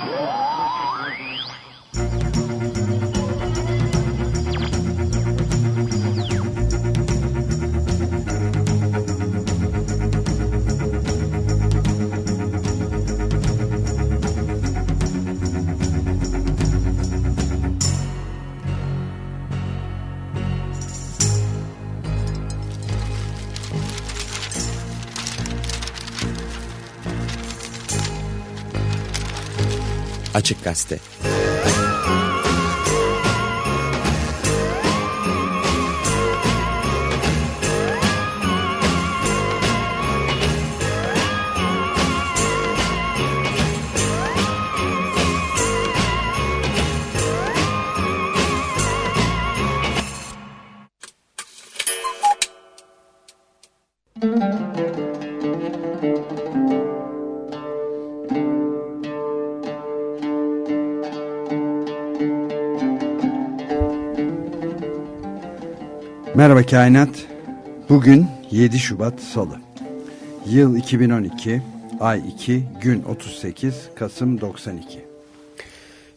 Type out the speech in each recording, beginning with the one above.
Oh! Açık Gazete Merhaba Kainat. Bugün 7 Şubat Salı. Yıl 2012, ay 2, gün 38, Kasım 92.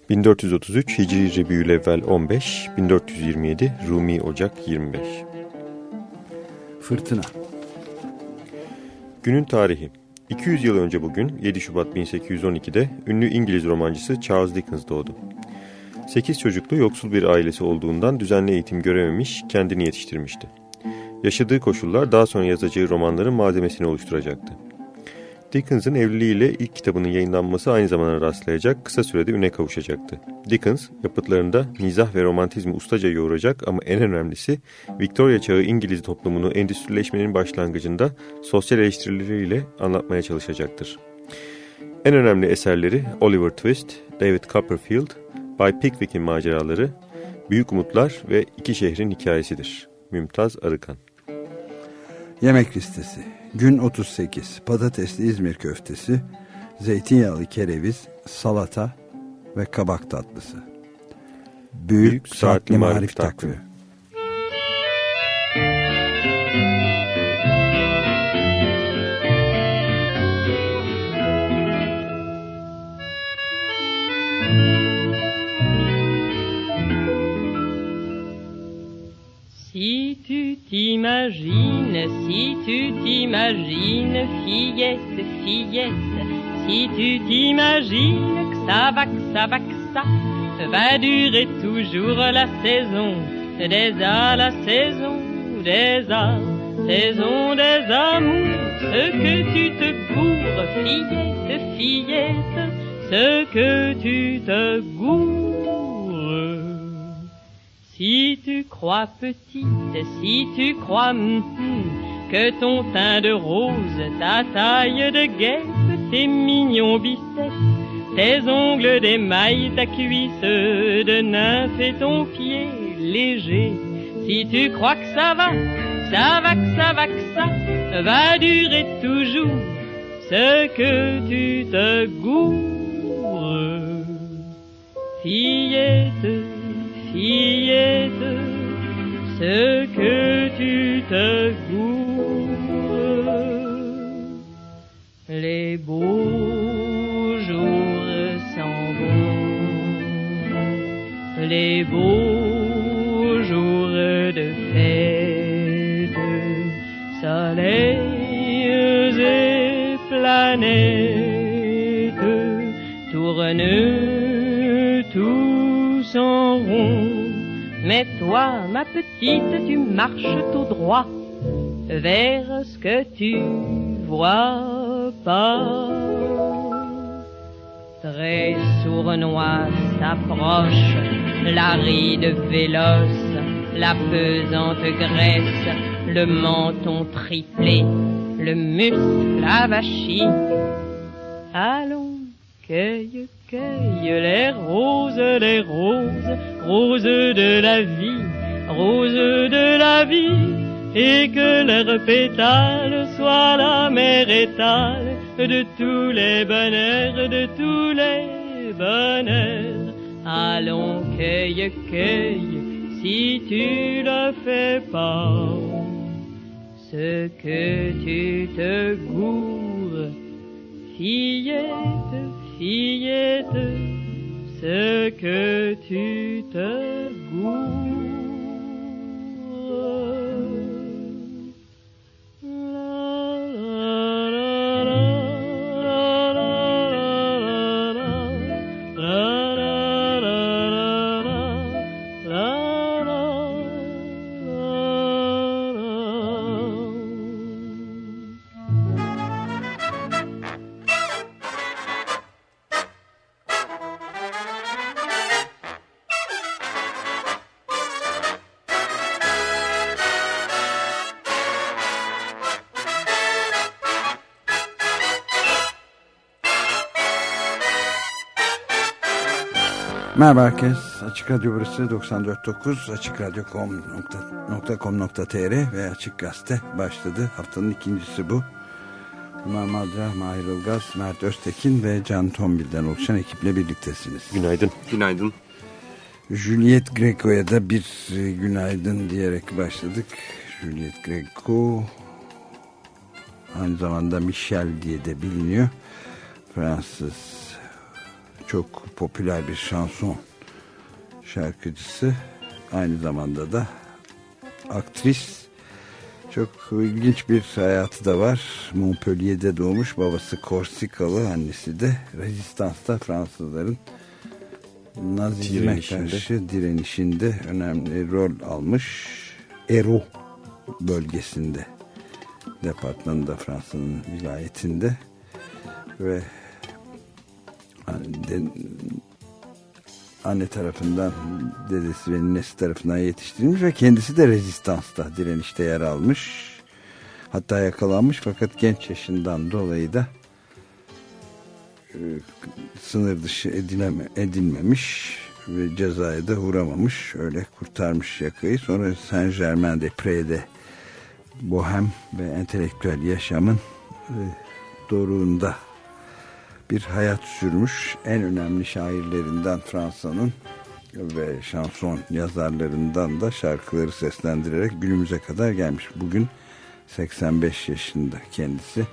1433 Hicri Rebiülevvel 15, 1427 Rumi Ocak 25. Fırtına. Günün tarihi. 200 yıl önce bugün 7 Şubat 1812'de ünlü İngiliz romancısı Charles Dickens doğdu. 8 çocuklu yoksul bir ailesi olduğundan düzenli eğitim görememiş, kendini yetiştirmişti. Yaşadığı koşullar daha sonra yazacağı romanların malzemesini oluşturacaktı. Dickens'ın evliliğiyle ilk kitabının yayınlanması aynı zamana rastlayacak, kısa sürede üne kavuşacaktı. Dickens, yapıtlarında mizah ve romantizmi ustaca yoğuracak ama en önemlisi Victoria çağı İngiliz toplumunu endüstrileşmenin başlangıcında sosyal eleştirileriyle anlatmaya çalışacaktır. En önemli eserleri Oliver Twist, David Copperfield, Bay Pickwick'in maceraları, Büyük Umutlar ve İki Şehrin Hikayesidir. Mümtaz Arıkan Yemek listesi. Gün 38. Patatesli İzmir köftesi, zeytinyağlı kereviz, salata ve kabak tatlısı. Büyük, Büyük Saatli, Marif Takvimi. T'imagines, si tu t'imagines, fillette, fillette, si tu t'imagines que ça va, que ça va, que ça va durer toujours la saison des a, la saison des a, saison des amours, ce que tu te gourres, fillette, fillette, ce que tu te gourres. Si tu crois petite, si tu crois que ton teint de rose, ta taille de guêpe, tes mignons biceps, tes ongles d'émail, ta cuisse de nymphe et ton pied léger, si tu crois que ça va, ça va, que ça va, que ça va durer toujours, ce que tu te gourres, fillette fillette, ce que tu te goûtes. Les beaux jours s'en vont, les beaux jours de fête, soleils et planètes tournent tous en mais toi, ma petite, tu marches tout droit vers ce que tu vois pas. Très sournois s'approche la ride véloce, la pesante graisse, le menton triplé, le muscle avachi. Allons Cueille, cueille les roses, les roses, roses de la vie, roses de la vie, et que leurs pétales soient la mer étale de tous les bonheurs, de tous les bonheurs. Allons, cueille, cueille, si tu le fais pas, ce que tu te gourres, fillette, fillette, ce que tu te goûtes. Merhaba herkes. Açık Radyo burası 94.9 açıkradyo.com.tr ve Açık Gazete başladı. Haftanın ikincisi bu. Ömer Madra, Mahir Ilgaz, Mert Öztekin ve Can Tombil'den oluşan ekiple birliktesiniz. Günaydın. Günaydın. Juliet Greco'ya da bir e, günaydın diyerek başladık. Juliet Greco aynı zamanda Michel diye de biliniyor. Fransız çok popüler bir şanson şarkıcısı. Aynı zamanda da aktris. Çok ilginç bir hayatı da var. Montpellier'de doğmuş. Babası Korsikalı, annesi de Rezistans'ta Fransızların Nazizme Direnişinde. karşı direnişinde önemli rol almış. Ero bölgesinde departmanında Fransa'nın vilayetinde ve anne tarafından dedesi ve ninesi tarafından yetiştirilmiş ve kendisi de rezistansta direnişte yer almış. Hatta yakalanmış fakat genç yaşından dolayı da e, sınır dışı edileme, edilmemiş ve cezaya da uğramamış. Öyle kurtarmış yakayı. Sonra Saint Germain de Pré'de bohem ve entelektüel yaşamın e, doruğunda bir hayat sürmüş. En önemli şairlerinden Fransa'nın ve şanson yazarlarından da şarkıları seslendirerek günümüze kadar gelmiş. Bugün 85 yaşında kendisi.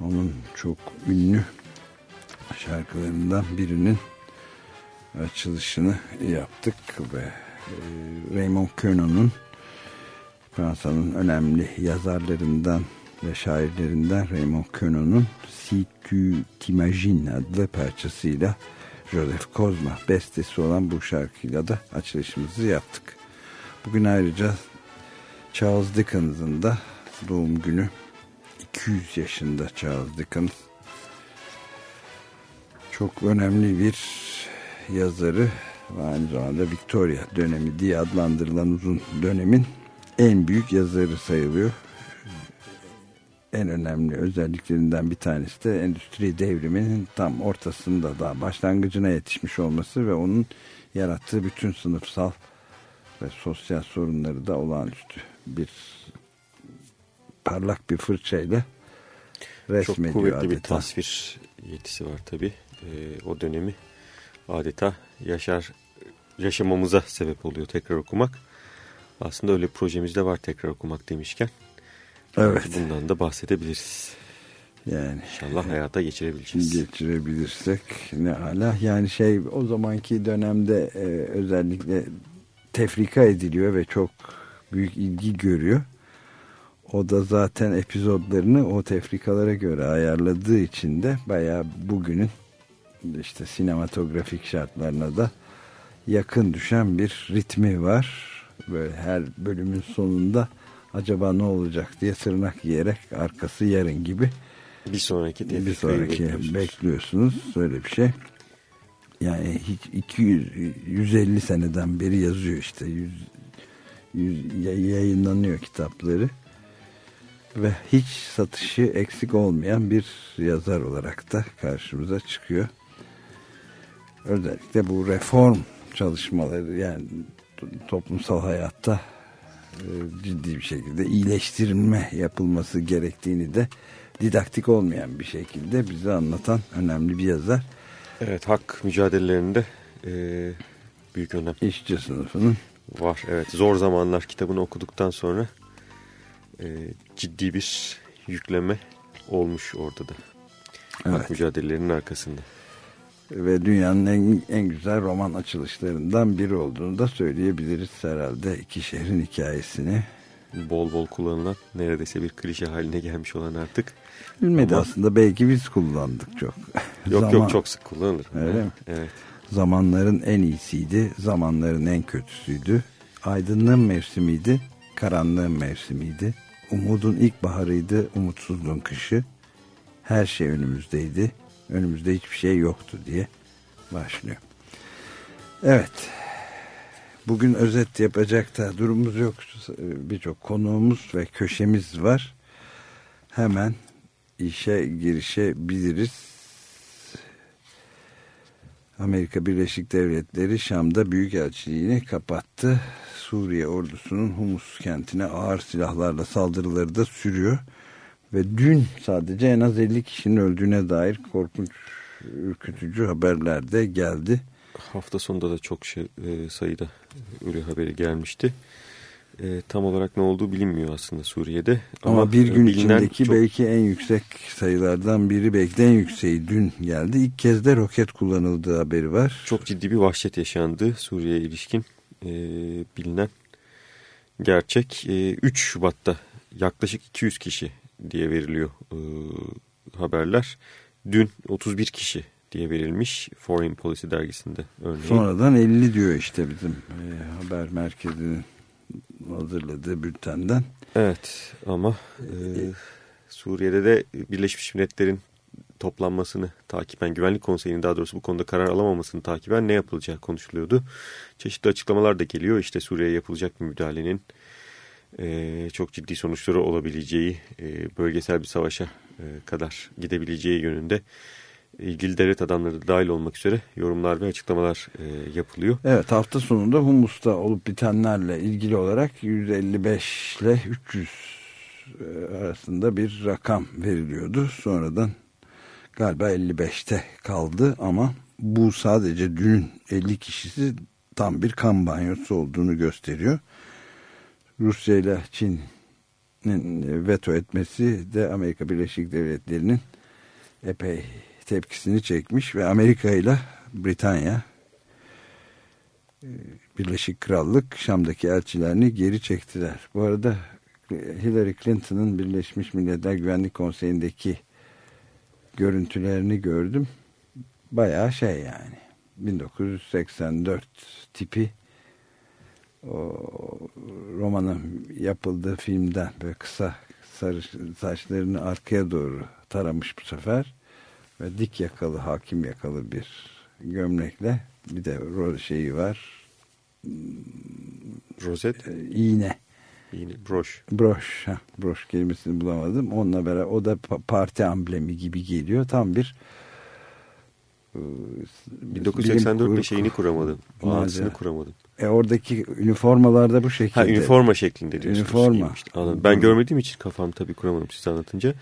Onun çok ünlü şarkılarından birinin açılışını yaptık ve e, Raymond Queneau'nun Fransa'nın önemli yazarlarından ve şairlerinden Raymond Queneau'nun Si tu t'imagines adlı parçasıyla Joseph Kozma bestesi olan bu şarkıyla da açılışımızı yaptık. Bugün ayrıca Charles Dickens'ın da doğum günü 200 yaşında Charles Dickens çok önemli bir yazarı ve aynı zamanda Victoria dönemi diye adlandırılan uzun dönemin en büyük yazarı sayılıyor. En önemli özelliklerinden bir tanesi de endüstri devriminin tam ortasında da başlangıcına yetişmiş olması ve onun yarattığı bütün sınıfsal ve sosyal sorunları da olağanüstü bir parlak bir fırçayla Çok resmediyor kuvvetli bir adeta. tasvir yetisi var tabii. Ee, o dönemi adeta yaşar yaşamamıza sebep oluyor tekrar okumak. Aslında öyle bir projemiz de var tekrar okumak demişken. Evet. Bundan da bahsedebiliriz. Yani İnşallah hayata geçirebileceğiz. geçirebilirsek ne hala yani şey o zamanki dönemde e, özellikle tefrika ediliyor ve çok büyük ilgi görüyor. O da zaten epizodlarını o tefrikalara göre ayarladığı için de bayağı bugünün işte sinematografik şartlarına da yakın düşen bir ritmi var. Böyle her bölümün sonunda acaba ne olacak diye tırnak yiyerek arkası yarın gibi Bir sonraki bir sonraki bekliyorsunuz öyle bir şey. Yani hiç 200 150 seneden beri yazıyor işte 100, 100 ya- yayınlanıyor kitapları ve hiç satışı eksik olmayan bir yazar olarak da karşımıza çıkıyor. Özellikle bu reform çalışmaları yani to- toplumsal hayatta ciddi bir şekilde iyileştirilme yapılması gerektiğini de didaktik olmayan bir şekilde bize anlatan önemli bir yazar. Evet hak mücadelelerinde e, büyük önem İşçi sınıfının var. Evet zor zamanlar kitabını okuduktan sonra e, ciddi bir yükleme olmuş orada da. evet. mücadelelerinin arkasında. Ve dünyanın en, en güzel roman açılışlarından biri olduğunu da söyleyebiliriz herhalde. iki şehrin hikayesini. Bol bol kullanılan neredeyse bir klişe haline gelmiş olan artık. Bilmedi Ama... aslında belki biz kullandık çok. Yok Zaman... yok çok sık kullanılır. Öyle mi? Evet. Zamanların en iyisiydi, zamanların en kötüsüydü. Aydınlığın mevsimiydi, karanlığın mevsimiydi. Umudun ilkbaharıydı, umutsuzluğun kışı. Her şey önümüzdeydi, önümüzde hiçbir şey yoktu diye başlıyor. Evet, bugün özet yapacak da durumumuz yok. Birçok konuğumuz ve köşemiz var. Hemen işe girişebiliriz. Amerika Birleşik Devletleri Şam'da büyükelçiliğini kapattı. Suriye ordusunun Humus kentine ağır silahlarla saldırıları da sürüyor. Ve dün sadece en az 50 kişinin öldüğüne dair korkunç, ürkütücü haberler de geldi. Hafta sonunda da çok şey, e, sayıda ölü haberi gelmişti e, tam olarak ne olduğu bilinmiyor aslında Suriye'de. Ama, Ama bir gün içindeki çok... belki en yüksek sayılardan biri belki en yükseği dün geldi. İlk kez de roket kullanıldığı haberi var. Çok ciddi bir vahşet yaşandı Suriye'ye ilişkin e, bilinen gerçek. E, 3 Şubat'ta yaklaşık 200 kişi diye veriliyor e, haberler. Dün 31 kişi diye verilmiş Foreign Policy dergisinde örneğin. Sonradan 50 diyor işte bizim e, haber merkezinin hazırladığı bültenden. Evet ama e, Suriye'de de Birleşmiş Milletler'in toplanmasını takiben, Güvenlik Konseyi'nin daha doğrusu bu konuda karar alamamasını takiben ne yapılacağı konuşuluyordu. Çeşitli açıklamalar da geliyor. İşte Suriye'ye yapılacak bir müdahalenin e, çok ciddi sonuçları olabileceği, e, bölgesel bir savaşa e, kadar gidebileceği yönünde ilgili devlet adamları da dahil olmak üzere yorumlar ve açıklamalar e, yapılıyor. Evet hafta sonunda Humus'ta olup bitenlerle ilgili olarak 155 ile 300 e, arasında bir rakam veriliyordu. Sonradan galiba 55'te kaldı ama bu sadece dün 50 kişisi tam bir kan banyosu olduğunu gösteriyor. Rusya ile Çin'in veto etmesi de Amerika Birleşik Devletleri'nin epey tepkisini çekmiş ve Amerika ile Britanya e, Birleşik Krallık Şam'daki elçilerini geri çektiler. Bu arada Hillary Clinton'ın Birleşmiş Milletler Güvenlik Konseyi'ndeki görüntülerini gördüm. Bayağı şey yani. 1984 tipi o romanın yapıldığı filmden böyle kısa sarı saçlarını arkaya doğru taramış bu sefer ve dik yakalı hakim yakalı bir gömlekle bir de şeyi var. Rozet? E, iğne. İğne broş. Broş ha, broş kelimesini bulamadım. Onunla beraber o da parti amblemi gibi geliyor. Tam bir 1984'te e, şeyini kuramadım. Bağlantısını kuramadım. E oradaki üniformalarda bu şekilde. Ha üniforma şeklinde diyorsunuz. Üniforma. Işte, anladım. Ben görmediğim için kafam tabii kuramadım siz anlatınca.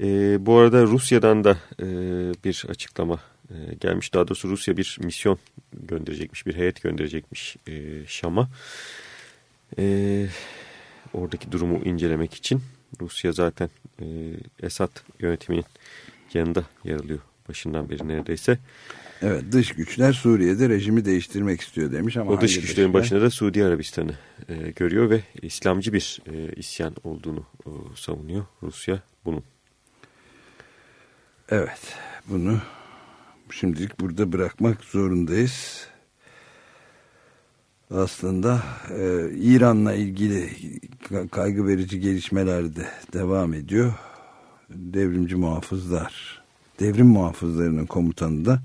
E, bu arada Rusya'dan da e, bir açıklama e, gelmiş. Daha doğrusu Rusya bir misyon gönderecekmiş, bir heyet gönderecekmiş e, Şam'a. E, oradaki durumu incelemek için. Rusya zaten e, Esad yönetiminin yanında yer alıyor başından beri neredeyse. Evet dış güçler Suriye'de rejimi değiştirmek istiyor demiş ama o dış güçlerin dışlar? başında da Suudi Arabistan'ı e, görüyor ve İslamcı bir e, isyan olduğunu e, savunuyor Rusya bunun. Evet bunu şimdilik burada bırakmak zorundayız. Aslında e, İran'la ilgili kaygı verici gelişmeler de devam ediyor. Devrimci muhafızlar, devrim muhafızlarının komutanı da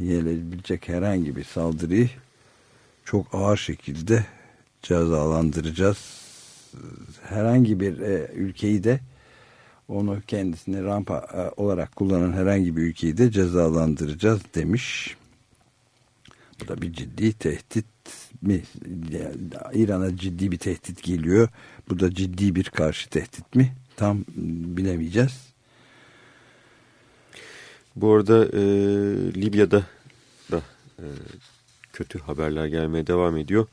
yenilebilecek herhangi bir saldırıyı çok ağır şekilde cezalandıracağız. Herhangi bir e, ülkeyi de onu kendisini rampa e, olarak kullanan herhangi bir ülkeyi de cezalandıracağız demiş. Bu da bir ciddi tehdit mi? İran'a ciddi bir tehdit geliyor. Bu da ciddi bir karşı tehdit mi? Tam bilemeyeceğiz. Bu arada e, Libya'da da e, kötü haberler gelmeye devam ediyor.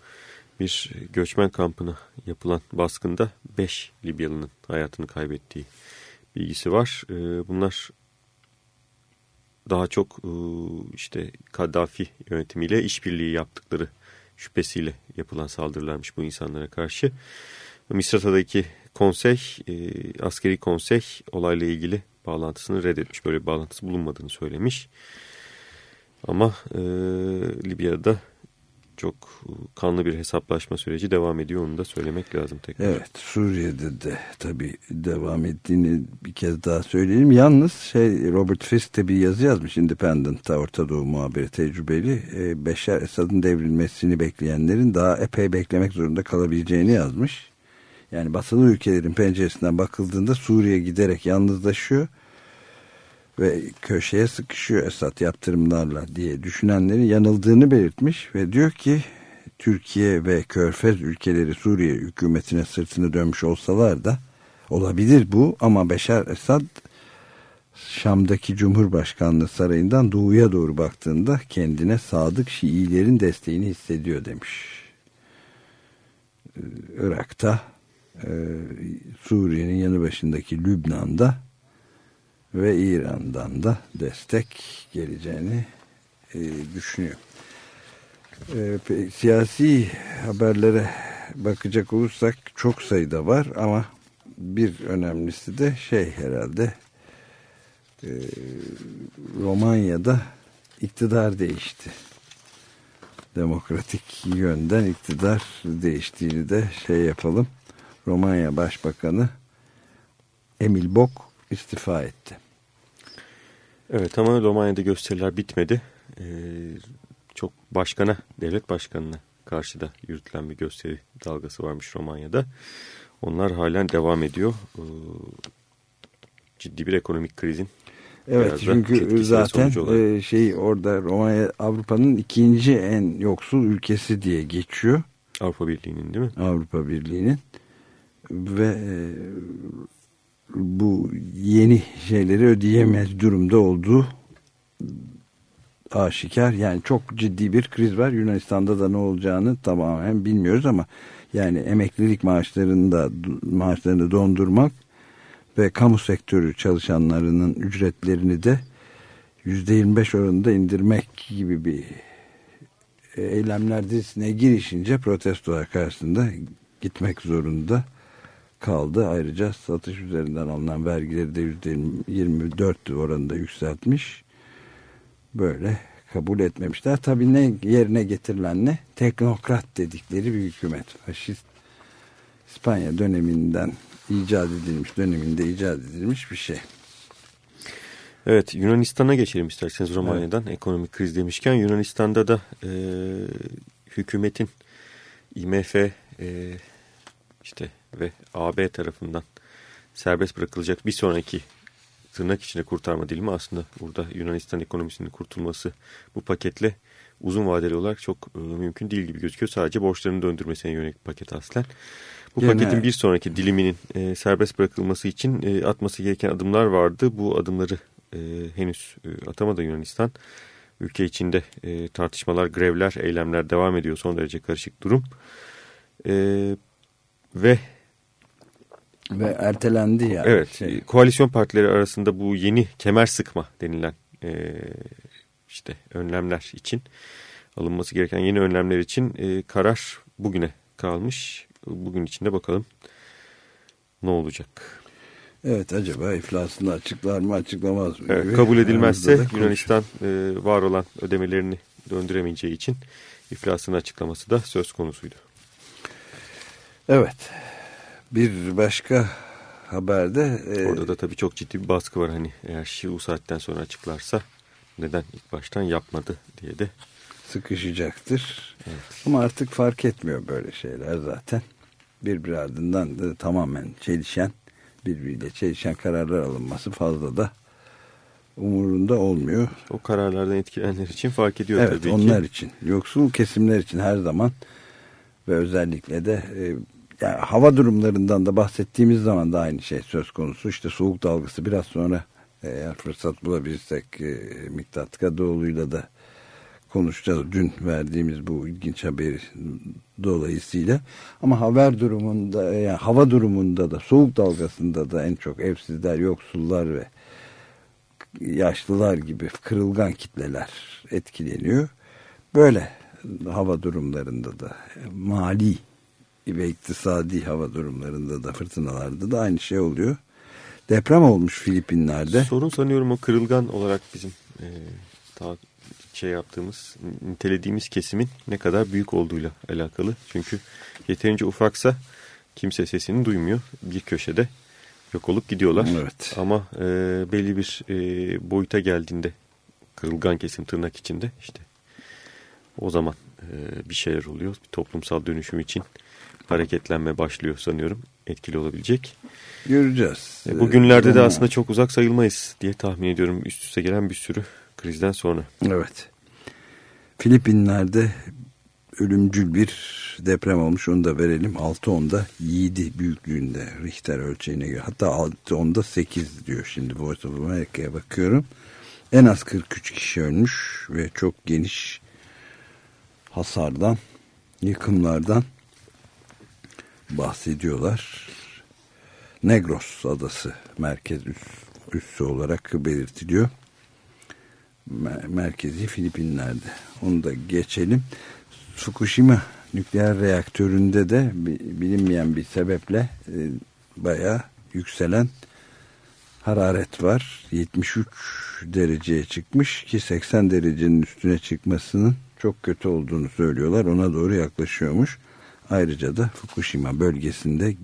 Bir göçmen kampına yapılan baskında 5 Libyalı'nın hayatını kaybettiği bilgisi var. Ee, bunlar daha çok e, işte Kaddafi yönetimiyle işbirliği yaptıkları şüphesiyle yapılan saldırılarmış bu insanlara karşı. Misrata'daki konsey, e, askeri konsey olayla ilgili bağlantısını reddetmiş. Böyle bir bağlantısı bulunmadığını söylemiş. Ama e, Libya'da çok kanlı bir hesaplaşma süreci devam ediyor. Onu da söylemek lazım tekrar. Evet Suriye'de de tabii devam ettiğini bir kez daha söyleyelim. Yalnız şey Robert Fisk de bir yazı yazmış Independent'ta Orta Doğu muhabiri tecrübeli. E, Beşer Esad'ın devrilmesini bekleyenlerin daha epey beklemek zorunda kalabileceğini yazmış. Yani batılı ülkelerin penceresinden bakıldığında Suriye giderek yalnızlaşıyor ve köşeye sıkışıyor Esad yaptırımlarla diye düşünenlerin yanıldığını belirtmiş ve diyor ki Türkiye ve Körfez ülkeleri Suriye hükümetine sırtını dönmüş olsalar da olabilir bu ama Beşar Esad Şam'daki Cumhurbaşkanlığı sarayından doğuya doğru baktığında kendine sadık Şiilerin desteğini hissediyor demiş. Irak'ta Suriye'nin yanı başındaki Lübnan'da ve İran'dan da destek geleceğini e, düşünüyor. E, siyasi haberlere bakacak olursak çok sayıda var ama bir önemlisi de şey herhalde e, Romanya'da iktidar değişti. Demokratik yönden iktidar değiştiğini de şey yapalım. Romanya Başbakanı Emil Bok istifa etti. Evet ama Romanya'da gösteriler bitmedi. Ee, çok başkana, devlet başkanına karşı da yürütülen bir gösteri dalgası varmış Romanya'da. Onlar halen devam ediyor. Ee, ciddi bir ekonomik krizin. Evet çünkü zaten e, şey orada Romanya Avrupa'nın ikinci en yoksul ülkesi diye geçiyor. Avrupa Birliği'nin değil mi? Avrupa Birliği'nin ve e, bu yeni şeyleri ödeyemez durumda olduğu aşikar. Yani çok ciddi bir kriz var. Yunanistan'da da ne olacağını tamamen bilmiyoruz ama yani emeklilik maaşlarını da maaşlarını dondurmak ve kamu sektörü çalışanlarının ücretlerini de %25 oranında indirmek gibi bir eylemler dizisine girişince protestolar karşısında gitmek zorunda kaldı. Ayrıca satış üzerinden alınan vergileri de %24 oranında yükseltmiş. Böyle kabul etmemişler. Tabii ne yerine getirilen ne? Teknokrat dedikleri bir hükümet. Faşist İspanya döneminden icat edilmiş, döneminde icat edilmiş bir şey. Evet Yunanistan'a geçelim isterseniz Romanya'dan evet. ekonomik kriz demişken Yunanistan'da da e, hükümetin IMF e, işte ve AB tarafından serbest bırakılacak bir sonraki tırnak içinde kurtarma dilimi aslında burada Yunanistan ekonomisinin kurtulması bu paketle uzun vadeli olarak çok e, mümkün değil gibi gözüküyor. Sadece borçlarını döndürmesine yönelik paket aslen. Bu Gene... paketin bir sonraki diliminin e, serbest bırakılması için e, atması gereken adımlar vardı. Bu adımları e, henüz e, atamadı Yunanistan. Ülke içinde e, tartışmalar, grevler, eylemler devam ediyor. Son derece karışık durum. E, ve ve ertelendi yani. Evet. Şey. Koalisyon partileri arasında bu yeni kemer sıkma denilen e, işte önlemler için alınması gereken yeni önlemler için e, karar bugüne kalmış. Bugün içinde bakalım ne olacak. Evet acaba iflasını açıklar mı açıklamaz mı? Evet, kabul edilmezse Yunanistan e, var olan ödemelerini döndüremeyeceği için iflasını açıklaması da söz konusuydu. Evet. Bir başka haberde... E, Orada da tabii çok ciddi bir baskı var. Hani eğer şu saatten sonra açıklarsa neden ilk baştan yapmadı diye de. Sıkışacaktır. Evet. Ama artık fark etmiyor böyle şeyler zaten. Birbiri ardından da tamamen çelişen, birbiriyle çelişen kararlar alınması fazla da umurunda olmuyor. O kararlardan etkilenenler için fark ediyor evet, tabii ki. Evet onlar için. Yoksul kesimler için her zaman ve özellikle de e, yani hava durumlarından da bahsettiğimiz zaman da aynı şey söz konusu. İşte soğuk dalgası biraz sonra eğer fırsat bulabilirsek e, Miktat Kadıoğlu'yla da konuşacağız. Dün verdiğimiz bu ilginç haberi dolayısıyla. Ama haber durumunda yani hava durumunda da soğuk dalgasında da en çok evsizler, yoksullar ve yaşlılar gibi kırılgan kitleler etkileniyor. Böyle hava durumlarında da mali ve iktisadi hava durumlarında da fırtınalarda da aynı şey oluyor. Deprem olmuş Filipinler'de. Sorun sanıyorum o kırılgan olarak bizim e, daha şey yaptığımız, nitelediğimiz kesimin ne kadar büyük olduğuyla alakalı. Çünkü yeterince ufaksa kimse sesini duymuyor. Bir köşede yok olup gidiyorlar. Evet. Ama e, belli bir e, boyuta geldiğinde kırılgan kesim tırnak içinde işte o zaman e, bir şeyler oluyor. Bir toplumsal dönüşüm için hareketlenme başlıyor sanıyorum. Etkili olabilecek. Göreceğiz. E, bugünlerde de aslında çok uzak sayılmayız diye tahmin ediyorum. Üst üste gelen bir sürü krizden sonra. Evet. Filipinler'de ölümcül bir deprem olmuş onu da verelim. 6.10'da 7 büyüklüğünde Richter ölçeğine göre. Hatta 6.10'da 8 diyor şimdi Voice of America'ya bakıyorum. En az 43 kişi ölmüş ve çok geniş hasardan, yıkımlardan bahsediyorlar. Negros adası merkez üs, üssü olarak belirtiliyor. Merkezi Filipinler'de. Onu da geçelim. Fukushima nükleer reaktöründe de bilinmeyen bir sebeple e, bayağı yükselen hararet var. 73 dereceye çıkmış ki 80 derecenin üstüne çıkmasının çok kötü olduğunu söylüyorlar. Ona doğru yaklaşıyormuş. Ayrıca da Fukushima bölgesinde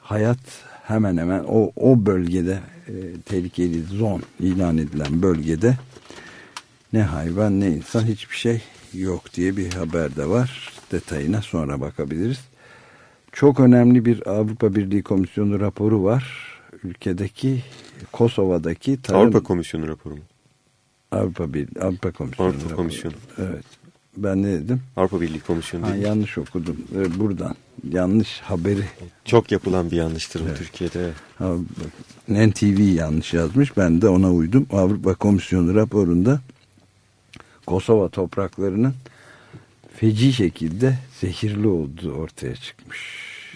hayat hemen hemen o, o bölgede e, tehlikeli zon ilan edilen bölgede ne hayvan ne insan hiçbir şey yok diye bir haber de var. Detayına sonra bakabiliriz. Çok önemli bir Avrupa Birliği Komisyonu raporu var. Ülkedeki Kosova'daki tarım... Avrupa Komisyonu raporu mu? Avrupa bir Avrupa Komisyonu. Avrupa raporu. Komisyonu. Evet. Ben ne dedim? Avrupa Birliği Komisyonu. Ha, yanlış okudum. Ee, buradan. Yanlış haberi. Çok yapılan bir yanlıştır evet. Türkiye'de. NTV yanlış yazmış. Ben de ona uydum. Avrupa Komisyonu raporunda Kosova topraklarının feci şekilde zehirli olduğu ortaya çıkmış.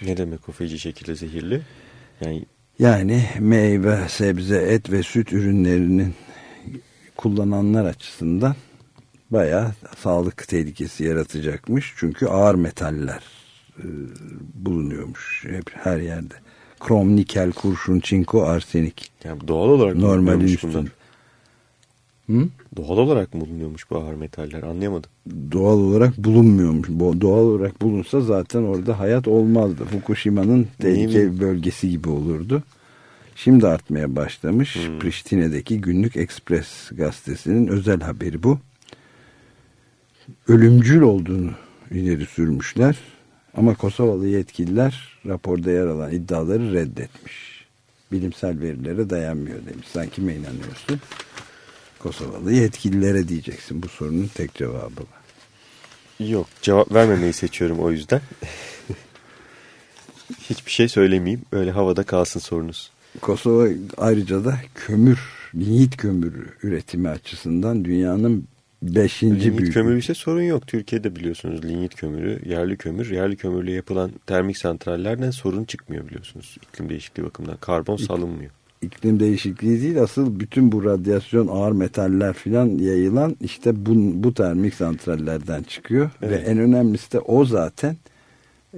Ne demek o feci şekilde zehirli? Yani yani meyve, sebze, et ve süt ürünlerinin kullananlar açısından bayağı sağlık tehlikesi yaratacakmış. Çünkü ağır metaller e, bulunuyormuş hep her yerde. Krom, nikel, kurşun, çinko, arsenik. Yani doğal olarak normalin üstünde. Hı? Doğal olarak mı bulunuyormuş bu ağır metaller anlayamadım. Doğal olarak bulunmuyormuş. Doğal olarak bulunsa zaten orada hayat olmazdı. Fukushima'nın tehlikeli bölgesi gibi olurdu. Şimdi artmaya başlamış. Hmm. Priştine'deki Günlük Ekspres gazetesinin özel haberi bu. Ölümcül olduğunu ileri sürmüşler. Ama Kosovalı yetkililer raporda yer alan iddiaları reddetmiş. Bilimsel verilere dayanmıyor demiş. Sen kime inanıyorsun? Kosovalı yetkililere diyeceksin. Bu sorunun tek cevabı var. Yok cevap vermemeyi seçiyorum o yüzden. Hiçbir şey söylemeyeyim. Öyle havada kalsın sorunuz. Kosova ayrıca da kömür, linyit kömürü üretimi açısından dünyanın beşinci linyit büyük. kömürü ise sorun yok. Türkiye'de biliyorsunuz linyit kömürü, yerli kömür. Yerli kömürle yapılan termik santrallerden sorun çıkmıyor biliyorsunuz. İklim değişikliği bakımından karbon İk, salınmıyor. İklim değişikliği değil asıl bütün bu radyasyon ağır metaller filan yayılan işte bu, bu termik santrallerden çıkıyor. Evet. Ve en önemlisi de o zaten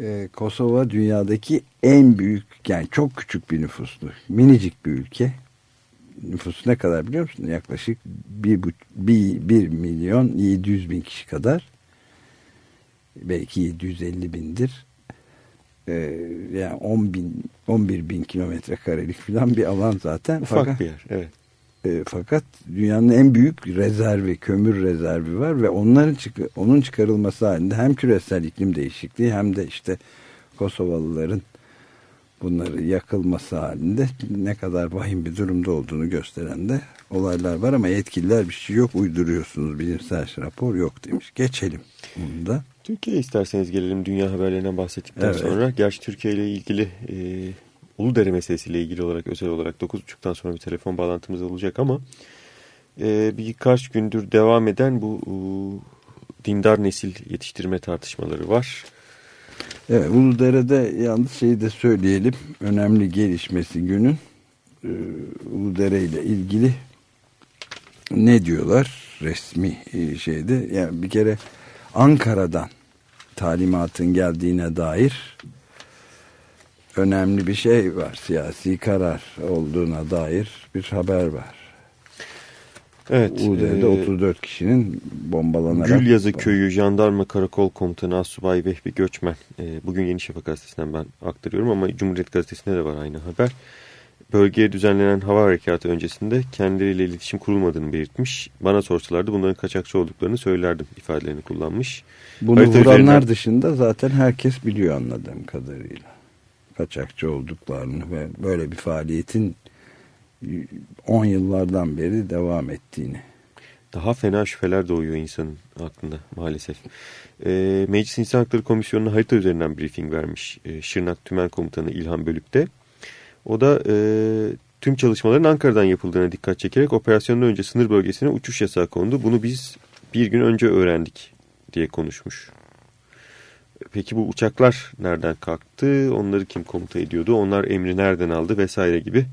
e, Kosova dünyadaki en büyük yani çok küçük bir nüfuslu minicik bir ülke nüfusu ne kadar biliyor musun? Yaklaşık 1, 1, 1 milyon 700 bin kişi kadar belki 750 bindir ee, yani 10 bin 11 bin kilometre karelik falan bir alan zaten. Ufak fakat, bir yer evet. E, fakat dünyanın en büyük rezervi, kömür rezervi var ve onların onun çıkarılması halinde hem küresel iklim değişikliği hem de işte Kosovalıların bunları yakılması halinde ne kadar vahim bir durumda olduğunu gösteren de olaylar var ama yetkililer bir şey yok uyduruyorsunuz bilimsel rapor yok demiş. Geçelim bunu da. Türkiye isterseniz gelelim dünya haberlerinden bahsettikten evet. sonra. Gerçi Türkiye ile ilgili e, Uludere meselesiyle ilgili olarak özel olarak 9.30'dan sonra bir telefon bağlantımız olacak ama e, birkaç gündür devam eden bu e, dindar nesil yetiştirme tartışmaları var. Evet Uludere'de yalnız şeyi de söyleyelim. Önemli gelişmesi günün e, Uludere ile ilgili ne diyorlar resmi e, şeyde yani bir kere Ankara'dan talimatın geldiğine dair önemli bir şey var siyasi karar olduğuna dair bir haber var. Evet. Uğur'da e, 34 kişinin bombalanarak... Gülyazı Köyü Jandarma Karakol Komutanı Asubay Vehbi Göçmen. E, bugün Yeni Şafak gazetesinden ben aktarıyorum ama Cumhuriyet Gazetesi'nde de var aynı haber. Bölgeye düzenlenen hava harekatı öncesinde kendileriyle iletişim kurulmadığını belirtmiş. Bana sorsalardı bunların kaçakçı olduklarını söylerdim ifadelerini kullanmış. Bunu Harita vuranlar üzerinden- dışında zaten herkes biliyor anladığım kadarıyla. Kaçakçı olduklarını ve böyle bir faaliyetin 10 yıllardan beri devam ettiğini. Daha fena şüpheler doğuyor insanın aklında maalesef. E, Meclis İnsan Hakları Komisyonu'na harita üzerinden briefing vermiş e, Şırnak Tümen Komutanı İlhan Bölük'te. O da e, tüm çalışmaların Ankara'dan yapıldığına dikkat çekerek operasyondan önce sınır bölgesine uçuş yasağı kondu. Bunu biz bir gün önce öğrendik diye konuşmuş. Peki bu uçaklar nereden kalktı? Onları kim komuta ediyordu? Onlar emri nereden aldı vesaire gibi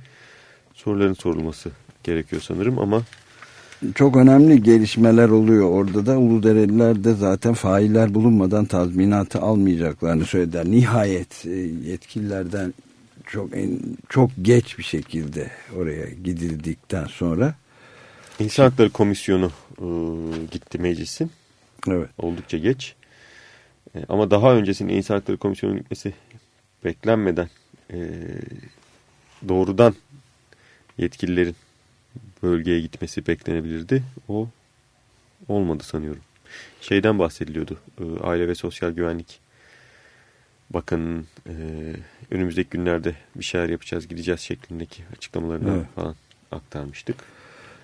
soruların sorulması gerekiyor sanırım ama Çok önemli gelişmeler oluyor orada da. Uludereliler de zaten failler bulunmadan tazminatı almayacaklarını söylediler. Nihayet e, yetkililerden çok en, çok geç bir şekilde oraya gidildikten sonra İnsan Hakları Komisyonu e, gitti meclisin. evet Oldukça geç. E, ama daha öncesinde İnsan Hakları Komisyonu'nun gitmesi beklenmeden e, doğrudan yetkililerin bölgeye gitmesi beklenebilirdi. O olmadı sanıyorum. Şeyden bahsediliyordu. e, Aile ve Sosyal Güvenlik Bakanı'nın e, önümüzdeki günlerde bir şeyler yapacağız, gideceğiz şeklindeki açıklamalarını Evet. falan aktarmıştık.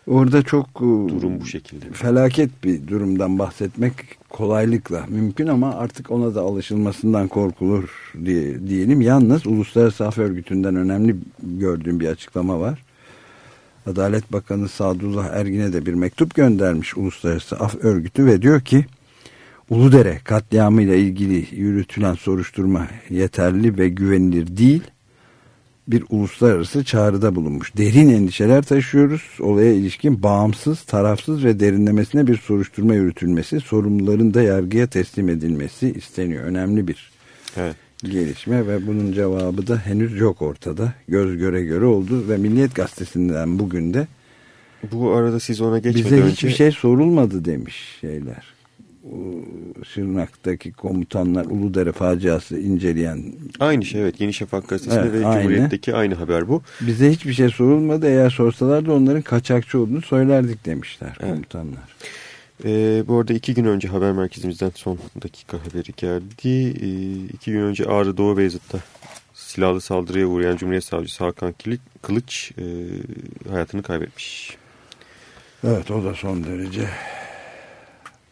orada çok e, Durum bu şekilde. felaket bir durumdan bahsetmek kolaylıkla mümkün ama artık ona da alışılmasından korkulur diye diyelim. Yalnız Uluslararası Af Örgütü'nden önemli gördüğüm bir açıklama var. Adalet Bakanı Sadullah Ergin'e de bir mektup göndermiş Uluslararası Af Örgütü ve diyor ki Uludere katliamıyla ilgili yürütülen soruşturma yeterli ve güvenilir değil bir uluslararası çağrıda bulunmuş. Derin endişeler taşıyoruz. Olaya ilişkin bağımsız, tarafsız ve derinlemesine bir soruşturma yürütülmesi, sorumluların da yargıya teslim edilmesi isteniyor. Önemli bir Evet. Gelişme ve bunun cevabı da henüz yok ortada. Göz göre göre oldu ve Milliyet Gazetesi'nden bugün de Bu arada siz ona geçmeden bize önce... hiçbir şey sorulmadı demiş şeyler. O Şırnak'taki komutanlar Uludere faciası inceleyen Aynı şey evet Yeni Şafak gazetesinde Evet, ve aynı. Cumhuriyet'teki aynı haber bu. bize hiçbir şey sorulmadı eğer sorsalardı onların kaçakçı olduğunu söylerdik demişler Evet. komutanlar. Ee, bu arada iki gün önce haber merkezimizden son dakika haberi geldi. Ee, iki gün önce Ağrı Doğu Beyazıt'ta silahlı saldırıya uğrayan Cumhuriyet Savcısı Hakan Kılıç e, hayatını kaybetmiş. Evet o da son derece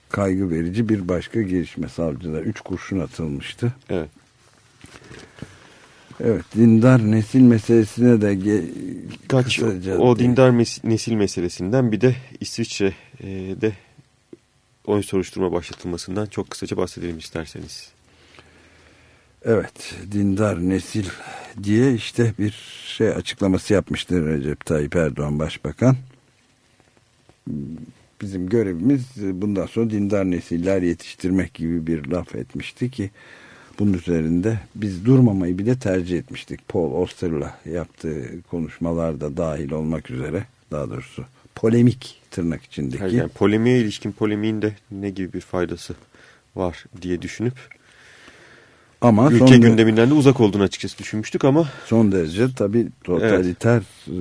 kaygı verici bir başka gelişme savcıda. Üç kurşun atılmıştı. Evet. Evet dindar nesil meselesine de Kaç o dindar mes- nesil meselesinden bir de İsviçre'de oy soruşturma başlatılmasından çok kısaca bahsedelim isterseniz. Evet dindar nesil diye işte bir şey açıklaması yapmıştı Recep Tayyip Erdoğan Başbakan. Bizim görevimiz bundan sonra dindar nesiller yetiştirmek gibi bir laf etmişti ki bunun üzerinde biz durmamayı bile tercih etmiştik. Paul Oster'la yaptığı konuşmalarda dahil olmak üzere daha doğrusu polemik tırnak içindeki. Hayır, yani polemiğe ilişkin polemiğin de ne gibi bir faydası var diye düşünüp Ama ülke son, gündeminden de uzak olduğunu açıkçası düşünmüştük ama son derece tabii totaliter e,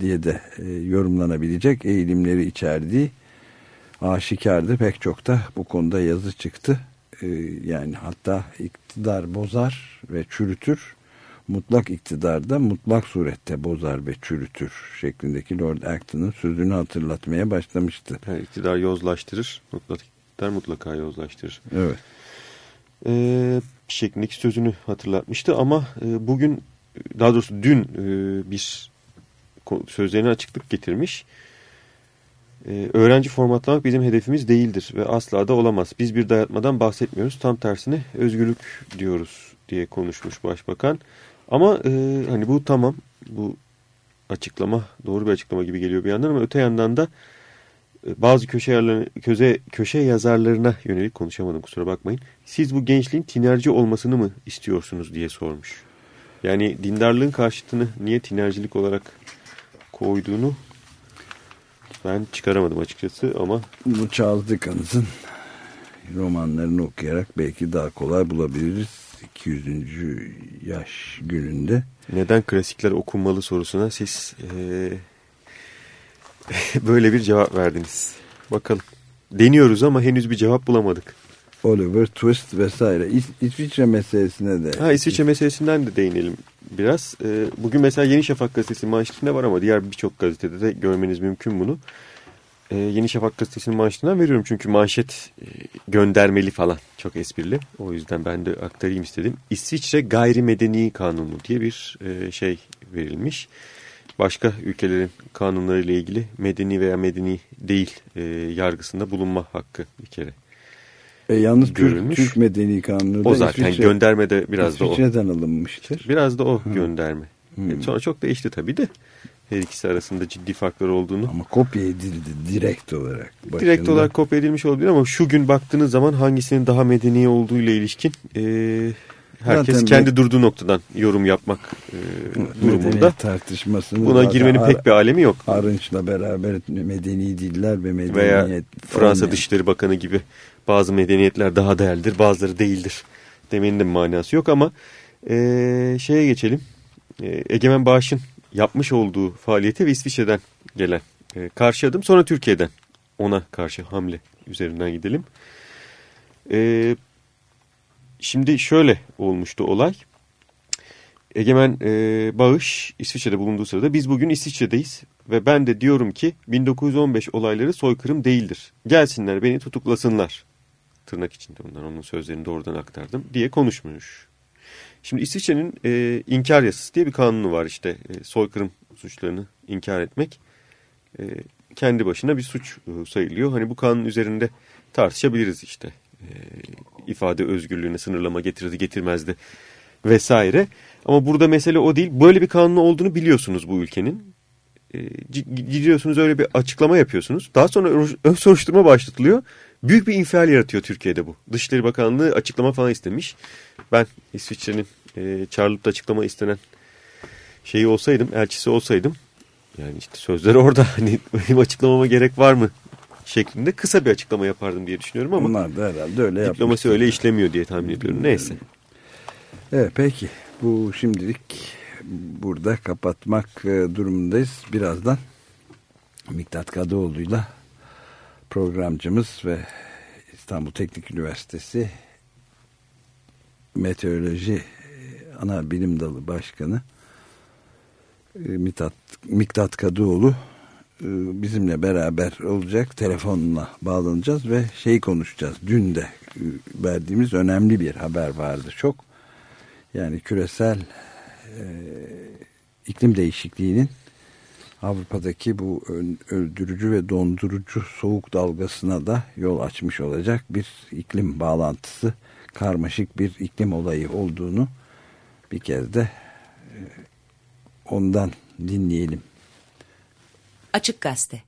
diye de e, yorumlanabilecek eğilimleri içerdiği aşikardı. Pek çok da bu konuda yazı çıktı. E, yani hatta iktidar bozar ve çürütür. Mutlak iktidarda mutlak surette bozar ve çürütür şeklindeki Lord Acton'ın sözünü hatırlatmaya başlamıştı. yani iktidar yozlaştırır, mutlak iktidar mutlaka yozlaştırır. Evet. Ee, şeklindeki sözünü hatırlatmıştı ama e, bugün daha doğrusu dün e, bir sözlerine açıklık getirmiş. Ee, öğrenci formatlamak bizim hedefimiz değildir ve asla da olamaz. Biz bir dayatmadan bahsetmiyoruz. Tam tersine özgürlük diyoruz diye konuşmuş başbakan. Ama e, hani bu tamam. Bu açıklama doğru bir açıklama gibi geliyor bir yandan ama öte yandan da e, bazı köşe, yerlerine, köze, köşe yazarlarına yönelik konuşamadım kusura bakmayın. Siz bu gençliğin tinerci olmasını mı istiyorsunuz diye sormuş. Yani dindarlığın karşıtını niye tinercilik olarak koyduğunu ben çıkaramadım açıkçası ama... Bu Charles Dickens'ın romanlarını okuyarak belki daha kolay bulabiliriz 200. yaş gününde. Neden klasikler okunmalı sorusuna siz e, böyle bir cevap verdiniz. Bakalım. Deniyoruz ama henüz bir cevap bulamadık. Oliver Twist vesaire. İs İsviçre meselesine de. Ha İsviçre meselesinden de değinelim biraz. Ee, bugün mesela Yeni Şafak gazetesi manşetinde var ama diğer birçok gazetede de görmeniz mümkün bunu. Ee, Yeni Şafak gazetesinin manşetinden veriyorum çünkü manşet e, göndermeli falan çok esprili. O yüzden ben de aktarayım istedim. İsviçre Gayrimedeni Kanunu diye bir e, şey verilmiş. Başka ülkelerin kanunlarıyla ilgili medeni veya medeni değil e, yargısında bulunma hakkı bir kere. E, yalnız Türk, Türk Medeni Kanunu da O zaten İsviçre, göndermede biraz da o. İsviçre'den alınmıştır. Biraz da o Hı. gönderme. Hmm. E, sonra çok değişti tabii de. Her ikisi arasında ciddi farklar olduğunu. Ama kopya edildi direkt olarak. Başında. Direkt olarak kopya edilmiş olabilir ama şu gün baktığınız zaman hangisinin daha medeni olduğu ile ilişkin e, herkes Zaten kendi durduğu noktadan yorum yapmak e, durumunda. tartışmasını Buna girmenin pek bir alemi yok. Arınç'la beraber medeni diller ve medeniyet. Veya Fransa olmayan. Dışişleri Bakanı gibi bazı medeniyetler daha değerlidir bazıları değildir demenin de manası yok ama e, şeye geçelim. E, Egemen Bağış'ın yapmış olduğu faaliyete ve İsviçre'den gelen e, karşı adım sonra Türkiye'den ona karşı hamle üzerinden gidelim. E, şimdi şöyle olmuştu olay. Egemen e, Bağış İsviçre'de bulunduğu sırada biz bugün İsviçre'deyiz ve ben de diyorum ki 1915 olayları soykırım değildir. Gelsinler beni tutuklasınlar. Tırnak içinde bunlar onun sözlerini doğrudan aktardım diye konuşmuş. Şimdi İsviçre'nin e, inkar yasası diye bir kanunu var işte e, soykırım suçlarını inkar etmek e, kendi başına bir suç e, sayılıyor. Hani bu kanun üzerinde tartışabiliriz işte e, ifade özgürlüğüne sınırlama getirdi getirmezdi vesaire. Ama burada mesele o değil böyle bir kanun olduğunu biliyorsunuz bu ülkenin. E, gidiyorsunuz öyle bir açıklama yapıyorsunuz. Daha sonra ön soruşturma başlatılıyor. Büyük bir infial yaratıyor Türkiye'de bu. Dışişleri Bakanlığı açıklama falan istemiş. Ben İsviçre'nin e, çağrılıp da açıklama istenen şeyi olsaydım, elçisi olsaydım yani işte sözler orada hani benim açıklamama gerek var mı şeklinde kısa bir açıklama yapardım diye düşünüyorum ama Onlar da herhalde öyle diplomasi öyle işlemiyor diye tahmin ediyorum. Neyse. Evet peki bu şimdilik burada kapatmak e, durumundayız. Birazdan Miktat Kadıoğlu'yla programcımız ve İstanbul Teknik Üniversitesi Meteoroloji e, Ana Bilim Dalı Başkanı e, Miktat, Miktat Kadıoğlu e, bizimle beraber olacak. Telefonla bağlanacağız ve şey konuşacağız. Dün de verdiğimiz önemli bir haber vardı çok. Yani küresel e, iklim değişikliğinin Avrupa'daki bu öldürücü ve dondurucu soğuk dalgasına da yol açmış olacak bir iklim bağlantısı, karmaşık bir iklim olayı olduğunu bir kez de e, ondan dinleyelim. Açık Gazete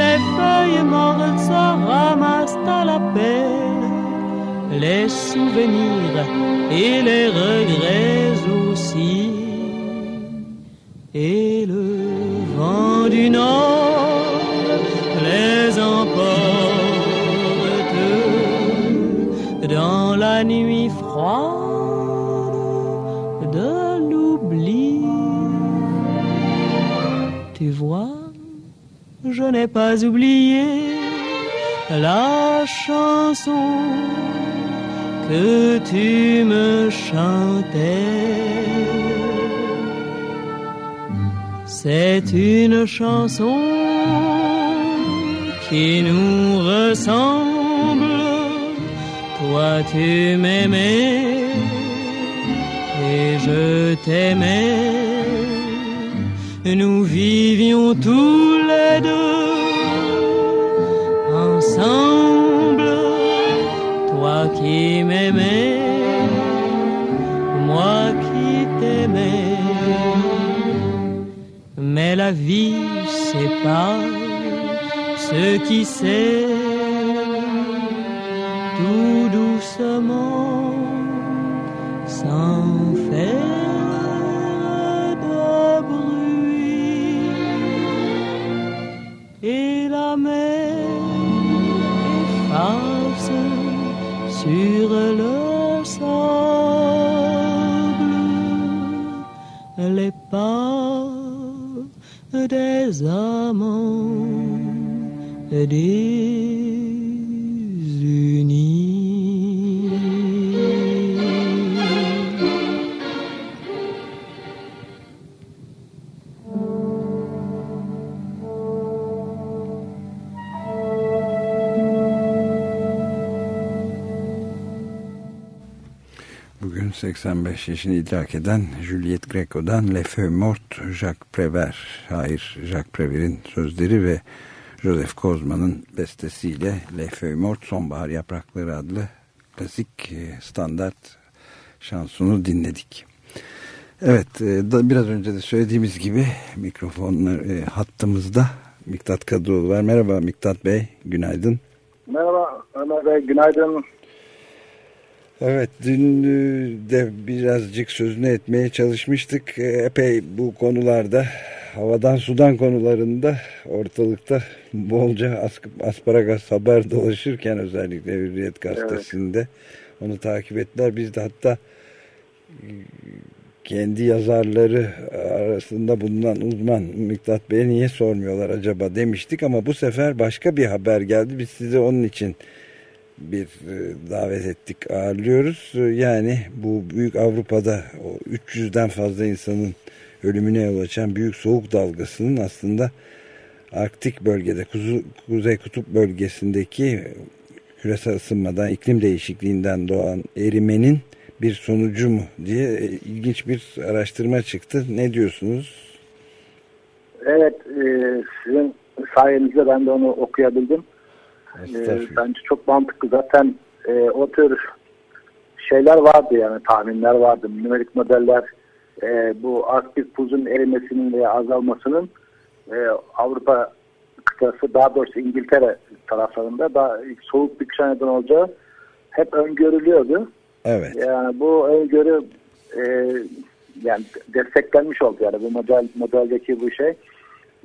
les feuilles mortes se ramassent à la pelle, les souvenirs et les regrets aussi. Et le vent du nord les emporte dans la nuit froide de l'oubli. vois, je n'ai pas oublié la chanson que tu me chantais. C'est une chanson qui nous ressemble. Toi tu m'aimais et je t'aimais. Nous vivions tous les deux ensemble. Toi qui m'aimais, moi qui t'aimais. Mais la vie sépare ceux qui s'aiment tout doucement sans faire sur le sable les pas des amants désunis. 85 yaşını idrak eden Juliette Greco'dan Le Feu Mort Jacques Prévert. Hayır Jacques Prévert'in sözleri ve Joseph Kozman'ın bestesiyle Le Feu Mort Sonbahar Yaprakları adlı klasik e, standart şansonu dinledik. Evet e, biraz önce de söylediğimiz gibi mikrofonlar e, hattımızda Miktat Kadıoğlu var. Merhaba Miktat Bey günaydın. Merhaba Ömer Bey, günaydın. Evet dün e, de birazcık sözünü etmeye çalışmıştık. E, Epey bu konularda havadan sudan konularında ortalıkta bolca as- asparagas haber dolaşırken özellikle Hürriyet gazetesinde onu takip ettiler. Biz de hatta e, kendi yazarları arasında bulunan uzman Miktat Bey'e niye sormuyorlar acaba demiştik ama bu sefer başka bir haber geldi. Biz size onun için bir e, davet ettik ağırlıyoruz. E, Yani bu büyük Avrupa'da o 300'den fazla insanın ölümüne yol açan büyük soğuk dalgasının aslında Arktik bölgede Kuzey Kutup bölgesindeki küresel ısınmadan iklim değişikliğinden doğan erimenin bir sonucu mu diye e, ilginç bir araştırma çıktı. Ne diyorsunuz? Evet, e, sizin sayenizde ben de onu okuyabildim. E, Estağfurullah. bence çok mantıklı. Zaten e, o tür şeyler vardı yani tahminler vardı. Numerik modeller e, bu Arktik buzun erimesinin veya azalmasının e, Avrupa kıtası daha doğrusu İngiltere taraflarında daha soğuk bir kışa neden olacağı hep öngörülüyordu. Evet. Yani bu öngörü e, yani desteklenmiş oldu yani bu model modeldeki bu şey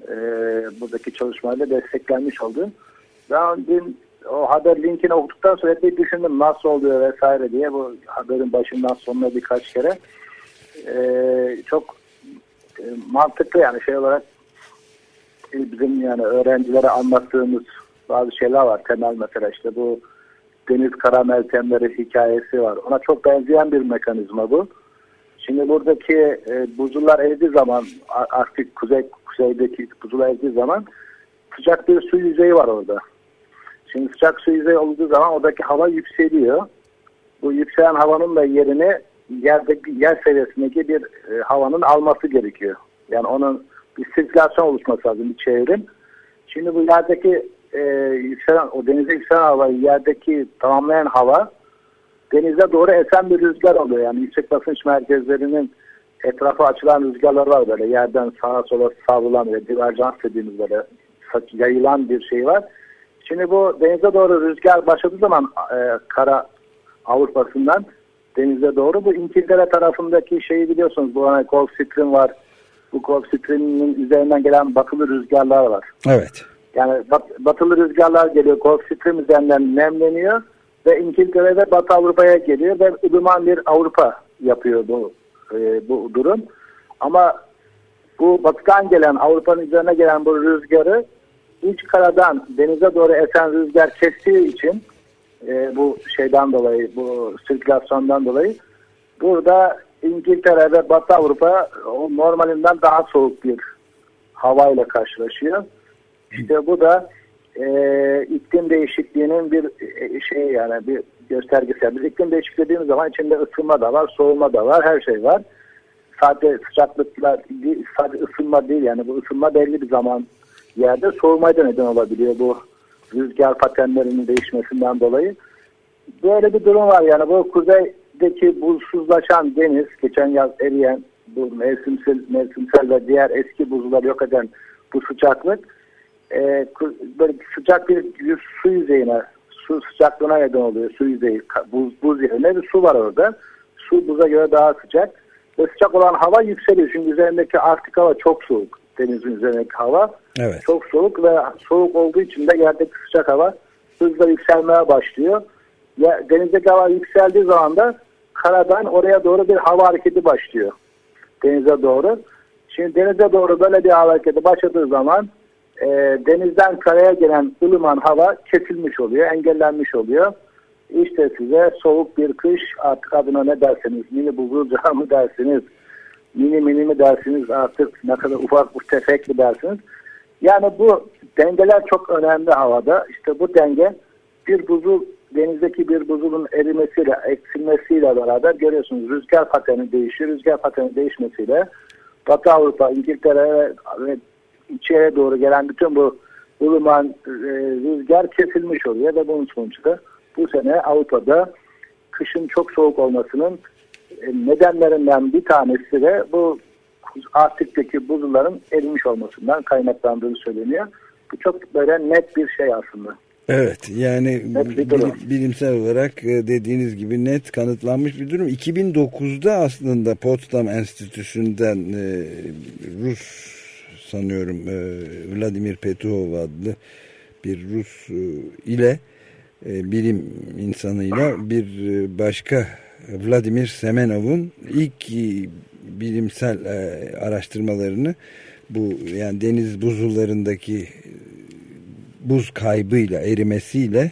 e, buradaki çalışmayla desteklenmiş oldu. Ben dün o haber linkini okuduktan sonra bir düşündüm nasıl oluyor vesaire diye bu haberin başından sonuna birkaç kere E, çok e, mantıklı yani şey olarak e, bizim yani öğrencilere anlattığımız bazı şeyler var temel mesela işte bu deniz kara meltemleri hikayesi var. Ona çok benzeyen bir mekanizma bu. Şimdi buradaki e, buzullar eridiği zaman A- Arktik kuzey kuzeydeki buzullar eridiği zaman sıcak bir su yüzeyi var orada. Şimdi sıcak su yüzeyi olduğu zaman oradaki hava yükseliyor. Bu yükselen havanın da yerini yerdeki yer seviyesindeki bir e, havanın alması gerekiyor. Yani onun bir sirkülasyon oluşması lazım bir çevrim. Şimdi bu yerdeki e, yükselen, o denize yükselen havayı yerdeki tamamlayan hava denize doğru esen bir rüzgar oluyor. Yani yüksek basınç merkezlerinin etrafa açılan rüzgarlar var böyle yerden sağa sola savrulan ve diverjans dediğimiz böyle yayılan bir şey var. Şimdi bu denize doğru rüzgar başladığı zaman e, kara Avrupa'sından denize doğru bu İngiltere tarafındaki şeyi biliyorsunuz bu hani Gulf Stream var. Bu Gulf Stream'in üzerinden gelen batılı rüzgarlar var. Evet. Yani bat- batılı rüzgarlar geliyor. Gulf Stream üzerinden nemleniyor ve İngiltere ve Batı Avrupa'ya geliyor ve ılıman bir Avrupa yapıyor bu e, bu durum. Ama bu batıdan gelen Avrupa'nın üzerine gelen bu rüzgarı iç karadan denize doğru esen rüzgar kestiği için e, bu şeyden dolayı bu sirkülasyondan dolayı burada İngiltere ve Batı Avrupa o normalinden daha soğuk bir havayla karşılaşıyor. İşte bu da e, iklim değişikliğinin bir e, şey yani bir göstergesi. Biz iklim değişikliği dediğimiz zaman içinde ısınma da var, soğuma da var, her şey var. Sadece sıcaklıklar, değil, sadece ısınma değil yani bu ısınma belli bir zaman yerde soğumaya da neden olabiliyor bu rüzgar patenlerinin değişmesinden dolayı. Böyle bir durum var yani bu kuzeydeki buzsuzlaşan deniz, geçen yaz eriyen bu mevsimsel, mevsimsel ve diğer eski buzulları yok eden bu sıcaklık e, böyle sıcak bir su yüzeyine su sıcaklığına neden oluyor. Su yüzeyi buz, buz yerine bir su var orada. Su buza göre daha sıcak. Ve sıcak olan hava yükseliyor. Çünkü üzerindeki Arktik hava çok soğuk. Denizin üzerindeki hava. Evet. Çok soğuk ve soğuk olduğu için de yerdeki sıcak hava hızla yükselmeye başlıyor. Ya, denizdeki hava yükseldiği zaman da karadan oraya doğru bir hava hareketi başlıyor. Denize doğru. Şimdi denize doğru böyle bir hava hareketi başladığı zaman e, denizden karaya gelen ılıman hava kesilmiş oluyor, engellenmiş oluyor. İşte size soğuk bir kış artık adına ne derseniz, mini buzulcağı mı dersiniz, mini mini mi dersiniz artık ne kadar ufak bu tefek mi dersiniz. Yani bu dengeler çok önemli havada. İşte bu denge bir buzul denizdeki bir buzulun erimesiyle, eksilmesiyle beraber görüyorsunuz rüzgar pateni değişiyor. Rüzgar pateni değişmesiyle Batı Avrupa, İngiltere ve içeriye doğru gelen bütün bu ılıman e, rüzgar kesilmiş oluyor ve bunun sonuçta bu sene Avrupa'da kışın çok soğuk olmasının nedenlerinden bir tanesi de bu Arktik'teki buzulların erimiş olmasından kaynaklandığını söyleniyor. Bu çok böyle net bir şey aslında. Evet yani bilim- bilimsel olarak e, dediğiniz gibi net kanıtlanmış bir durum. 2009'da aslında Potsdam Enstitüsü'nden e, Rus sanıyorum e, Vladimir Petuhov adlı bir Rus e, ile e, bilim insanıyla bir e, başka Vladimir Semenov'un ilk bilimsel e, araştırmalarını bu yani deniz buzullarındaki e, buz kaybıyla erimesiyle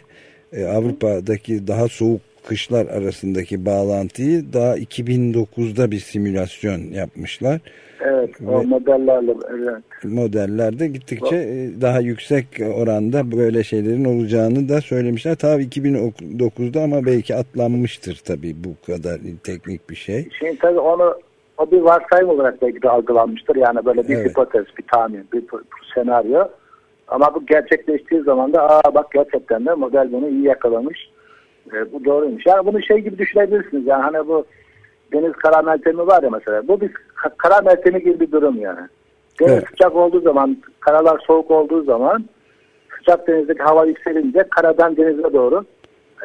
e, Avrupa'daki daha soğuk kışlar arasındaki bağlantıyı daha 2009'da bir simülasyon yapmışlar. Evet, o modellerle evet. Modellerde gittikçe e, daha yüksek oranda böyle şeylerin olacağını da söylemişler. Tabii 2009'da ama belki atlanmıştır tabii bu kadar teknik bir şey. Şimdi tabii onu o bir varsayım olarak belki de algılanmıştır. Yani böyle bir Evet. hipotez, bir tahmin, bir senaryo. Ama bu gerçekleştiği zaman da aa bak gerçekten de model bunu iyi yakalamış. E, bu doğruymuş. Yani bunu şey gibi düşünebilirsiniz. Yani hani bu deniz kara meltemi var ya mesela. Bu bir ka- kara meltemi gibi bir durum yani. Deniz Evet. sıcak olduğu zaman, karalar soğuk olduğu zaman sıcak denizdeki hava yükselince karadan denize doğru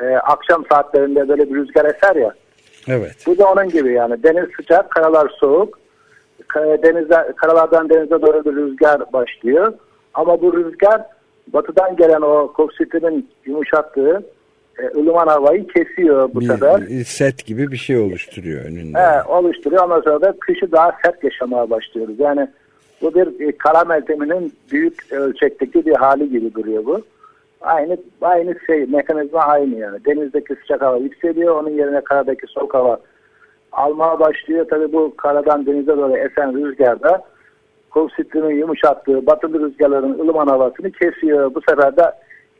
e, akşam saatlerinde böyle bir rüzgar eser ya. Evet. Bu da onun gibi yani. Deniz sıcak, karalar soğuk. Denizde, karalardan denize doğru bir rüzgar başlıyor. Ama bu rüzgar batıdan gelen o koksitlinin yumuşattığı e, ılıman havayı kesiyor bu Bir, sefer. bir set gibi bir şey oluşturuyor önünde. He, oluşturuyor. Ondan sonra da kışı daha sert yaşamaya başlıyoruz. Yani bu bir e, kara melteminin büyük ölçekteki bir hali gibi duruyor bu. Aynı aynı şey mekanizma aynı yani. Denizdeki sıcak hava yükseliyor. Onun yerine karadaki soğuk hava almaya başlıyor. Tabii bu karadan denize doğru esen rüzgarda koksitlinin yumuşattığı batılı rüzgarların ılıman havasını kesiyor. Bu sefer de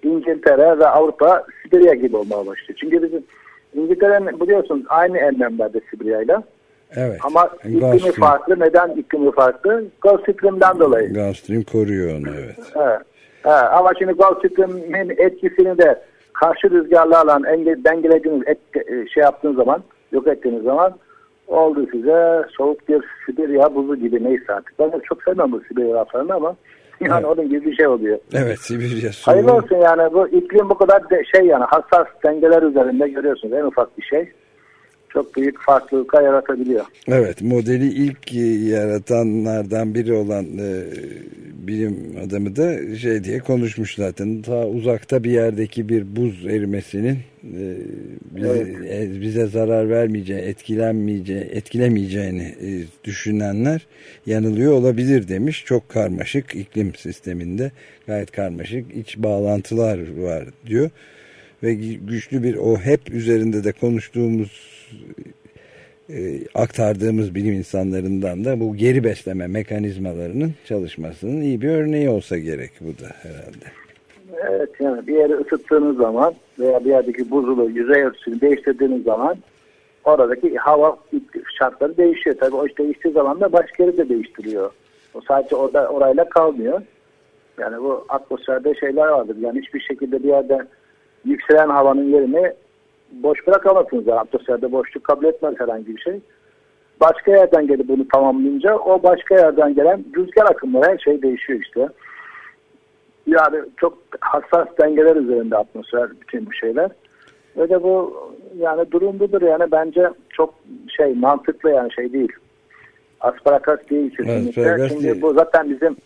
İngiltere ve Avrupa Sibirya gibi olmaya başlıyor. Çünkü bizim İngiltere'nin biliyorsunuz aynı enlemlerde Sibirya'yla. Evet. Ama Gulf iklimi Stream. farklı. Neden iklimi farklı? Gulf dolayı. Gulf koruyor onu evet. Evet. Evet. Ama şimdi Gulf Stream'in etkisini de karşı rüzgarlarla enge, dengelediğiniz, et, e, şey yaptığınız zaman, yok ettiğiniz zaman oldu size soğuk bir Sibirya buzu gibi neyse artık. Ben çok sevmem bu Sibirya laflarını ama yani Evet. onun gibi bir şey oluyor. Evet Sibirya Hayırlı soğuğu. olsun yani bu iklim bu kadar de, şey yani hassas dengeler üzerinde görüyorsunuz en ufak bir şey. Çok büyük farklılıklar yaratabiliyor. Evet modeli ilk yaratanlardan biri olan e, bilim adamı da şey diye konuşmuş zaten. Ta uzakta bir yerdeki bir buz erimesinin e, bize, evet. e, bize zarar vermeyeceği, etkilenmeyeceği, etkilemeyeceğini e, düşünenler yanılıyor olabilir demiş. Çok karmaşık iklim sisteminde gayet karmaşık iç bağlantılar var diyor. Ve güçlü bir o hep üzerinde de konuştuğumuz e, aktardığımız bilim insanlarından da bu geri besleme mekanizmalarının çalışmasının iyi bir örneği olsa gerek bu da herhalde. Evet yani bir yeri ısıttığınız zaman veya bir yerdeki buzulu yüzey ölçüsünü değiştirdiğiniz zaman oradaki hava şartları değişiyor. Tabii o işte değiştiği zaman da başka yeri de değiştiriyor. O sadece orada orayla kalmıyor. Yani bu atmosferde şeyler vardır. Yani hiçbir şekilde bir yerde yükselen havanın yerini boş bırakamazsınız. Atmosferde boşluk kabul etmez herhangi bir şey. Başka yerden gelip bunu tamamlayınca o başka yerden gelen rüzgar akımları her şey değişiyor işte. Yani çok hassas dengeler üzerinde atmosfer bütün bu şeyler. Ve de bu yani durum budur yani bence çok şey mantıklı yani şey değil. Asparagas değil kesinlikle. Evet, Şimdi değil. bu zaten bizim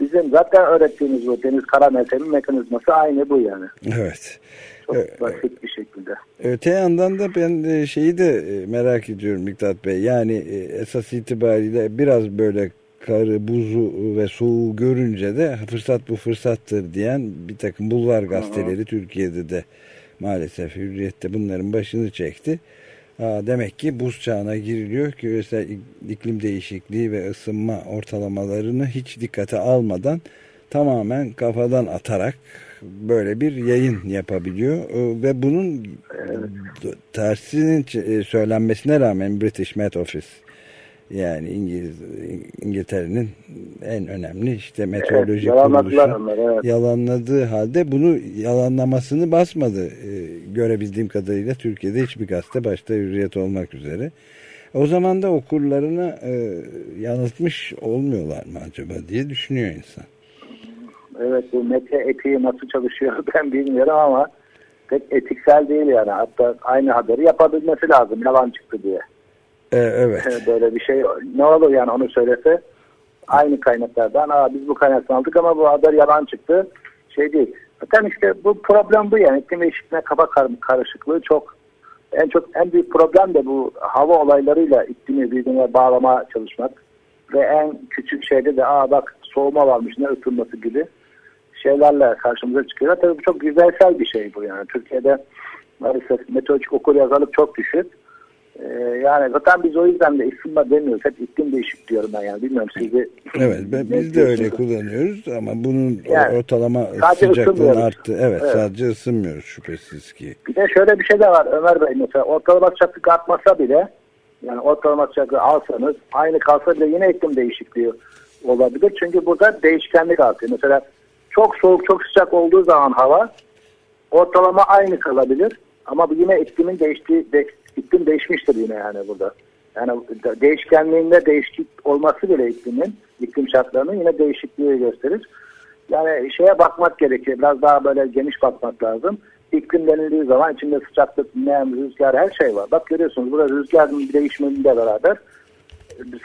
bizim zaten öğrettiğimiz bu deniz kara meltemin mekanizması aynı bu yani. Evet. Çok evet. basit bir şekilde. Öte yandan da ben şeyi de e, merak ediyorum Miktat Bey. Yani e, esas itibariyle biraz böyle karı, buzu ve soğuğu görünce de fırsat bu fırsattır diyen bir takım bulvar gazeteleri Aha. Türkiye'de de maalesef hürriyette bunların başını çekti. Demek ki buz çağına giriliyor. Küresel iklim değişikliği ve ısınma ortalamalarını hiç dikkate almadan tamamen kafadan atarak böyle bir yayın yapabiliyor ee, ve bunun evet. tersinin e, söylenmesine rağmen British Met Office yani İngiliz İngiltere'nin en önemli işte meteoroloji evet, kuruluşu onlar, evet. yalanladığı halde bunu yalanlamasını basmadı ee, görebildiğim kadarıyla Türkiye'de hiçbir gazete başta hürriyet olmak üzere. O zaman da okurlarını e, yanıltmış olmuyorlar mı acaba diye düşünüyor insan. Evet bu mete etiği nasıl çalışıyor ben bilmiyorum ama pek etiksel değil yani. Hatta aynı haberi yapabilmesi lazım yalan çıktı diye. Ee, evet. Böyle bir şey ne olur yani onu söylese aynı kaynaklardan Aa, biz bu kaynaktan aldık ama bu haber yalan çıktı. Şey değil. Zaten işte bu problem bu yani iklim değişikliğine kafa karışıklığı çok en çok en büyük problem de bu hava olaylarıyla iklimi birbirine bağlama çalışmak ve en küçük şeyde de aa bak soğuma varmış ne ısınması gibi şeylerle karşımıza çıkıyor. Tabii bu çok güzelsel bir şey bu yani. Türkiye'de maalesef meteorolojik okur yazarlık çok düşük. Ee, yani zaten biz o yüzden de ısınma demiyoruz. Hep iklim değişik diyorum ben yani. Bilmiyorum sizi. Evet ben, biz de öyle kullanıyoruz ama bunun yani, ortalama sıcaklığı arttı. Evet, evet sadece ısınmıyoruz şüphesiz ki. Bir de şöyle bir şey de var Ömer Bey mesela ortalama sıcaklık artmasa bile yani ortalama sıcaklığı alsanız aynı kalsa bile yine iklim değişikliği olabilir. Çünkü burada değişkenlik artıyor. Mesela çok soğuk, çok sıcak olduğu zaman hava ortalama aynı kalabilir. Ama yine iklimin değiştiği, de, iklim değişmiştir yine yani burada. Yani değişkenliğinde değişiklik olması bile iklimin, iklim şartlarının yine değişikliği gösterir. Yani şeye bakmak gerekiyor. Biraz daha böyle geniş bakmak lazım. İklim denildiği zaman içinde sıcaklık, nem, rüzgar her şey var. Bak görüyorsunuz burada rüzgarın değişimiyle beraber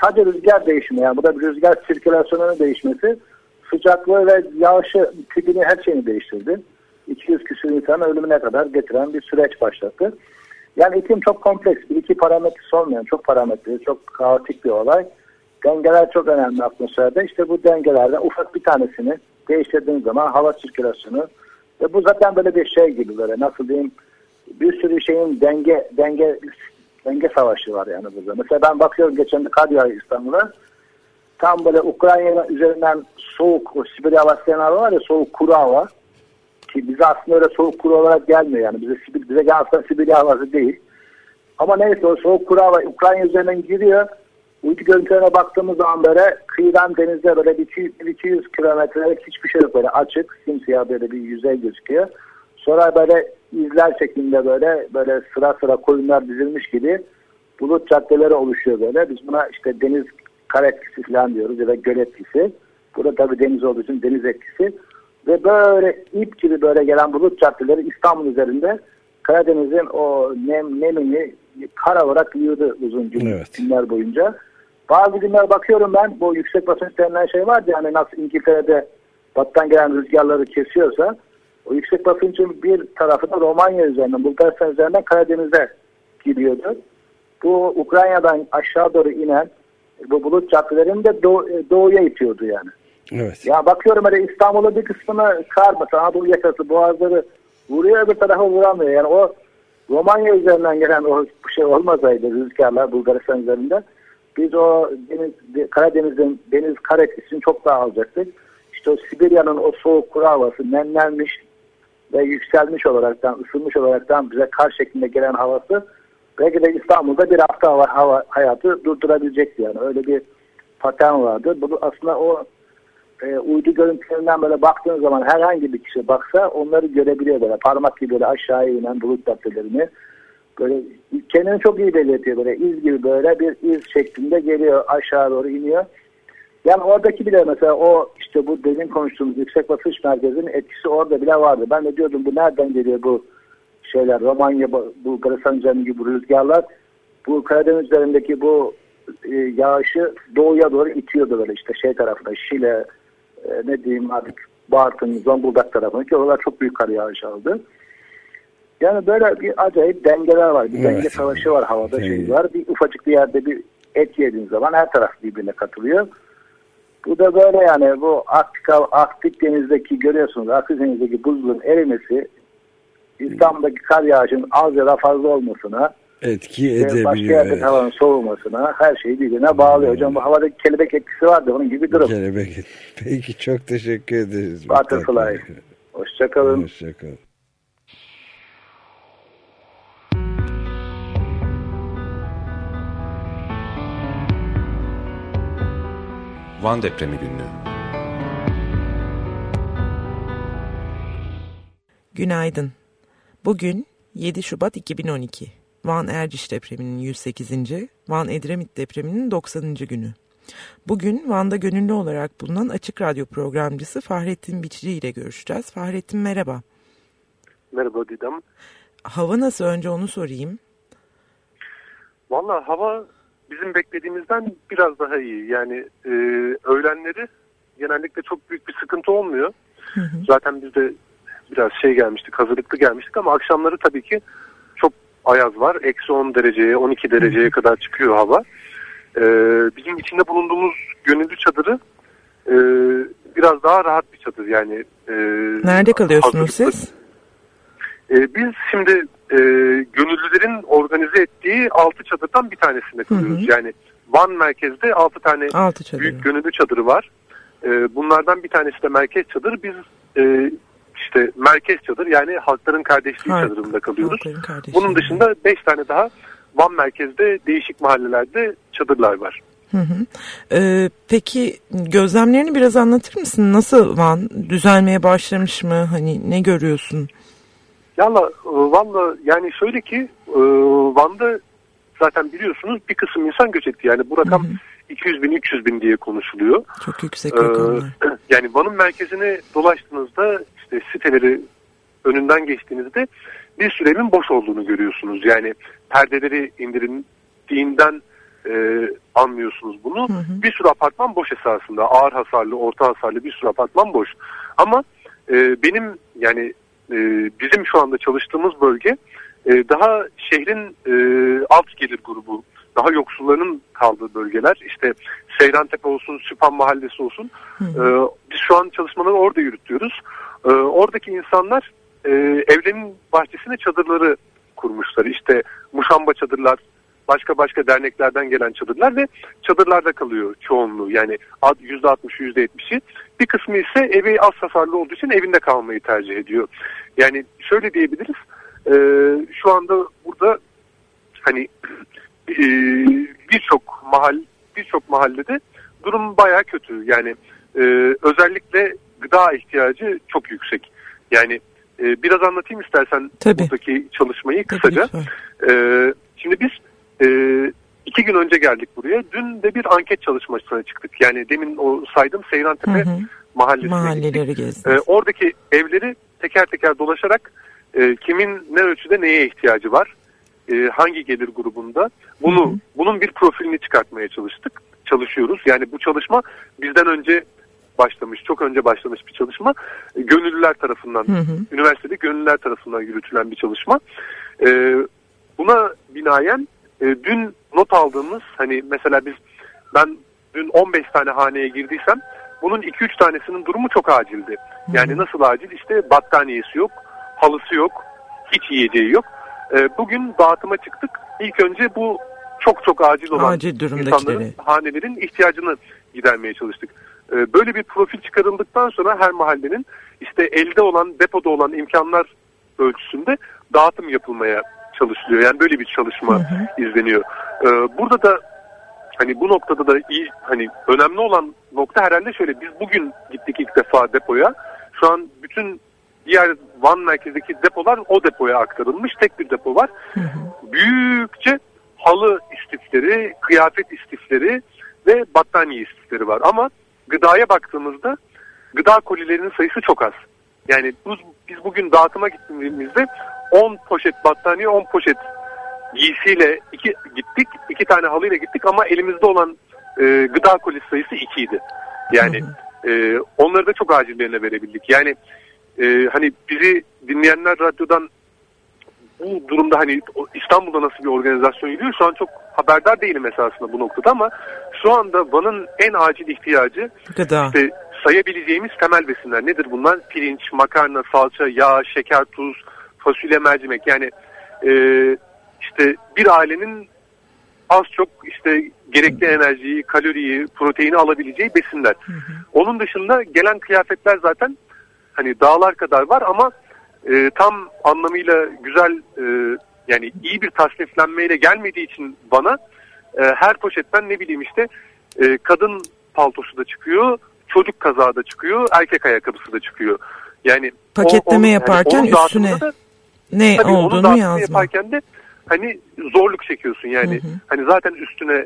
sadece rüzgar değişimi yani burada rüzgar sirkülasyonunun değişmesi sıcaklığı ve yağışı tipini her şeyini değiştirdi. 200 küsur insan ölümüne kadar getiren bir süreç başlattı. Yani iklim çok kompleks. Bir iki parametresi olmayan çok parametreli, çok kaotik bir olay. Dengeler çok önemli atmosferde. İşte bu dengelerden ufak bir tanesini değiştirdiğiniz zaman hava sirkülasyonu ve bu zaten böyle bir şey gibi böyle nasıl diyeyim bir sürü şeyin denge denge denge savaşı var yani burada. Mesela ben bakıyorum geçen de kar İstanbul'a tam böyle Ukrayna üzerinden soğuk o Sibirya havası var ya soğuk kuru hava ki bize aslında öyle soğuk kuru olarak gelmiyor yani bize, Sibir, bize aslında Sibirya havası değil. Ama neyse o soğuk kuru hava Ukrayna üzerinden giriyor. Uydu görüntülerine baktığımız zaman böyle kıyıdan denizde böyle 200 kilometrelik hiçbir şey yok böyle açık simsiyah böyle bir yüzey gözüküyor. Sonra böyle izler şeklinde böyle böyle sıra sıra koyunlar dizilmiş gibi bulut caddeleri oluşuyor böyle. Biz buna işte deniz kar etkisi falan diyoruz ya da göl etkisi. Burada tabii deniz olduğu için deniz etkisi. Ve böyle ip gibi böyle gelen bulut caddeleri İstanbul üzerinde Karadeniz'in o nem, nemini kar olarak yığdı uzun gün, Evet. günler boyunca. Bazı günler bakıyorum ben bu yüksek basınç denilen şey vardı yani nasıl İngiltere'de battan gelen rüzgarları kesiyorsa o yüksek basıncın bir tarafı da Romanya üzerinden, Bulgaristan üzerinden Karadeniz'e gidiyordu. Bu Ukrayna'dan aşağı doğru inen bu bulut caddelerini de doğu- e, doğuya itiyordu yani. Evet. Ya bakıyorum öyle İstanbul'un bir kısmına kar mesela Anadolu yakası boğazları vuruyor öbür tarafa vuramıyor. Yani o Romanya üzerinden gelen o şey olmasaydı rüzgarlar Bulgaristan üzerinde biz o deniz, de- Karadeniz'in deniz kar etkisini çok daha alacaktık. İşte o Sibirya'nın o soğuk kuru havası nemlenmiş ve yükselmiş olaraktan, ısınmış olaraktan bize kar şeklinde gelen havası belki de İstanbul'da bir hafta hava, hava hayatı durdurabilecekti yani. Öyle bir patern vardı. Bu aslında o e, uydu görüntülerinden böyle baktığın zaman herhangi bir kişi baksa onları görebiliyor böyle parmak gibi böyle aşağıya inen bulut tatlelerini böyle kendini çok iyi belirtiyor böyle iz gibi böyle bir iz şeklinde geliyor aşağı doğru iniyor. Yani oradaki bile mesela o işte bu demin konuştuğumuz yüksek basınç merkezinin etkisi orada bile vardı. Ben de diyordum bu nereden geliyor bu şeyler Romanya, Bulgaristan üzerindeki bu rüzgarlar bu Karadeniz üzerindeki bu e, yağışı doğuya doğru itiyordu böyle işte şey tarafına Şile e, ne diyeyim artık Bartın, Zonguldak tarafına ki oralar çok büyük kar yağışı aldı. Yani böyle bir acayip dengeler var. Bir Evet. denge savaşı var havada Denge. şey var. Bir ufacık bir yerde bir et yediğin zaman her taraf birbirine katılıyor. Bu da böyle yani bu Arktik, Arktik denizdeki görüyorsunuz Arktik denizdeki buzluğun erimesi İstanbul'daki kar yağışının az ya da fazla olmasına Etki ve başka edebiliyor. yerde Evet. havanın soğumasına her şeyi birbirine bağlıyor. Hocam bu havadaki kelebek etkisi vardı onun gibi durum. Kelebek. Peki çok teşekkür ederiz. Butterfly. Hoşçakalın. Hoşçakalın. Van depremi günlüğü. Günaydın. Bugün 7 Şubat 2012. Van Erciş depreminin 108. Van Edremit depreminin 90. günü. Bugün Van'da gönüllü olarak bulunan Açık Radyo programcısı Fahrettin Biçici ile görüşeceğiz. Fahrettin merhaba. Merhaba Didem. Hava nasıl önce onu sorayım. Valla hava bizim beklediğimizden biraz daha iyi. Yani e, öğlenleri genellikle çok büyük bir sıkıntı olmuyor. Zaten biz de biraz şey gelmiştik, hazırlıklı gelmiştik ama akşamları tabii ki ayaz var. Eksi 10 dereceye, 12 dereceye kadar çıkıyor hava. E, bizim içinde bulunduğumuz gönüllü çadırı e, biraz daha rahat bir çadır. Yani e, Nerede kalıyorsunuz siz? E, biz şimdi e, gönüllülerin organize ettiği altı çadırdan bir tanesinde kalıyoruz. Yani Van merkezde altı tane Altı çadırı. büyük gönüllü çadırı var. E, bunlardan bir tanesi de merkez çadır. Biz e, işte merkez çadır yani halkların kardeşliği Halk- çadırında kalıyoruz. kardeşliği. Bunun dışında beş tane daha Van merkezde değişik mahallelerde çadırlar var. Hı hı. Ee, peki gözlemlerini biraz anlatır mısın? Nasıl Van? Düzelmeye başlamış mı? Hani ne görüyorsun? Yalla e, Van'da yani şöyle ki e, Van'da zaten biliyorsunuz bir kısım insan göç etti. Yani bu rakam 200 bin 300 bin diye konuşuluyor. Çok yüksek Ee, rakamlar. yani Van'ın merkezine dolaştığınızda işte siteleri önünden geçtiğinizde bir sürü evin boş olduğunu görüyorsunuz. Yani perdeleri indirildiğinden e, anlıyorsunuz bunu. Bir sürü apartman boş esasında. Ağır hasarlı, orta hasarlı bir sürü apartman boş. Ama e, benim yani e, bizim şu anda çalıştığımız bölge e, daha şehrin e, alt gelir grubu, daha yoksulların kaldığı bölgeler. İşte Seyrantepe olsun, Süphan Mahallesi olsun. E, biz şu an çalışmaları orada yürütüyoruz. E, oradaki insanlar e, evlerin bahçesine çadırları kurmuşlar. İşte muşamba çadırlar, başka başka derneklerden gelen çadırlar ve çadırlarda kalıyor çoğunluğu. Yani %60'ı %70'i. Bir kısmı ise evi az hasarlı olduğu için evinde kalmayı tercih ediyor. Yani şöyle diyebiliriz. e, şu anda burada hani e, birçok mahal birçok mahallede durum baya kötü. Yani e, özellikle gıda ihtiyacı çok yüksek. Yani e, biraz anlatayım istersen Tabii. buradaki çalışmayı Tabii, kısaca. lütfen. Ee, şimdi biz e, iki gün önce geldik buraya. Dün de bir anket çalışmasına çıktık. Yani demin o saydım Seyrantepe mahallesine gittik. Mahalleleri Ee, gezdiniz. oradaki evleri teker teker dolaşarak e, kimin ne ölçüde neye ihtiyacı var? e, hangi gelir grubunda bunu hı hı. bunun bir profilini çıkartmaya çalıştık. Çalışıyoruz. Yani bu çalışma bizden önce başlamış, çok önce başlamış bir çalışma. E, gönüllüler tarafından, hı hı. üniversitede gönüllüler tarafından yürütülen bir çalışma. E, buna binaen e, dün not aldığımız, hani mesela biz ben dün 15 tane haneye girdiysem bunun 2-3 tanesinin durumu çok acildi. Yani nasıl acil? İşte battaniyesi yok, halısı yok, hiç yiyeceği yok. E, bugün dağıtıma çıktık. İlk önce bu çok çok acil olan acil insanların, hanelerin ihtiyacını gidermeye çalıştık. E, böyle bir profil çıkarıldıktan sonra her mahallenin işte elde olan, depoda olan imkanlar ölçüsünde dağıtım yapılmaya çalışılıyor. Yani böyle bir çalışma hı hı. izleniyor. E, burada da hani bu noktada da iyi hani önemli olan nokta herhalde şöyle biz bugün gittik ilk defa depoya. Şu an bütün diğer Van merkezdeki depolar o depoya aktarılmış. Tek bir depo var. Hı hı. Büyükçe halı istifleri, kıyafet istifleri ve battaniye istifleri var. Ama gıdaya baktığımızda gıda kolilerinin sayısı çok az. Yani biz, biz bugün dağıtıma gittiğimizde 10 poşet battaniye, 10 poşet giysiyle iki, gittik. iki tane halıyla gittik ama elimizde olan e, gıda kolisi sayısı 2 idi. Yani e, onları da çok acillerine verebildik. Yani e, hani bizi dinleyenler radyodan bu durumda hani İstanbul'da nasıl bir organizasyon yürüyor şu an çok haberdar değilim esasında bu noktada ama şu anda Van'ın en acil ihtiyacı Gıda. işte sayabileceğimiz temel besinler nedir bunlar? Pirinç, makarna, salça, yağ, şeker, tuz, fasulye, mercimek yani e, işte bir ailenin az çok işte gerekli enerjiyi, kaloriyi, proteini alabileceği besinler. Hı hı. Onun dışında gelen kıyafetler zaten hani dağlar kadar var ama e, tam anlamıyla güzel e, yani iyi bir tasniflenmeyle gelmediği için bana e, her poşetten ne bileyim işte e, kadın paltosu da çıkıyor, çocuk kazağı da çıkıyor, erkek ayakkabısı da çıkıyor. Yani paketleme o, yaparken hani üstüne da, ne tabii olduğunu yazma. yaparken de hani zorluk çekiyorsun yani. Hı hı. Hani zaten üstüne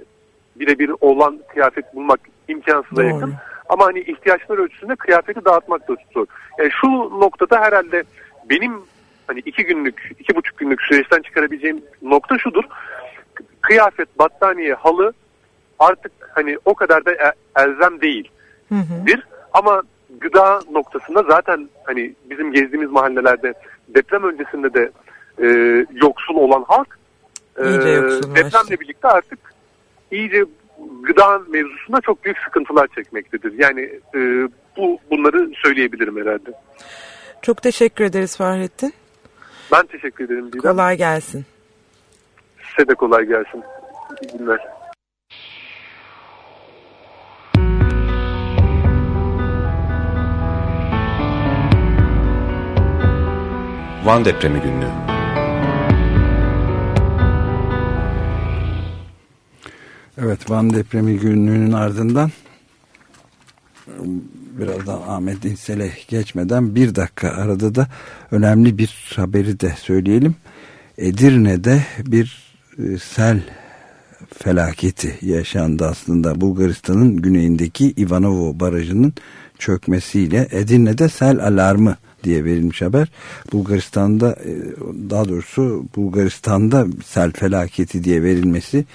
birebir olan kıyafet bulmak imkansıza yakın. Ama hani ihtiyaçlar ölçüsünde kıyafeti dağıtmak da zor. Yani şu noktada herhalde benim hani iki günlük, iki buçuk günlük süreçten çıkarabileceğim nokta şudur. Kıyafet, battaniye, halı artık hani o kadar da elzem değil. Hı hı. Bir ama gıda noktasında zaten hani bizim gezdiğimiz mahallelerde deprem öncesinde de e, yoksul olan halk e, depremle birlikte artık iyice gıda mevzusunda çok büyük sıkıntılar çekmektedir. Yani e, bu bunları söyleyebilirim herhalde. Çok teşekkür ederiz Fahrettin. Ben teşekkür ederim. Didem. Kolay gelsin. Size de kolay gelsin. İyi günler. Van Depremi Günlüğü Evet Van Depremi günlüğünün ardından birazdan Ahmet İnsel'e geçmeden bir dakika arada da önemli bir haberi de söyleyelim. Edirne'de bir e, sel felaketi yaşandı aslında Bulgaristan'ın güneyindeki Ivanovo Barajı'nın çökmesiyle Edirne'de sel alarmı diye verilmiş haber. Bulgaristan'da e, daha doğrusu Bulgaristan'da sel felaketi diye verilmesi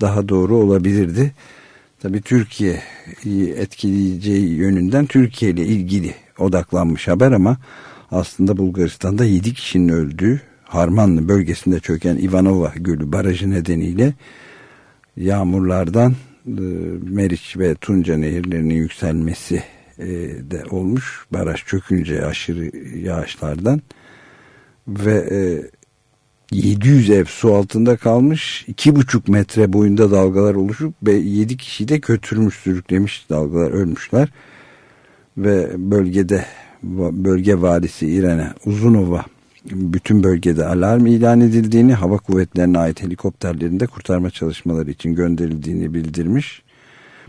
daha doğru olabilirdi. Tabii Türkiye'yi etkileyeceği yönünden Türkiye ile ilgili odaklanmış haber ama aslında Bulgaristan'da 7 kişinin öldüğü Harmanlı bölgesinde çöken Ivanova Gölü barajı nedeniyle yağmurlardan e, Meriç ve Tunca nehirlerinin yükselmesi e, de olmuş. Baraj çökünce aşırı yağışlardan ve 700 ev su altında kalmış. 2,5 metre boyunda dalgalar oluşup ve 7 kişi de kötürmüş, sürüklemiş dalgalar ölmüşler. Ve bölgede bölge valisi İrene Uzunova bütün bölgede alarm ilan edildiğini, hava kuvvetlerine ait helikopterlerinde kurtarma çalışmaları için gönderildiğini bildirmiş.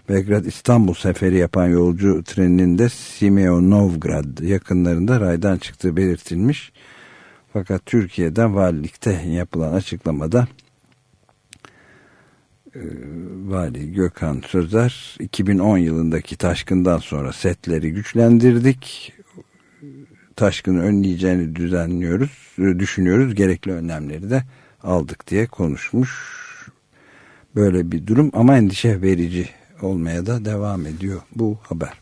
Belgrad İstanbul seferi yapan yolcu treninin de Simeonovgrad yakınlarında raydan çıktığı belirtilmiş. Fakat Türkiye'den valilikte yapılan açıklamada e, Vali Gökhan Sözer 2010 yılındaki taşkından sonra setleri güçlendirdik. Taşkını önleyeceğini düzenliyoruz, düşünüyoruz. Gerekli önlemleri de aldık diye konuşmuş. Böyle bir durum ama endişe verici olmaya da devam ediyor bu haber.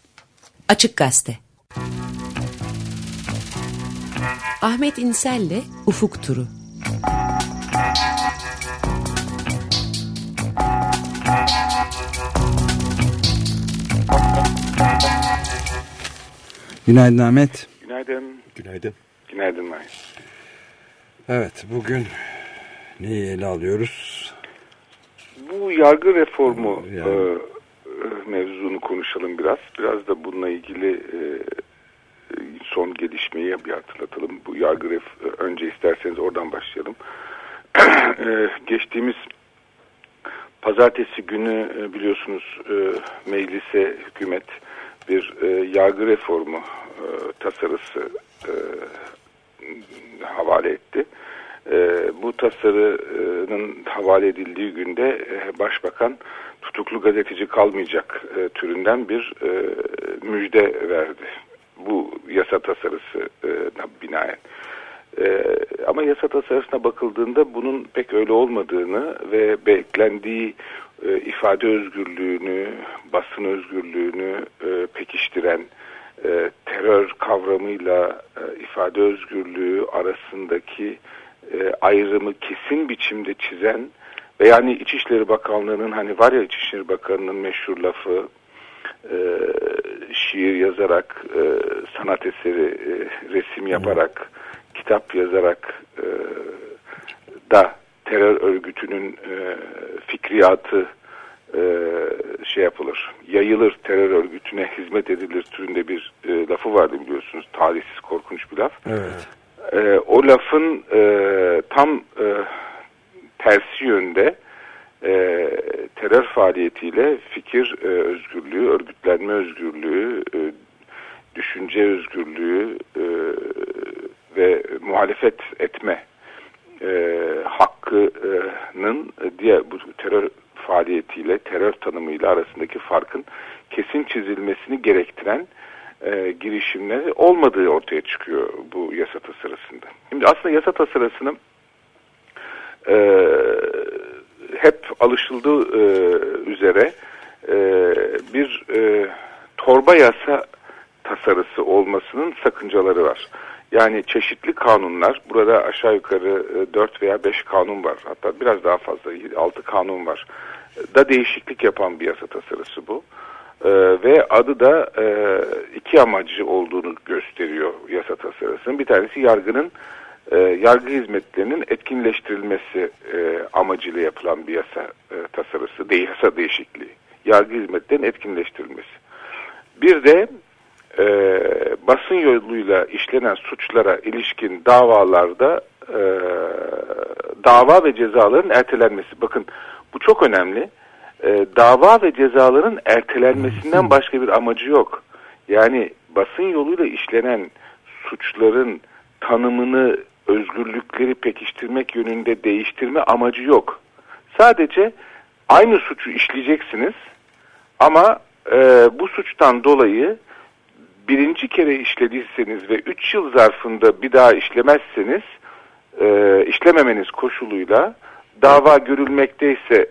Açık Gazete Ahmet İnsel'le Ufuk Turu Günaydın Ahmet. Günaydın. Günaydın. Günaydın Mahir. Evet bugün neyi ele alıyoruz? Bu yargı reformu Yani. e, e, mevzunu konuşalım biraz. Biraz da bununla ilgili e, son gelişmeyi bir hatırlatalım. Bu yargı ref önce isterseniz oradan başlayalım. E, geçtiğimiz pazartesi günü e, biliyorsunuz e, meclise hükümet bir yargı reformu tasarısı havale etti. Bu tasarının havale edildiği günde başbakan tutuklu gazeteci kalmayacak türünden bir müjde verdi. Bu yasa tasarısı e, binaen. E, ama yasa tasarısına bakıldığında bunun pek öyle olmadığını ve beklendiği e, ifade özgürlüğünü, basın özgürlüğünü e, pekiştiren, e, terör kavramıyla e, ifade özgürlüğü arasındaki e, ayrımı kesin biçimde çizen ve yani İçişleri Bakanlığı'nın hani var ya İçişleri Bakanı'nın meşhur lafı e, şiir yazarak, e, sanat eseri, e, resim yaparak, kitap yazarak e, da terör örgütünün e, fikriyatı e, şey yapılır, yayılır terör örgütüne hizmet edilir türünde bir e, lafı vardı biliyorsunuz. Talihsiz korkunç bir laf. Evet. E, o lafın e, tam e, tersi yönde e, terör faaliyetiyle fikir e, özgürlüğü, örgütlenme özgürlüğü, e, düşünce özgürlüğü e, ve muhalefet etme e, hakkının diğer bu terör faaliyetiyle, terör tanımıyla arasındaki farkın kesin çizilmesini gerektiren e, girişimleri olmadığı ortaya çıkıyor bu yasa tasarısında. Şimdi aslında yasa tasarısını e, hep alışıldığı e, üzere e, bir e, torba yasa tasarısı olmasının sakıncaları var. Yani çeşitli kanunlar, burada aşağı yukarı e, 4 veya 5 kanun var. Hatta biraz daha fazla, 6 kanun var. Da değişiklik yapan bir yasa tasarısı bu. E, ve adı da e, iki amacı olduğunu gösteriyor yasa tasarısının. Bir tanesi yargının, e, yargı hizmetlerinin etkinleştirilmesi e, amacıyla yapılan bir yasa e, tasarısı, değil, yasa değişikliği. Yargı hizmetlerinin etkinleştirilmesi. Bir de e, basın yoluyla işlenen suçlara ilişkin davalarda e, dava ve cezaların ertelenmesi. Bakın bu çok önemli. E, dava ve cezaların ertelenmesinden başka bir amacı yok. Yani basın yoluyla işlenen suçların tanımını, özgürlükleri pekiştirmek yönünde değiştirme amacı yok. Sadece aynı suçu işleyeceksiniz ama e, bu suçtan dolayı birinci kere işlediyseniz ve 3 yıl zarfında bir daha işlemezseniz e, işlememeniz koşuluyla dava görülmekteyse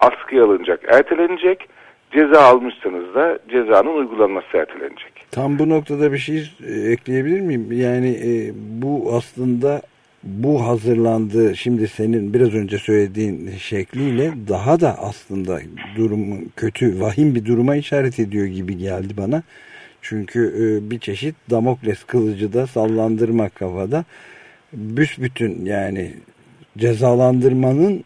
askıya alınacak, ertelenecek. Ceza almışsanız da cezanın uygulanması ertelenecek. Tam bu noktada bir şey e, ekleyebilir miyim? Yani e, bu aslında bu hazırlandığı şimdi senin biraz önce söylediğin şekliyle daha da aslında durumu kötü, vahim bir duruma işaret ediyor gibi geldi bana. Çünkü e, bir çeşit Damokles kılıcı da sallandırmak kafada. Büsbütün yani cezalandırmanın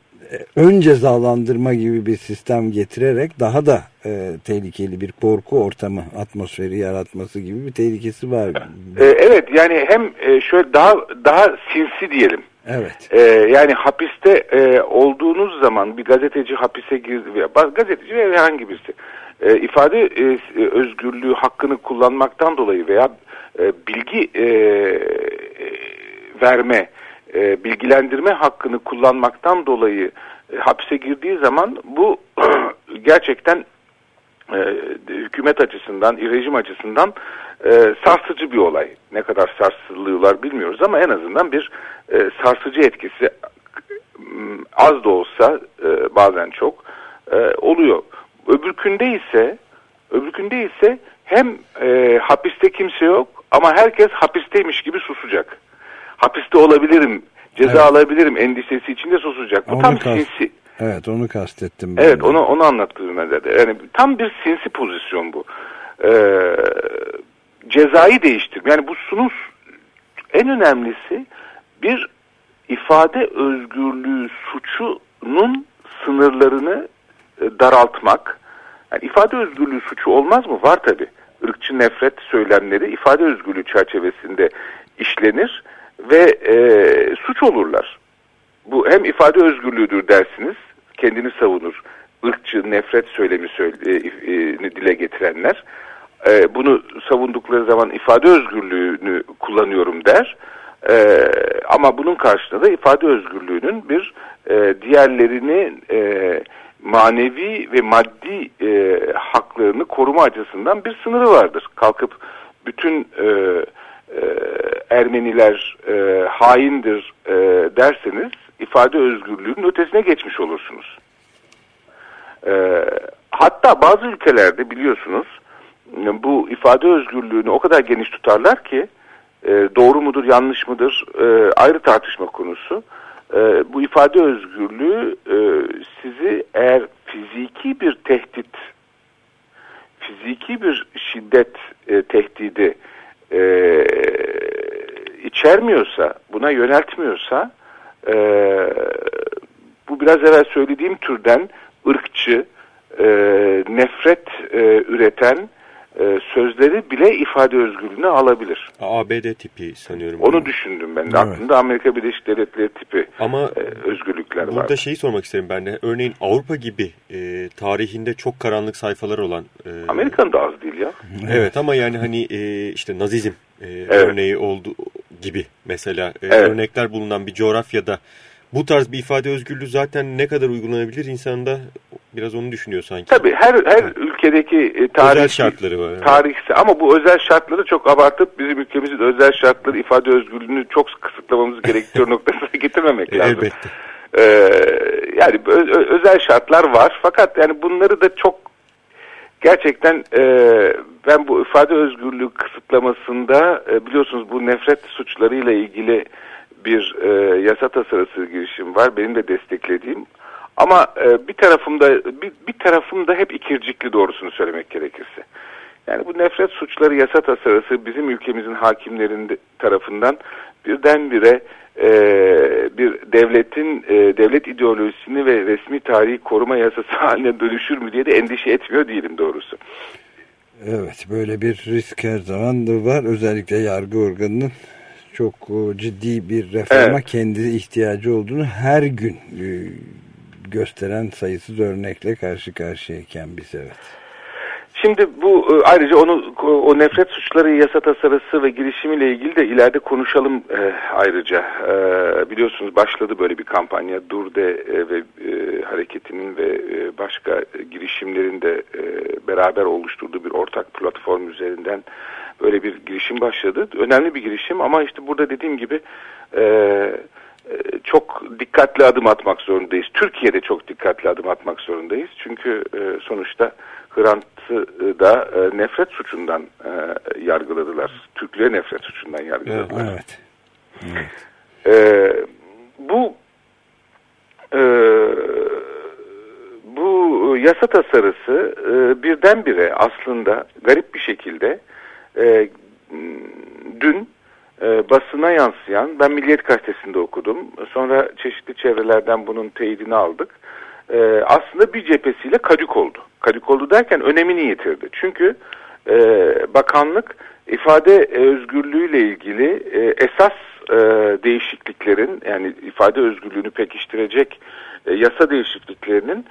ön cezalandırma gibi bir sistem getirerek daha da e, tehlikeli bir korku ortamı atmosferi yaratması gibi bir tehlikesi var. E, evet yani hem e, şöyle daha daha sinsi diyelim. Evet. E, yani hapiste e, olduğunuz zaman bir gazeteci hapise girdi veya gazeteci veya herhangi birisi e, ifade e, özgürlüğü hakkını kullanmaktan dolayı veya e, bilgi e, verme, e, bilgilendirme hakkını kullanmaktan dolayı e, hapse girdiği zaman bu gerçekten e, hükümet açısından, rejim açısından sarsıcı bir olay. Ne kadar sarsılıyorlar bilmiyoruz ama en azından bir sarsıcı etkisi m, az da olsa bazen çok oluyor. Öbürkünde ise öbürkünde ise hem e, hapiste kimse yok ama herkes hapisteymiş gibi susacak. Hapiste olabilirim, ceza Evet. alabilirim endişesi içinde susacak. Bu Onu tam kast- sinsi. Evet onu kastettim. ben Evet de. onu onu anlattım ben de. Yani tam bir sinsi pozisyon bu. Ee, cezayı değiştirme. Yani bu sunus en önemlisi bir ifade özgürlüğü suçunun sınırlarını e, daraltmak. Yani ifade özgürlüğü suçu olmaz mı? Var tabi. Irkçı nefret söylemleri ifade özgürlüğü çerçevesinde işlenir ve e, suç olurlar. Bu hem ifade özgürlüğüdür dersiniz, kendini savunur. ırkçı nefret söylemi söyle, e, e, dile getirenler. E, bunu savundukları zaman ifade özgürlüğünü kullanıyorum der. E, ama bunun karşılığında da ifade özgürlüğünün bir e, diğerlerini e, manevi ve maddi e, haklarını koruma açısından bir sınırı vardır. Kalkıp bütün e, e, Ermeniler e, haindir e, derseniz ifade özgürlüğünün ötesine geçmiş olursunuz. E, hatta bazı ülkelerde biliyorsunuz bu ifade özgürlüğünü o kadar geniş tutarlar ki e, doğru mudur yanlış mıdır e, ayrı tartışma konusu. E, bu ifade özgürlüğü e, sizi eğer fiziki bir tehdit, fiziki bir şiddet e, tehdidi e, içermiyorsa, buna yöneltmiyorsa e, bu biraz evvel söylediğim türden ırkçı, e, nefret e, üreten e, sözleri bile ifade özgürlüğüne alabilir. ABD tipi sanıyorum. Onu düşündüm ben de. Evet. Aklımda Amerika Birleşik Devletleri tipi Ama e, özgürlükler var. Burada şeyi sormak isterim ben de. Örneğin Avrupa gibi e, tarihinde çok karanlık sayfalar olan... E, Amerika'nın da az değil ya. Evet ama yani hani e, işte Nazizm e, Evet. örneği oldu gibi mesela e, Evet. örnekler bulunan bir coğrafyada bu tarz bir ifade özgürlüğü zaten ne kadar uygulanabilir insanda biraz onu düşünüyor sanki. Tabii her her ülkedeki e, tarih Özel şartları var. evet. tarihse ama bu özel şartları çok abartıp bizim ülkemizin özel şartları ifade özgürlüğünü çok kısıtlamamız gerekiyor noktasına getirmemek E, lazım. elbette. Ee, yani ö- özel şartlar var fakat yani bunları da çok gerçekten e, ben bu ifade özgürlüğü kısıtlamasında e, biliyorsunuz bu nefret suçlarıyla ilgili bir e, yasa tasarısı girişim var benim de desteklediğim ama e, bir tarafımda bir, bir tarafımda hep ikircikli doğrusunu söylemek gerekirse. Yani bu nefret suçları yasa tasarısı bizim ülkemizin hakimlerinin tarafından birdenbire e, bir devletin e, devlet ideolojisini ve resmi tarihi koruma yasası haline dönüşür mü diye de endişe etmiyor değilim doğrusu. Evet böyle bir risk her zaman da var. Özellikle yargı organının çok e, ciddi bir reforma Evet. kendi ihtiyacı olduğunu her gün e, gösteren sayısız örnekle karşı karşıyayken biz evet. Şimdi bu e, ayrıca onu o nefret suçları yasa tasarısı ve girişimiyle ilgili de ileride konuşalım e, ayrıca. E, biliyorsunuz başladı böyle bir kampanya Durde e, ve e, hareketinin ve e, başka girişimlerin de e, beraber oluşturduğu bir ortak platform üzerinden böyle bir girişim başladı. Önemli bir girişim ama işte burada dediğim gibi e, e, çok dikkatli adım atmak zorundayız. Türkiye'de çok dikkatli adım atmak zorundayız. Çünkü e, sonuçta Hrant'ı da e, nefret suçundan e, yargıladılar. Türklüğe nefret suçundan yargıladılar. Evet. E, bu e, bu yasa tasarısı e, birdenbire aslında garip bir şekilde e, dün e, basına yansıyan, ben Milliyet Gazetesi'nde okudum. Sonra çeşitli çevrelerden bunun teyidini aldık. E, aslında bir cephesiyle kadük oldu. Kadük oldu derken önemini yitirdi. Çünkü e, bakanlık ifade özgürlüğüyle ilgili esas değişikliklerin yani ifade özgürlüğünü pekiştirecek yasa değişikliklerinin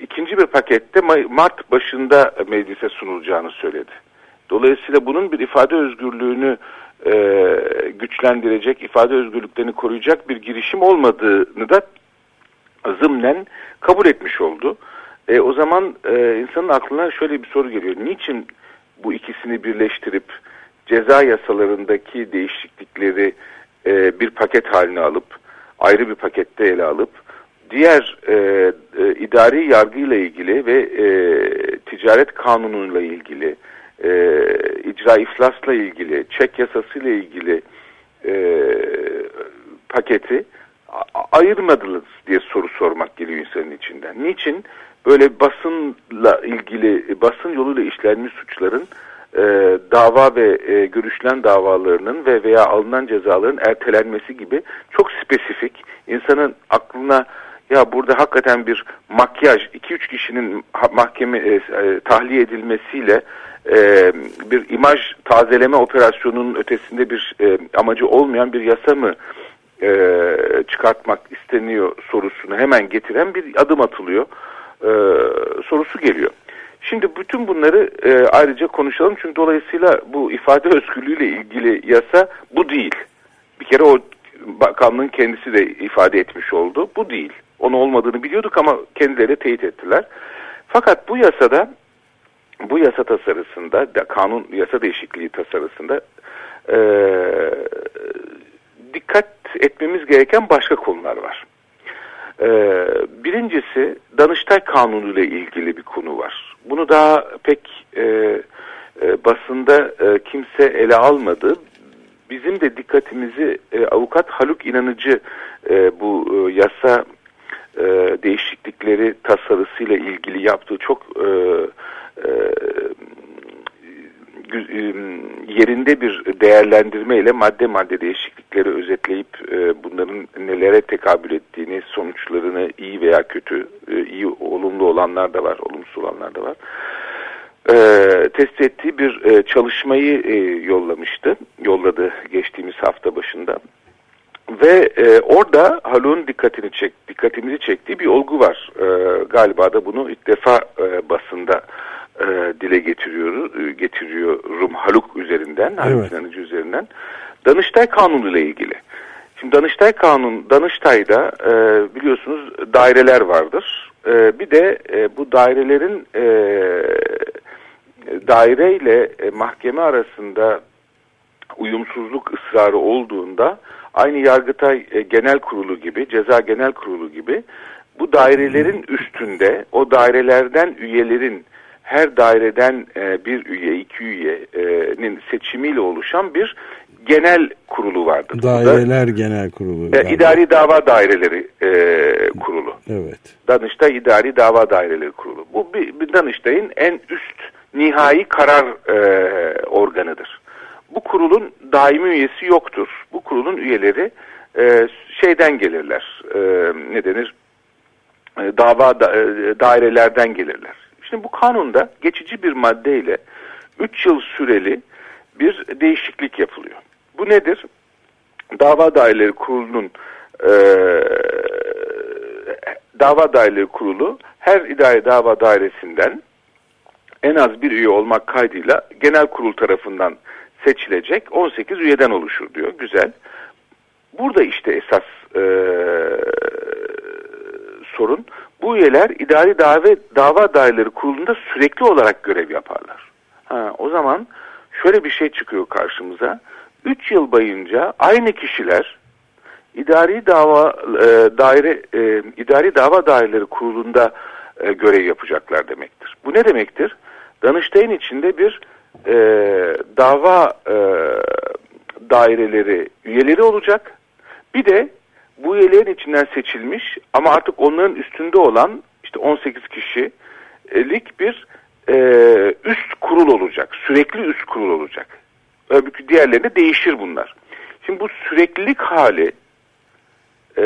ikinci bir pakette Mart başında meclise sunulacağını söyledi. Dolayısıyla bunun bir ifade özgürlüğünü e, güçlendirecek, ifade özgürlüklerini koruyacak bir girişim olmadığını da zımnen kabul etmiş oldu. E, o zaman e, insanın aklına şöyle bir soru geliyor. Niçin bu ikisini birleştirip ceza yasalarındaki değişiklikleri e, bir paket haline alıp ayrı bir pakette ele alıp diğer e, e, idari yargıyla ilgili ve e, ticaret kanunuyla ilgili, e, icra iflasla ilgili, çek yasasıyla ilgili e, paketi ayırmadınız diye soru sormak geliyor insanın içinden. Niçin? Böyle basınla ilgili, basın yoluyla işlenmiş suçların e, dava ve e, görüşülen davalarının ve veya alınan cezaların ertelenmesi gibi çok spesifik, insanın aklına ya burada hakikaten bir makyaj, 2-3 kişinin mahkeme e, e, tahliye edilmesiyle e, bir imaj tazeleme operasyonunun ötesinde bir e, amacı olmayan bir yasa mı e, çıkartmak isteniyor sorusunu hemen getiren bir adım atılıyor sorusu geliyor. Şimdi bütün bunları ayrıca konuşalım çünkü dolayısıyla bu ifade özgürlüğüyle ilgili yasa bu değil. Bir kere o bakanlığın kendisi de ifade etmiş oldu. Bu değil. Onu olmadığını biliyorduk ama kendileri teyit ettiler. Fakat bu yasada bu yasa tasarısında kanun yasa değişikliği tasarısında e, dikkat etmemiz gereken başka konular var. E, birincisi Danıştay Kanunu ile ilgili bir konu var. Bunu daha pek e, e, basında e, kimse ele almadı. Bizim de dikkatimizi e, avukat Haluk İnanıcı e, bu e, yasa e, değişiklikleri tasarısıyla ilgili yaptığı çok e, yerinde bir değerlendirmeyle madde madde değişiklikleri özetleyip e, bunların nelere tekabül ettiğini, sonuçlarını iyi veya kötü, e, iyi olumlu olanlar da var, olumsuz olanlar da var. E, test ettiği bir e, çalışmayı e, yollamıştı, yolladı geçtiğimiz hafta başında. Ve e, orada Haluk'un dikkatini çek, dikkatimizi çektiği bir olgu var. E, galiba da bunu ilk defa e, basında e, dile getiriyor, e, getiriyorum Haluk üzerinden, Haluk evet. İnanıcı üzerinden. Danıştay Kanunu ile ilgili. Şimdi Danıştay Kanun, Danıştay'da e, biliyorsunuz daireler vardır. E, bir de e, bu dairelerin e, daire ile e, mahkeme arasında uyumsuzluk ısrarı olduğunda aynı Yargıtay e, Genel Kurulu gibi, Ceza Genel Kurulu gibi bu dairelerin üstünde o dairelerden üyelerin her daireden e, bir üye, iki üyenin seçimiyle oluşan bir genel kurulu vardır. Daireler Burada, Genel Kurulu. E, idari Dava Daireleri e, Kurulu. Evet. Danıştay İdari Dava Daireleri Kurulu. Bu bir, bir Danıştay'ın en üst nihai karar e, organıdır. Bu kurulun daimi üyesi yoktur. Bu kurulun üyeleri e, şeyden gelirler. E, ne denir? E, dava da, e, dairelerden gelirler. Şimdi bu kanunda geçici bir maddeyle 3 yıl süreli bir değişiklik yapılıyor. Bu nedir? Dava Daireleri Kurulu'nun e, Dava Daireleri Kurulu her idare dava dairesinden en az bir üye olmak kaydıyla genel kurul tarafından seçilecek 18 üyeden oluşur diyor. Güzel. Burada işte esas e, sorun bu üyeler idari dava, dava daireleri kurulunda sürekli olarak görev yaparlar. Ha, o zaman şöyle bir şey çıkıyor karşımıza. 3 yıl boyunca aynı kişiler idari dava e, daire e, idari dava daireleri kurulunda e, görev yapacaklar demektir. Bu ne demektir? Danıştay'ın içinde bir e, dava e, daireleri üyeleri olacak. Bir de bu üyelerin içinden seçilmiş ama artık onların üstünde olan işte 18 kişilik bir e, üst kurul olacak. Sürekli üst kurul olacak. Öbür diğerlerinde değişir bunlar. Şimdi bu süreklilik hali e,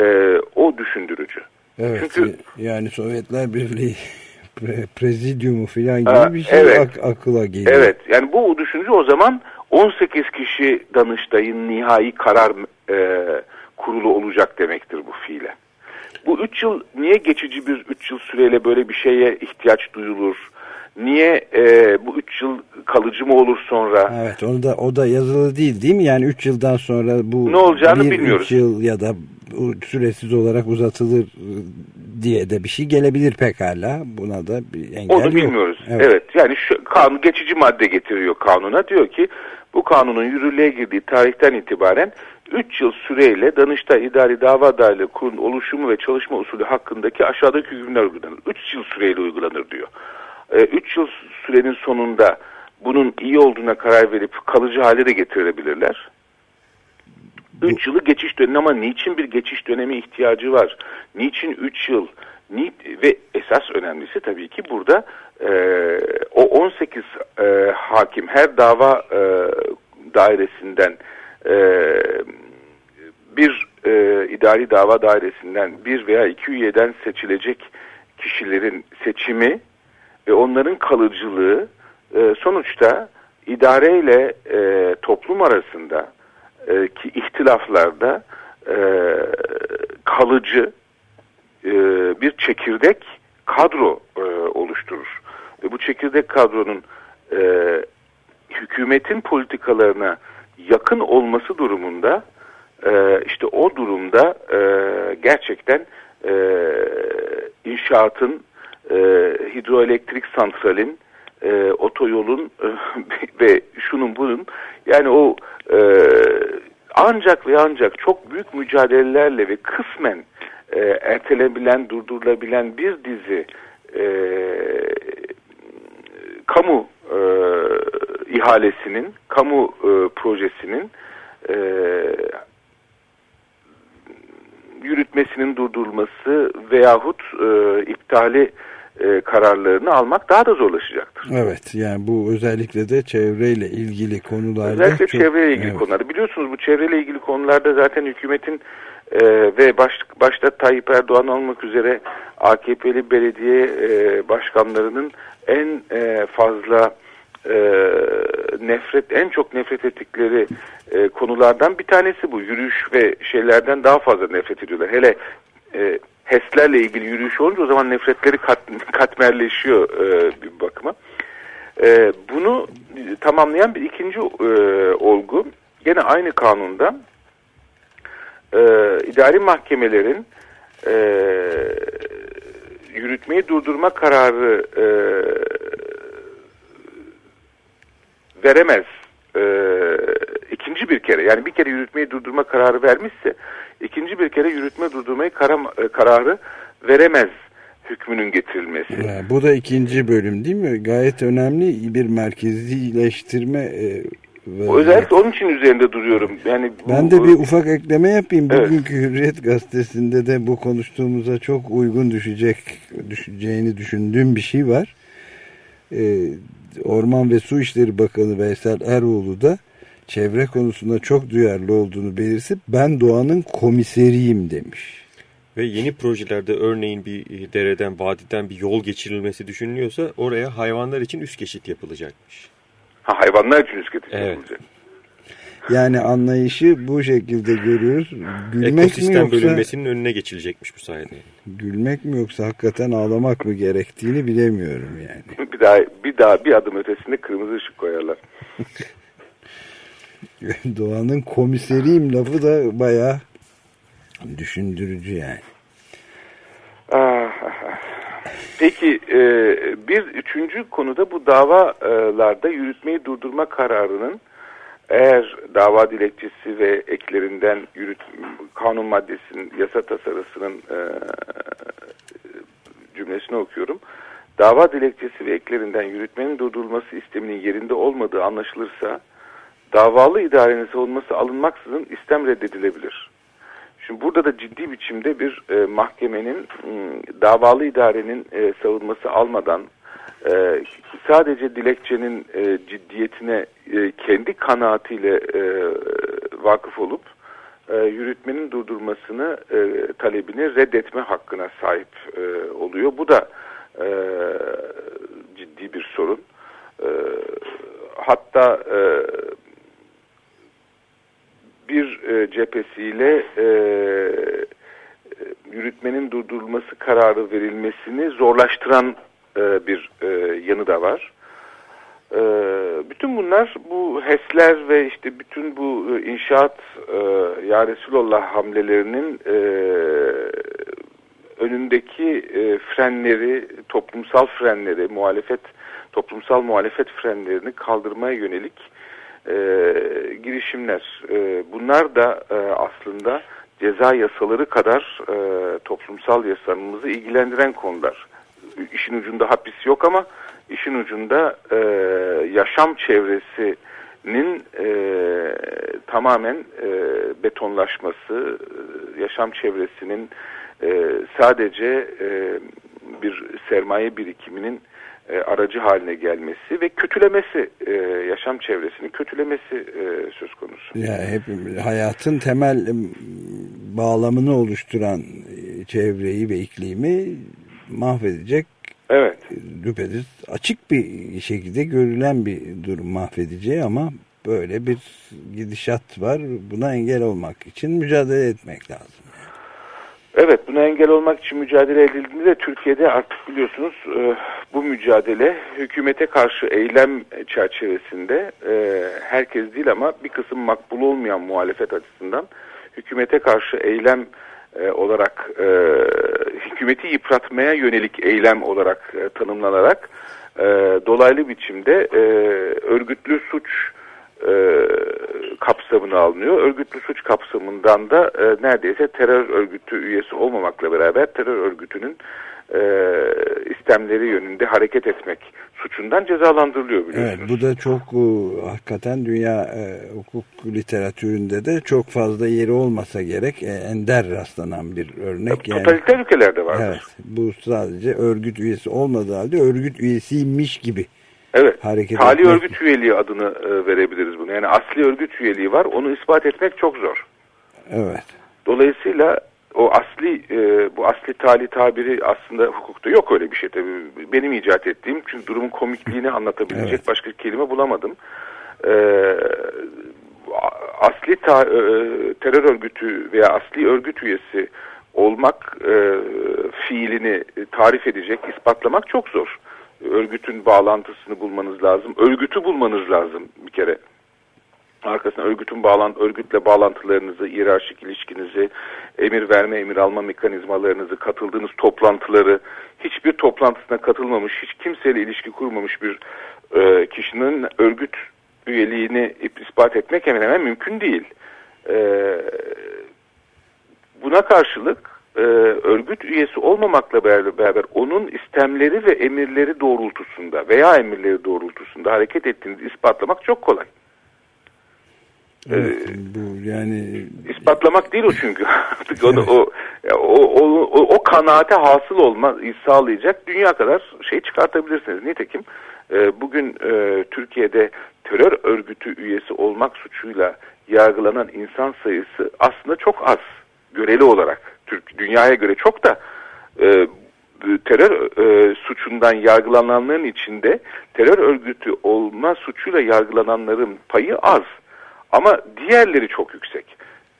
o düşündürücü. Evet Çünkü, yani Sovyetler Birliği pre, prezidyumu falan gibi a, bir şey evet, ak, akıla geliyor. Evet yani bu düşünücü o zaman 18 kişi Danıştay'ın nihai karar e, kurulu olacak demektir bu fiile. Bu üç yıl niye geçici bir üç yıl süreyle böyle bir şeye ihtiyaç duyulur? Niye e, bu üç yıl kalıcı mı olur sonra? Evet onu da o da yazılı değil değil mi? Yani üç yıldan sonra bu ne olacağını bir, bilmiyoruz. Üç yıl ya da süresiz olarak uzatılır diye de bir şey gelebilir pekala. Buna da bir engel Onu bilmiyoruz. Evet. evet. Yani şu kanun geçici madde getiriyor kanuna. Diyor ki bu kanunun yürürlüğe girdiği tarihten itibaren 3 yıl süreyle Danıştay İdari Dava Daireli Kurulun oluşumu ve çalışma usulü hakkındaki aşağıdaki hükümler uygulanır. 3 yıl süreyle uygulanır diyor. 3 yıl sürenin sonunda bunun iyi olduğuna karar verip kalıcı hale de getirebilirler. 3 yılı geçiş dönemi ama niçin bir geçiş dönemi ihtiyacı var? Niçin 3 yıl? Ni ve esas önemlisi tabii ki burada e, o 18 e, hakim her dava e, dairesinden e, bir e, idari dava dairesinden bir veya iki üyeden seçilecek kişilerin seçimi ve onların kalıcılığı e, sonuçta idareyle e, toplum arasında e, ki ihtilaflarda e, kalıcı e, bir çekirdek kadro e, oluşturur. Ve bu çekirdek kadronun e, hükümetin politikalarına yakın olması durumunda e, işte o durumda e, gerçekten e, inşaatın, e, hidroelektrik santralin, e, otoyolun e, ve şunun bunun yani o e, ancak ve ancak çok büyük mücadelelerle ve kısmen e, ertelenebilen, durdurulabilen bir dizi e, kamu e, ihalesinin, kamu e, projesinin e, yürütmesinin durdurulması veyahut e, iptali e, kararlarını almak daha da zorlaşacaktır. Evet yani bu özellikle de çevreyle ilgili konularda. Özellikle çok, çevreyle ilgili evet. konularda. Biliyorsunuz bu çevreyle ilgili konularda zaten hükümetin e, ve baş, başta Tayyip Erdoğan olmak üzere AKP'li belediye e, başkanlarının en e, fazla e, nefret en çok nefret ettikleri e, konulardan bir tanesi bu. Yürüyüş ve şeylerden daha fazla nefret ediyorlar. Hele e, HES'lerle ilgili yürüyüş olunca o zaman nefretleri kat, katmerleşiyor e, bir bakıma. E, bunu tamamlayan bir ikinci e, olgu gene aynı kanunda e, idari mahkemelerin e, yürütmeyi durdurma kararı e, veremez e, ikinci bir kere yani bir kere yürütmeyi durdurma kararı vermişse ikinci bir kere yürütme durdurmayı kara, e, kararı veremez hükmünün getirilmesi. Yani bu da ikinci bölüm değil mi? Gayet önemli bir merkezileştirme e, ve Özellikle onun için üzerinde duruyorum. Yani bu, Ben de bir ufak ekleme yapayım. Evet. Bugünkü Hürriyet gazetesinde de bu konuştuğumuza çok uygun düşecek düşeceğini düşündüğüm bir şey var. Ee, Orman ve Su İşleri Bakanı Veysel Eroğlu da çevre konusunda çok duyarlı olduğunu belirtip ben doğanın komiseriyim demiş. Ve yeni projelerde örneğin bir e, dereden, vadiden bir yol geçirilmesi düşünülüyorsa oraya hayvanlar için üst geçit yapılacakmış. ha, hayvanlar için üst geçit Evet. yapılacak. Yani anlayışı bu şekilde görüyoruz. Gülmek mi Ekosistem yoksa bölünmesinin önüne geçilecekmiş bu sayede. Gülmek mi yoksa hakikaten ağlamak mı gerektiğini bilemiyorum yani. bir daha bir daha bir adım ötesinde kırmızı ışık koyarlar. Doğanın komiseriyim lafı da bayağı düşündürücü yani. Ah, ah, ah. Peki e, bir üçüncü konuda bu davalarda yürütmeyi durdurma kararının eğer dava dilekçesi ve eklerinden yürüt, kanun maddesinin yasa tasarısının e, cümlesini okuyorum. Dava dilekçesi ve eklerinden yürütmenin durdurulması isteminin yerinde olmadığı anlaşılırsa davalı idarenin savunması alınmaksızın istem reddedilebilir. Şimdi burada da ciddi biçimde bir e, mahkemenin m, davalı idarenin e, savunması almadan e, sadece dilekçenin e, ciddiyetine e, kendi kanaatiyle e, vakıf olup e, yürütmenin durdurmasını e, talebini reddetme hakkına sahip e, oluyor. Bu da e, ciddi bir sorun. E, hatta e, bir e, cephesiyle e, yürütmenin durdurulması kararı verilmesini zorlaştıran e, bir e, yanı da var. E, bütün bunlar bu HES'ler ve işte bütün bu inşaat e, ya Resulallah hamlelerinin önündeki frenleri, toplumsal frenleri, muhalefet toplumsal muhalefet frenlerini kaldırmaya yönelik e, girişimler. E, bunlar da e, aslında ceza yasaları kadar e, toplumsal yaşamımızı ilgilendiren konular. İşin ucunda hapis yok ama işin ucunda e, yaşam çevresinin e, tamamen e, betonlaşması, e, yaşam çevresinin e, sadece e, bir sermaye birikiminin e, aracı haline gelmesi ve kötülemesi, e, yaşam çevresinin kötülemesi e, söz konusu. Ya hep hayatın temel bağlamını oluşturan e, çevreyi ve iklimi mahvedecek. Evet. Düpedüz açık bir şekilde görülen bir durum mahvedici ama böyle bir gidişat var. Buna engel olmak için mücadele etmek lazım. Evet buna engel olmak için mücadele edildiğinde Türkiye'de artık biliyorsunuz e, bu mücadele hükümete karşı eylem çerçevesinde e, herkes değil ama bir kısım makbul olmayan muhalefet açısından hükümete karşı eylem e, olarak hükümeti yıpratmaya yönelik eylem olarak tanımlanarak dolaylı biçimde örgütlü suç e, kapsamına alınıyor. Örgütlü suç kapsamından da e, neredeyse terör örgütü üyesi olmamakla beraber terör örgütünün e, istemleri yönünde hareket etmek suçundan cezalandırılıyor biliyorsunuz. Evet bu da çok e, hakikaten dünya e, hukuk literatüründe de çok fazla yeri olmasa gerek e, ender rastlanan bir örnek. Yani, totaliter ülkelerde var. Evet bu sadece örgüt üyesi olmadığı halde örgüt üyesiymiş gibi Evet. Hareket Tali etmek. örgüt üyeliği adını e, verebiliriz bunu. Yani asli örgüt üyeliği var. Onu ispat etmek çok zor. Evet. Dolayısıyla o asli e, bu asli tali tabiri aslında hukukta yok öyle bir şey tabii. Benim icat ettiğim çünkü durumun komikliğini anlatabilecek evet. başka bir kelime bulamadım. E, asli ta, e, terör örgütü veya asli örgüt üyesi olmak e, fiilini tarif edecek, ispatlamak çok zor örgütün bağlantısını bulmanız lazım. Örgütü bulmanız lazım bir kere. Arkasına örgütün bağlant örgütle bağlantılarınızı, hiyerarşik ilişkinizi, emir verme, emir alma mekanizmalarınızı, katıldığınız toplantıları, hiçbir toplantısına katılmamış, hiç kimseyle ilişki kurmamış bir e, kişinin örgüt üyeliğini ispat etmek hemen hemen mümkün değil. E, buna karşılık e, örgüt üyesi olmamakla beraber onun istemleri ve emirleri doğrultusunda veya emirleri doğrultusunda hareket ettiğinizi ispatlamak çok kolay. Evet, ee, bu yani ispatlamak değil o çünkü. onu, o, o, o, o, o kanaate hasıl olma sağlayacak dünya kadar şey çıkartabilirsiniz. Nitekim e, bugün e, Türkiye'de terör örgütü üyesi olmak suçuyla yargılanan insan sayısı aslında çok az göreli olarak. Türk dünyaya göre çok da e, terör e, suçundan yargılananların içinde terör örgütü olma suçuyla yargılananların payı az. Ama diğerleri çok yüksek.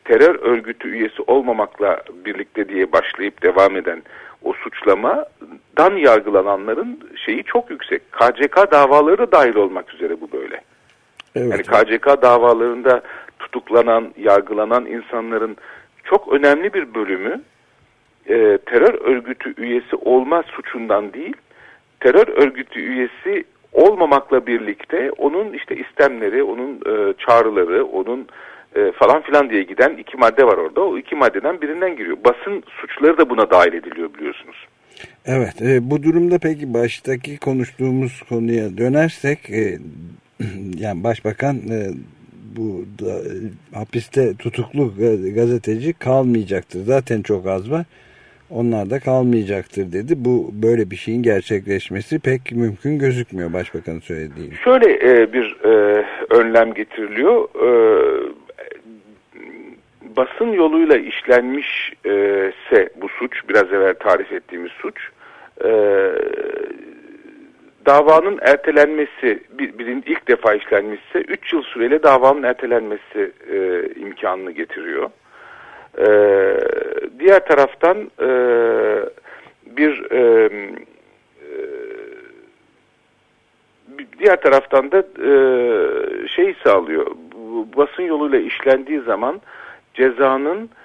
Terör örgütü üyesi olmamakla birlikte diye başlayıp devam eden o suçlamadan yargılananların şeyi çok yüksek. KCK davaları da dahil olmak üzere bu böyle. Evet. Yani KCK davalarında tutuklanan, yargılanan insanların çok önemli bir bölümü e, terör örgütü üyesi olma suçundan değil, terör örgütü üyesi olmamakla birlikte onun işte istemleri, onun e, çağrıları, onun e, falan filan diye giden iki madde var orada. O iki maddeden birinden giriyor. Basın suçları da buna dahil ediliyor biliyorsunuz. Evet, e, bu durumda peki baştaki konuştuğumuz konuya dönersek, e, yani başbakan e, bu da, hapiste tutuklu gazeteci kalmayacaktır. Zaten çok az var. Onlar da kalmayacaktır dedi. Bu böyle bir şeyin gerçekleşmesi pek mümkün gözükmüyor başbakanın söylediği. Şöyle e, bir e, önlem getiriliyor. E, basın yoluyla işlenmişse bu suç, biraz evvel tarif ettiğimiz suç, e, davanın ertelenmesi, bir, birin ilk defa işlenmişse 3 yıl süreyle davanın ertelenmesi e, imkanını getiriyor. E, diğer taraftan e, bir e, diğer taraftan da e, şey sağlıyor. Basın yoluyla işlendiği zaman cezanın e,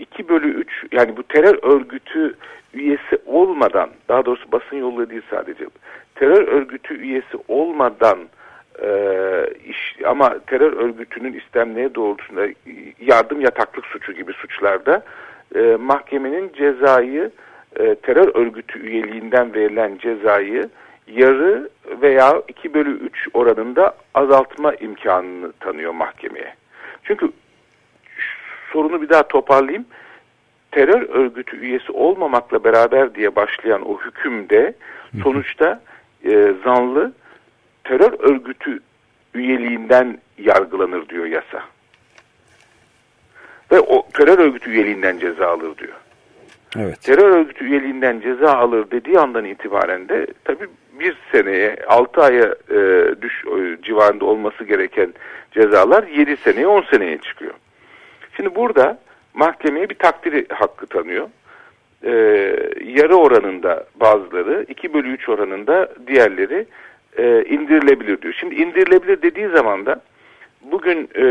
2 bölü 3 yani bu terör örgütü üyesi olmadan daha doğrusu basın yoluyla değil sadece terör örgütü üyesi olmadan e, iş, ama terör örgütünün istemliğe doğrultusunda yardım yataklık suçu gibi suçlarda e, mahkemenin cezayı e, terör örgütü üyeliğinden verilen cezayı yarı veya 2 bölü 3 oranında azaltma imkanını tanıyor mahkemeye. Çünkü sorunu bir daha toparlayayım. Terör örgütü üyesi olmamakla beraber diye başlayan o hükümde sonuçta e, zanlı terör örgütü üyeliğinden yargılanır diyor yasa. Ve o terör örgütü üyeliğinden ceza alır diyor. Evet. Terör örgütü üyeliğinden ceza alır dediği andan itibaren de tabii bir seneye 6 aya e, düş e, civarında olması gereken cezalar 7 seneye 10 seneye çıkıyor. Şimdi burada mahkemeye bir takdir hakkı tanıyor. Ee, yarı oranında bazıları, 2 bölü 3 oranında diğerleri e, indirilebilir diyor. Şimdi indirilebilir dediği zaman da bugün e,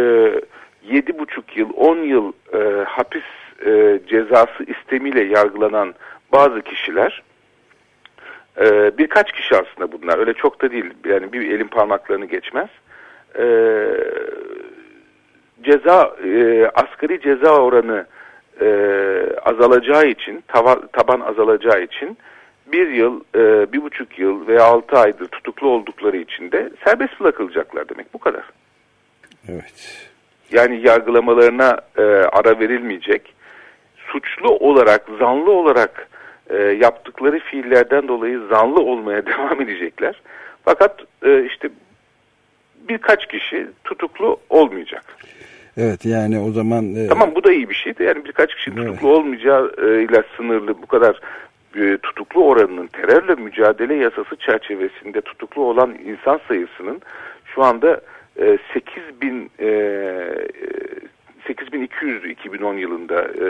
7,5 yıl, 10 yıl e, hapis e, cezası istemiyle yargılanan bazı kişiler e, birkaç kişi aslında bunlar öyle çok da değil yani bir elin parmaklarını geçmez e, ceza e, asgari ceza oranı e, azalacağı için tava, taban azalacağı için bir yıl, e, bir buçuk yıl veya altı aydır tutuklu oldukları için de serbest bırakılacaklar demek bu kadar. Evet. Yani yargılamalarına e, ara verilmeyecek. Suçlu olarak, zanlı olarak e, yaptıkları fiillerden dolayı zanlı olmaya devam edecekler. Fakat e, işte birkaç kişi tutuklu olmayacak. Evet yani o zaman... E... Tamam bu da iyi bir şeydi. Yani birkaç kişi tutuklu evet. olmayacağı e, ile sınırlı bu kadar e, tutuklu oranının terörle mücadele yasası çerçevesinde tutuklu olan insan sayısının şu anda e, 8 bin e, 8200 2010 yılında e,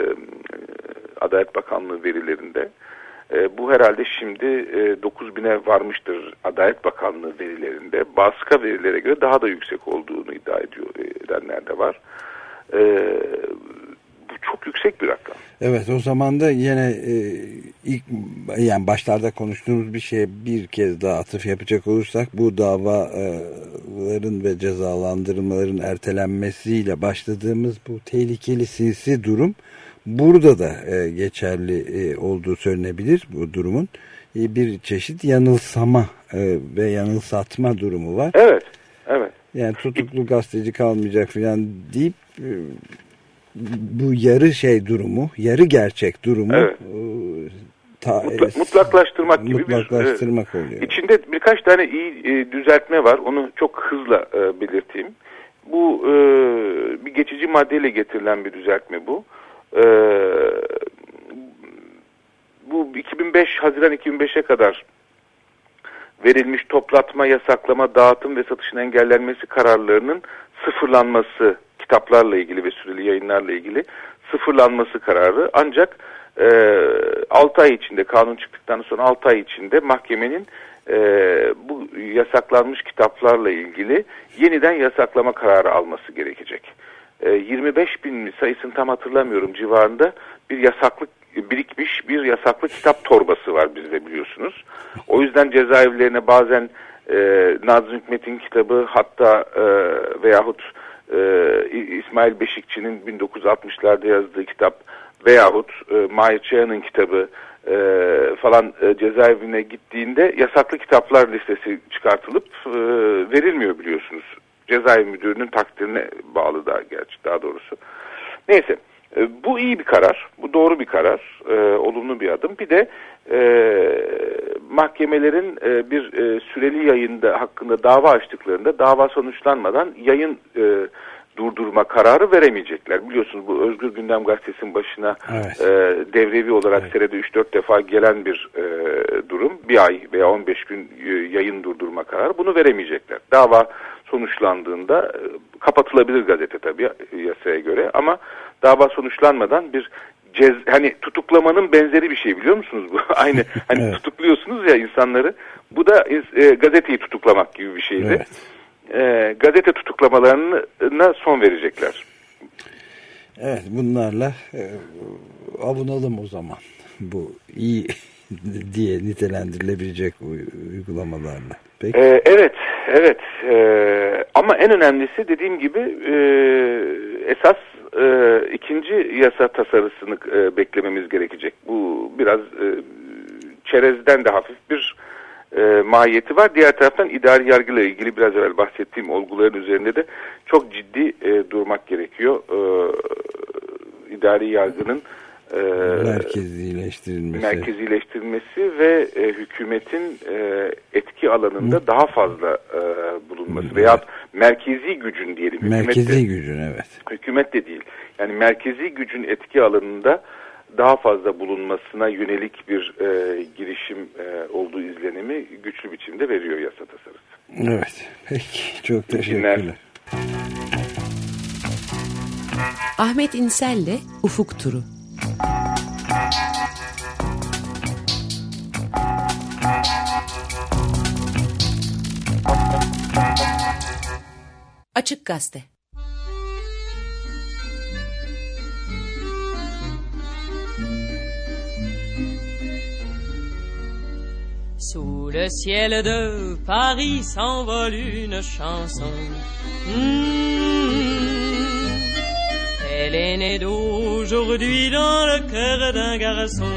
Adalet Bakanlığı verilerinde. E, bu herhalde şimdi e, 9000'e varmıştır Adalet Bakanlığı verilerinde. Başka verilere göre daha da yüksek olduğunu iddia ediyor edenler de var. E, bu çok yüksek bir rakam. Evet o zaman da yine e, ilk yani başlarda konuştuğumuz bir şeye bir kez daha atıf yapacak olursak bu davaların ve cezalandırmaların ertelenmesiyle başladığımız bu tehlikeli sinsi durum burada da e, geçerli e, olduğu söylenebilir bu durumun. E, bir çeşit yanılsama e, ve yanılsatma durumu var. Evet, evet. Yani tutuklu gazeteci kalmayacak falan deyip e, bu yarı şey durumu, yarı gerçek durumu evet. e, ta, Mutla, mutlaklaştırmak gibi mutlaklaştırmak bir oluyor. İçinde birkaç tane iyi e, düzeltme var. Onu çok hızla e, belirteyim. Bu e, bir geçici maddeyle getirilen bir düzeltme bu. E, bu 2005 Haziran 2005'e kadar verilmiş toplatma, yasaklama, dağıtım ve satışın engellenmesi kararlarının sıfırlanması kitaplarla ilgili ve süreli yayınlarla ilgili sıfırlanması kararı ancak e, 6 ay içinde kanun çıktıktan sonra 6 ay içinde mahkemenin e, bu yasaklanmış kitaplarla ilgili yeniden yasaklama kararı alması gerekecek. E, 25 bin sayısını tam hatırlamıyorum civarında bir yasaklık birikmiş bir yasaklı kitap torbası var bizde biliyorsunuz. O yüzden cezaevlerine bazen e, Nazım Hikmet'in kitabı hatta e, veyahut e, İsmail Beşikçi'nin 1960'larda yazdığı kitap veyahut e, Mahir Çayan'ın kitabı e, falan e, cezaevine gittiğinde yasaklı kitaplar listesi çıkartılıp e, verilmiyor biliyorsunuz. Cezaevi müdürünün takdirine bağlı daha gerçi daha doğrusu. Neyse. E, bu iyi bir karar, bu doğru bir karar, e, olumlu bir adım. Bir de e, mahkemelerin e, bir e, süreli yayında hakkında dava açtıklarında dava sonuçlanmadan yayın e, durdurma kararı veremeyecekler. Biliyorsunuz bu Özgür Gündem Gazetesi'nin başına evet. e, devrevi olarak evet. senede 3-4 defa gelen bir e, durum. Bir ay veya 15 gün yayın durdurma kararı bunu veremeyecekler. Dava sonuçlandığında e, kapatılabilir gazete tabii yasaya göre ama dava sonuçlanmadan bir cez hani tutuklamanın benzeri bir şey biliyor musunuz bu? Aynı hani evet. tutukluyorsunuz ya insanları. Bu da e, gazeteyi tutuklamak gibi bir şeydi. Evet. E, gazete tutuklamalarına son verecekler. Evet bunlarla e, avunalım o zaman. Bu iyi diye nitelendirilebilecek uygulamalarla. Peki. Ee, evet Evet e, ama en önemlisi dediğim gibi e, esas e, ikinci yasa tasarısını e, beklememiz gerekecek. Bu biraz e, çerezden de hafif bir e, mahiyeti var. Diğer taraftan idari yargıyla ilgili biraz evvel bahsettiğim olguların üzerinde de çok ciddi e, durmak gerekiyor. E, idari yargının e, merkezileştirilmesi. merkezileştirilmesi ve e, hükümetin e, etki alanında Hı. daha fazla e, bulunması evet. veya merkezi gücün diyelim. Merkezi de, gücün evet. Hükümet de değil. Yani merkezi gücün etki alanında daha fazla bulunmasına yönelik bir e, girişim e, olduğu izlenimi güçlü biçimde veriyor yasa tasarısı. Evet. Peki. Çok teşekkürler. Ahmet İnsel'le Ufuk Turu. Açık Sous le ciel de Paris s'envole une chanson. Mmh. Elle est née d'aujourd'hui dans le cœur d'un garçon.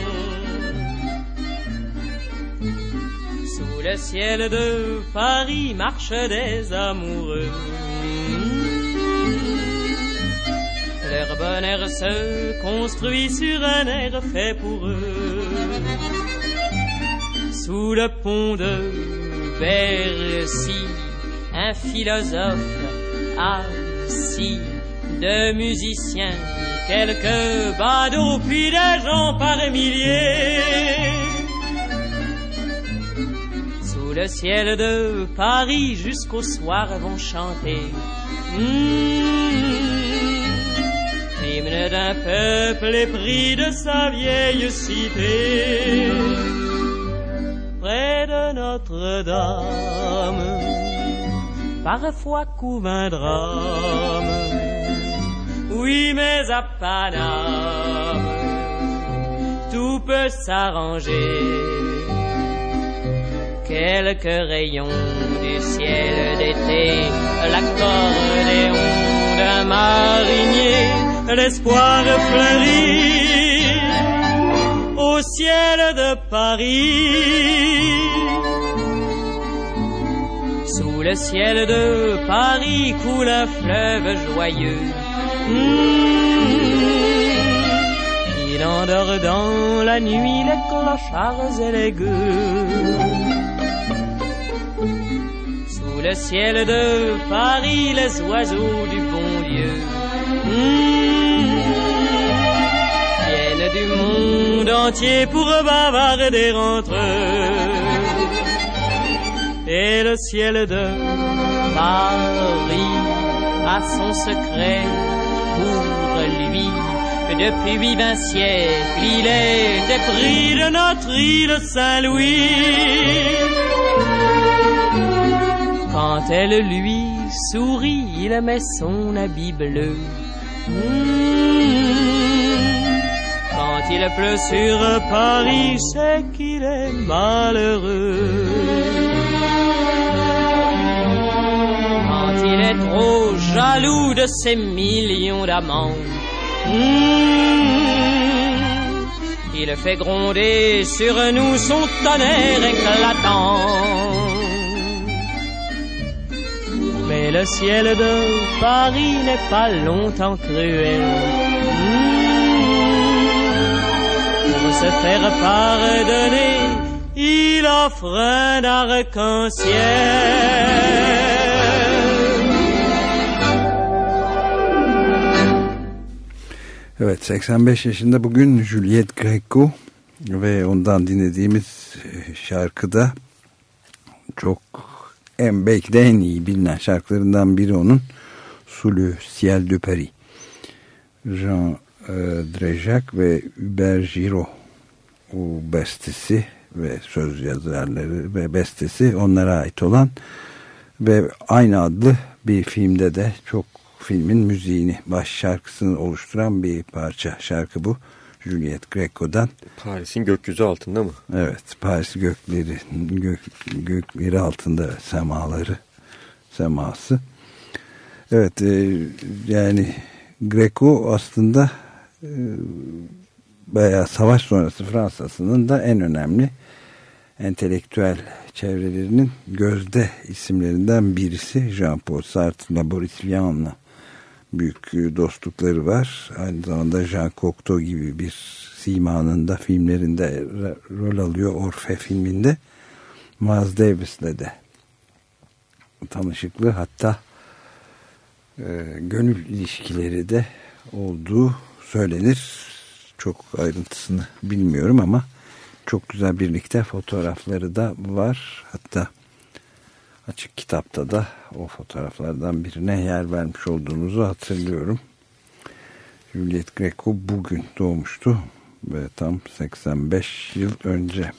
Sous le ciel de Paris marchent des amoureux. Leur bonheur se construit sur un air fait pour eux. Sous le pont de Bercy, un philosophe assis de musiciens, quelques badauds, puis des gens par milliers. Sous le ciel de Paris, jusqu'au soir vont chanter. Mmh, L'hymne d'un peuple épris de sa vieille cité. Près de Notre-Dame, parfois couvre un drame oui, mais à Paname, tout peut s'arranger. Quelques rayons du ciel d'été, l'accordéon d'un marinier, l'espoir fleurit au ciel de Paris. Sous le ciel de Paris coule un fleuve joyeux il endort dans la nuit les clochards et les gueux. Sous le ciel de Paris, les oiseaux du bon Dieu viennent du monde entier pour bavarder entre eux. Et le ciel de Paris a son secret Depuis vingt siècles, il est épris de notre île Saint-Louis. Quand elle lui sourit, il met son habit bleu. Hmm. Quand il pleut sur Paris, c'est qu'il est malheureux. il est trop jaloux de ses millions d'amants. Mmh. Il fait gronder sur nous son tonnerre éclatant. Mais le ciel de Paris n'est pas longtemps cruel. Mmh. Pour se faire pardonner, il offre un arc-en-ciel. Evet 85 yaşında bugün Juliet Greco ve ondan dinlediğimiz e, şarkıda çok en belki de en iyi bilinen şarkılarından biri onun Sous Ciel de Paris. Jean e, Drejac ve Hubert Giraud o bestesi ve söz yazarları ve bestesi onlara ait olan ve aynı adlı bir filmde de çok filmin müziğini, baş şarkısını oluşturan bir parça. Şarkı bu. Juliet Greco'dan. Paris'in gökyüzü altında mı? Evet. Paris gökleri, gök, gökleri altında semaları seması. Evet e, yani Greco aslında e, bayağı savaş sonrası Fransa'sının da en önemli entelektüel çevrelerinin gözde isimlerinden birisi Jean-Paul Sartre'la Boris Vian'la büyük dostlukları var. Aynı zamanda Jean Cocteau gibi bir simanın da filmlerinde rol alıyor. Orfe filminde. Miles Davis'le de tanışıklığı hatta e, gönül ilişkileri de olduğu söylenir. Çok ayrıntısını bilmiyorum ama çok güzel birlikte fotoğrafları da var. Hatta açık kitapta da o fotoğraflardan birine yer vermiş olduğunuzu hatırlıyorum. Juliet Greco bugün doğmuştu ve tam 85 yıl önce.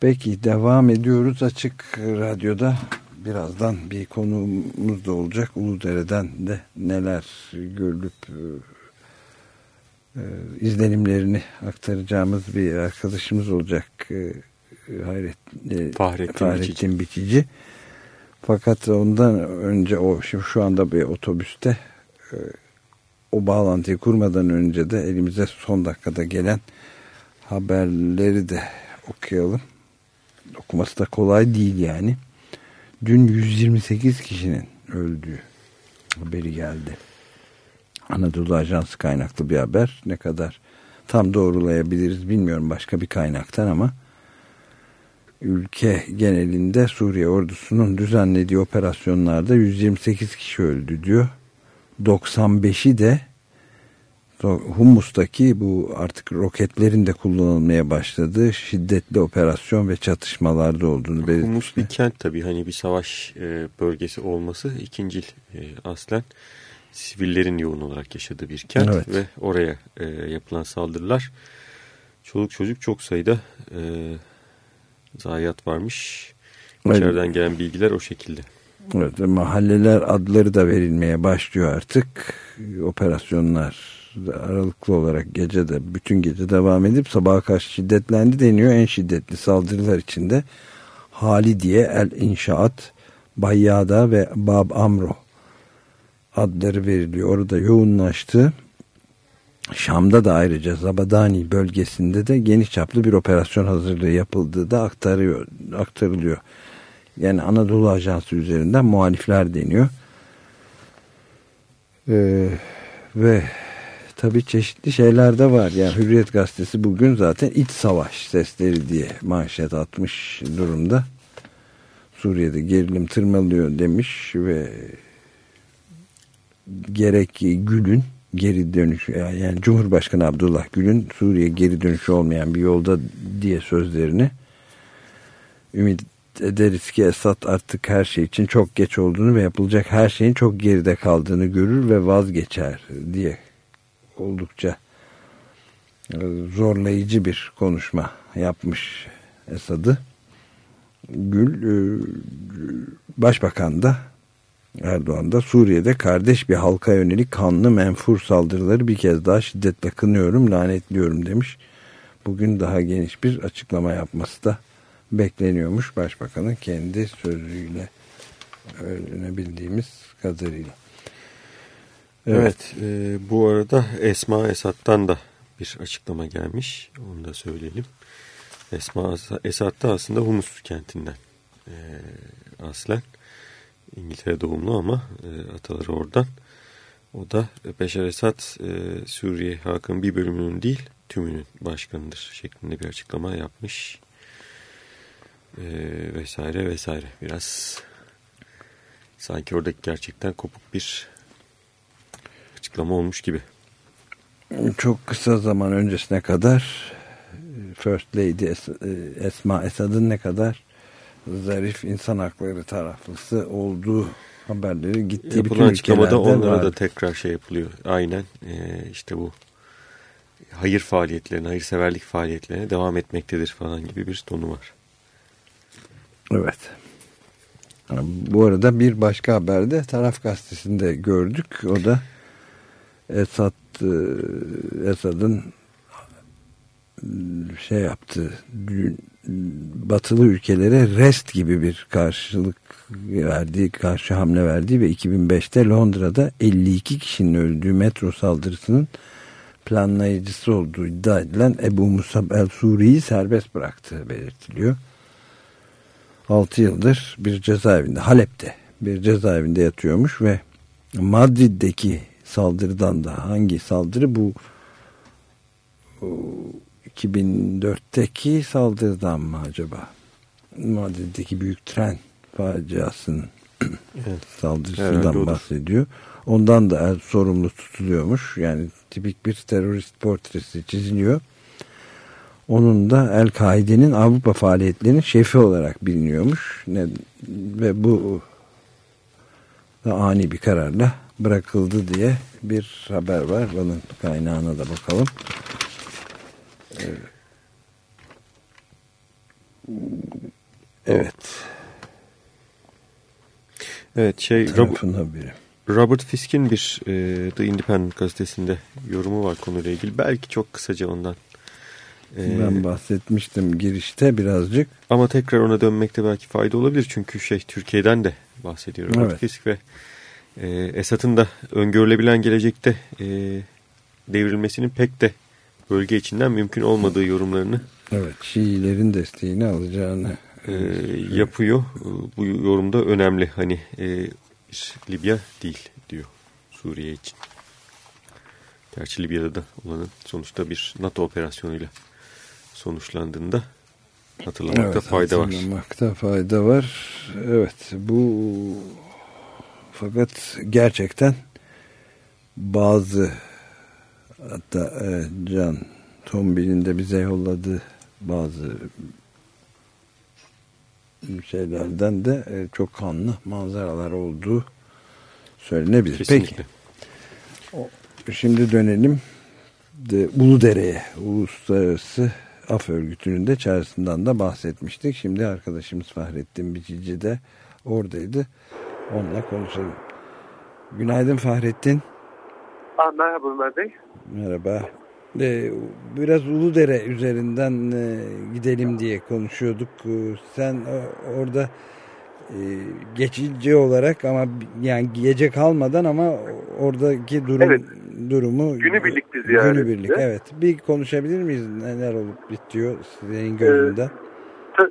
Peki devam ediyoruz açık radyoda. Birazdan bir konumuz da olacak. Uludere'den de neler görülüp e, izlenimlerini aktaracağımız bir arkadaşımız olacak. E, Hayret, e, Fahrettin, Fahrettin Bitici. Bitici. Fakat ondan önce o şimdi şu anda bir otobüste e, o bağlantıyı kurmadan önce de elimize son dakikada gelen haberleri de okuyalım. Okuması da kolay değil yani. Dün 128 kişinin öldüğü haberi geldi. Anadolu Ajansı kaynaklı bir haber. Ne kadar tam doğrulayabiliriz bilmiyorum başka bir kaynaktan ama ülke genelinde Suriye ordusunun düzenlediği operasyonlarda 128 kişi öldü diyor. 95'i de Humus'taki bu artık roketlerin de kullanılmaya başladığı şiddetli operasyon ve çatışmalarda olduğunu belirtmişti. Humus bir kent tabii hani bir savaş e, bölgesi olması ikincil e, aslen sivillerin yoğun olarak yaşadığı bir kent evet. ve oraya e, yapılan saldırılar çoluk çocuk çok sayıda zayiat varmış. İçeriden evet. gelen bilgiler o şekilde. Evet, mahalleler adları da verilmeye başlıyor artık. Operasyonlar aralıklı olarak gece de bütün gece devam edip sabaha karşı şiddetlendi deniyor. En şiddetli saldırılar içinde Halidiye, El İnşaat, Bayyada ve Bab Amro adları veriliyor. Orada yoğunlaştı. Şam'da da ayrıca Zabadani bölgesinde de geniş çaplı bir operasyon hazırlığı yapıldığı da aktarıyor, aktarılıyor. Yani Anadolu Ajansı üzerinden muhalifler deniyor. Ee, ve tabii çeşitli şeyler de var. Yani Hürriyet Gazetesi bugün zaten iç savaş sesleri diye manşet atmış durumda. Suriye'de gerilim tırmalıyor demiş ve gerek Gül'ün geri dönüşü yani Cumhurbaşkanı Abdullah Gül'ün Suriye geri dönüşü olmayan bir yolda diye sözlerini ümit ederiz ki Esad artık her şey için çok geç olduğunu ve yapılacak her şeyin çok geride kaldığını görür ve vazgeçer diye oldukça zorlayıcı bir konuşma yapmış Esad'ı. Gül Başbakan da Erdoğan da Suriye'de kardeş bir halka yönelik kanlı menfur saldırıları bir kez daha şiddetle kınıyorum, lanetliyorum demiş. Bugün daha geniş bir açıklama yapması da bekleniyormuş başbakanın kendi sözüyle öğrenebildiğimiz kadarıyla. Evet, evet e, bu arada Esma Esat'tan da bir açıklama gelmiş. Onu da söyleyelim. Esma Esat da aslında Humus kentinden e, aslen. İngiltere doğumlu ama e, ataları oradan. O da Beşar Esad e, Suriye halkının bir bölümünün değil tümünün başkanıdır şeklinde bir açıklama yapmış. E, vesaire vesaire. Biraz sanki oradaki gerçekten kopuk bir açıklama olmuş gibi. Çok kısa zaman öncesine kadar First Lady es Esma Esad'ın ne kadar zarif insan hakları taraflısı olduğu haberleri gittiği Yapılan bütün açıklamada onlara var. da tekrar şey yapılıyor. Aynen ee, işte bu hayır faaliyetlerine, hayırseverlik faaliyetlerine devam etmektedir falan gibi bir tonu var. Evet. Bu arada bir başka haberde Taraf Gazetesi'nde gördük. O da Esad Esad'ın şey yaptı. Batılı ülkelere rest gibi bir karşılık verdiği, karşı hamle verdiği ve 2005'te Londra'da 52 kişinin öldüğü metro saldırısının planlayıcısı olduğu iddia edilen Ebu Musab el-Suri'yi serbest bıraktığı belirtiliyor. 6 yıldır bir cezaevinde, Halep'te bir cezaevinde yatıyormuş ve Madrid'deki saldırıdan da hangi saldırı bu 2004'teki saldırıdan mı acaba? Madrid'deki büyük tren faciasının evet. saldırısından evet, bahsediyor. Ondan da el sorumlu tutuluyormuş. Yani tipik bir terörist portresi çiziliyor. Onun da El-Kaide'nin Avrupa faaliyetlerinin şefi olarak biliniyormuş. Ne, ve bu da ani bir kararla bırakıldı diye bir haber var. Bunun kaynağına da bakalım. Evet. Evet şey Robert Fisk'in bir e, The Independent gazetesinde yorumu var konuyla ilgili. Belki çok kısaca ondan. E, ben bahsetmiştim girişte birazcık. Ama tekrar ona dönmekte belki fayda olabilir. Çünkü şey Türkiye'den de bahsediyor Robert evet. Fisk ve e, Esad'ın da öngörülebilen gelecekte e, devrilmesinin pek de bölge içinden mümkün olmadığı yorumlarını evet Şiilerin desteğini alacağını e, yapıyor. Bu yorumda önemli. Hani e, Libya değil diyor Suriye için. Gerçi Libya'da da olanın sonuçta bir NATO operasyonuyla sonuçlandığında hatırlamakta evet, fayda var. Hatırlamakta fayda var. Evet bu fakat gerçekten bazı hatta evet, Can Tombil'in de bize yolladığı bazı şeylerden de e, çok kanlı manzaralar olduğu söylenebilir. Kesinlikle. Peki. şimdi dönelim de Uludere'ye. Uluslararası Af Örgütü'nün de çağrısından da bahsetmiştik. Şimdi arkadaşımız Fahrettin Bicici de oradaydı. Onunla konuşalım. Günaydın Fahrettin. Aa, merhaba Ömer Bey. Merhaba. Ee, biraz Uludere üzerinden e, gidelim diye konuşuyorduk. Ee, sen e, orada e, geçici olarak ama yani gece kalmadan ama oradaki durum evet. durumu günübirlik bir ziyaret. Günübirlik evet. Bir konuşabilir miyiz neler olup bitiyor senin gözünden? Ee,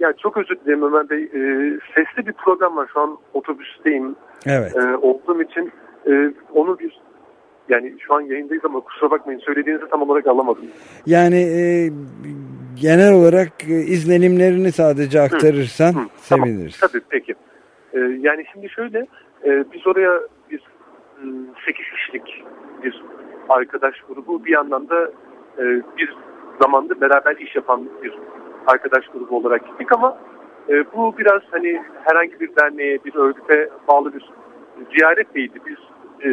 ya çok özür dilerim Ömer Bey. Ee, sesli bir program var şu an otobüsteyim. Evet. Ee, olduğum için e, onu bir yani şu an yayındayız ama kusura bakmayın söylediğinizi tam olarak alamadım. Yani e, genel olarak e, izlenimlerini sadece aktarırsan hı, hı, seviniriz. Tamam, tabii peki. E, yani şimdi şöyle e, biz oraya bir 8 kişilik bir arkadaş grubu bir yandan da e, bir zamanda beraber iş yapan bir arkadaş grubu olarak gittik ama e, bu biraz hani herhangi bir derneğe, bir örgüte bağlı bir ziyaret değildi. Biz e,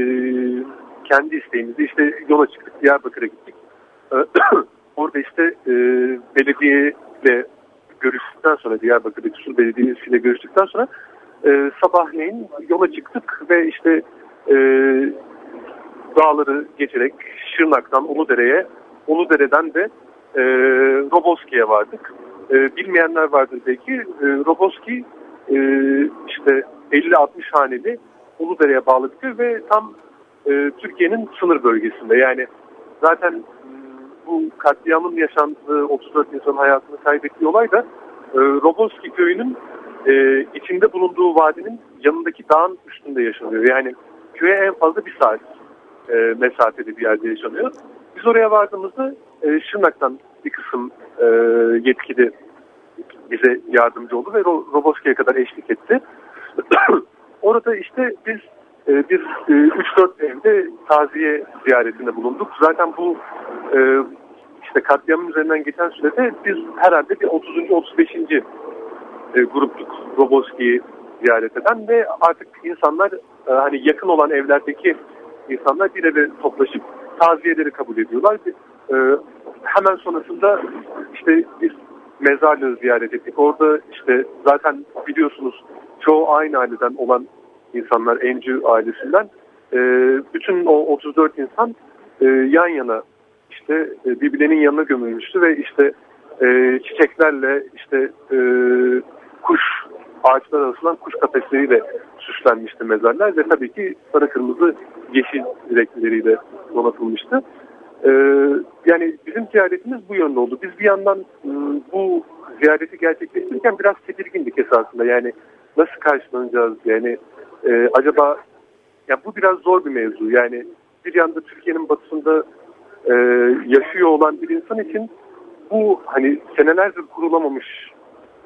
kendi isteğimizle işte yola çıktık Diyarbakır'a gittik. Ee, orada işte e, belediyeyle görüştükten sonra Diyarbakır'daki Sur Belediyesi'yle görüştükten sonra e, sabahleyin yola çıktık ve işte e, dağları geçerek Şırnak'tan Uludere'ye Uludere'den de e, Roboski'ye vardık. E, bilmeyenler vardır belki. E, Roboski e, işte 50-60 haneli Uludere'ye bağlı bir köy ve tam e, Türkiye'nin sınır bölgesinde. Yani zaten ıı, bu katliamın yaşandığı 34 insan hayatını kaybettiği olay da e, Roboski köyünün e, içinde bulunduğu vadinin yanındaki dağın üstünde yaşanıyor. Yani köye en fazla bir saat e, mesafede bir yerde yaşanıyor. Biz oraya vardığımızda e, Şırnak'tan bir kısım e, yetkili bize yardımcı oldu ve Roboski'ye kadar eşlik etti. Orada işte biz e, bir e, 3-4 evde taziye ziyaretinde bulunduk. Zaten bu e, işte katliamın üzerinden geçen sürede biz herhalde bir 30. 35. E, gruptuk Roboski'yi ziyaret eden ve artık insanlar hani yakın olan evlerdeki insanlar bir eve toplaşıp taziyeleri kabul ediyorlar. Hemen sonrasında işte biz mezarlığı ziyaret ettik. Orada işte zaten biliyorsunuz çoğu aynı aileden olan insanlar Encü ailesinden. E, bütün o 34 insan e, yan yana işte e, birbirlerinin yanına gömülmüştü ve işte e, çiçeklerle işte e, kuş ağaçlara asılan kuş kafesleriyle süslenmişti mezarlar ve tabii ki sarı kırmızı yeşil direkleriyle donatılmıştı. Ee, yani bizim ziyaretimiz bu yönde oldu. Biz bir yandan ıı, bu ziyareti gerçekleştirirken biraz tedirgindik esasında. Yani nasıl karşılanacağız? Yani e, acaba ya bu biraz zor bir mevzu. Yani bir yanda Türkiye'nin batısında e, yaşıyor olan bir insan için bu hani senelerdir kurulamamış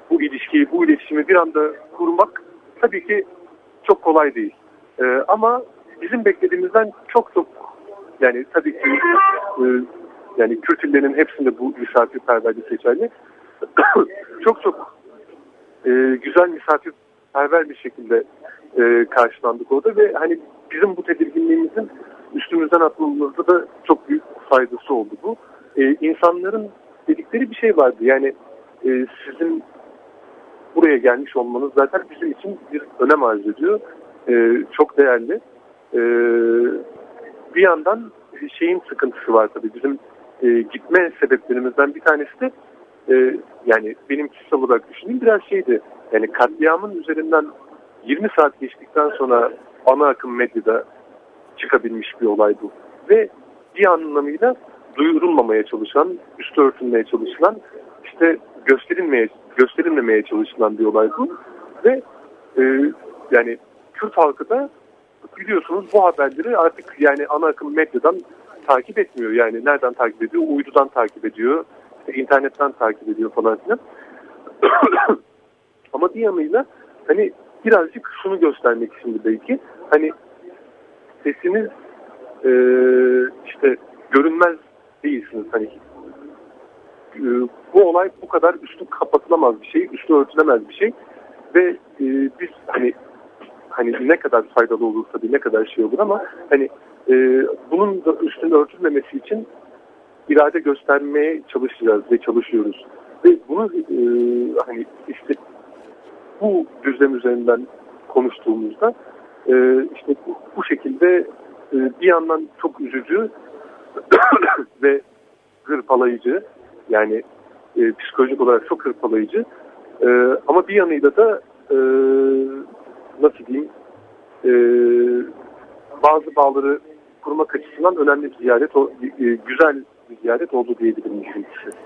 bu ilişkiyi, bu iletişimi bir anda kurmak tabii ki çok kolay değil. E, ama bizim beklediğimizden çok çok yani tabii ki e, yani Kürtillerin hepsinde bu misafirperverlik geçerli. çok çok e, güzel misafirperver bir şekilde e, karşılandık orada ve hani bizim bu tedirginliğimizin üstümüzden atmamızda da çok büyük faydası oldu bu. E, insanların dedikleri bir şey vardı yani e, sizin buraya gelmiş olmanız zaten bizim için bir önem arz ediyor. E, çok değerli. E, bir yandan şeyin sıkıntısı var tabii. Bizim e, gitme sebeplerimizden bir tanesi de e, yani benim kişisel olarak düşündüğüm biraz şeydi. Yani katliamın üzerinden 20 saat geçtikten sonra ana akım medyada çıkabilmiş bir olay bu. Ve bir anlamıyla duyurulmamaya çalışan, üstü örtülmeye çalışılan, işte gösterilmeye gösterilmemeye çalışılan bir olay bu. Ve e, yani Kürt halkı da biliyorsunuz bu haberleri artık yani ana akım medyadan takip etmiyor. Yani nereden takip ediyor? Uydudan takip ediyor. İşte internetten takip ediyor falan filan. Ama bir yanıyla hani birazcık şunu göstermek için belki hani sesiniz e, işte görünmez değilsiniz. Hani e, bu olay bu kadar üstü kapatılamaz bir şey, üstü örtülemez bir şey ve e, biz hani hani ne kadar faydalı olursa bir ne kadar şey olur ama hani e, bunun da üstünde örtülmemesi için irade göstermeye çalışacağız ve çalışıyoruz. Ve bunu e, hani işte bu düzlem üzerinden konuştuğumuzda e, işte bu, şekilde e, bir yandan çok üzücü ve hırpalayıcı yani e, psikolojik olarak çok hırpalayıcı e, ama bir yanıyla da e, nasıl diyeyim e, bazı bağları kurmak açısından önemli bir ziyaret, e, güzel bir ziyaret oldu diyebilirim birincisi.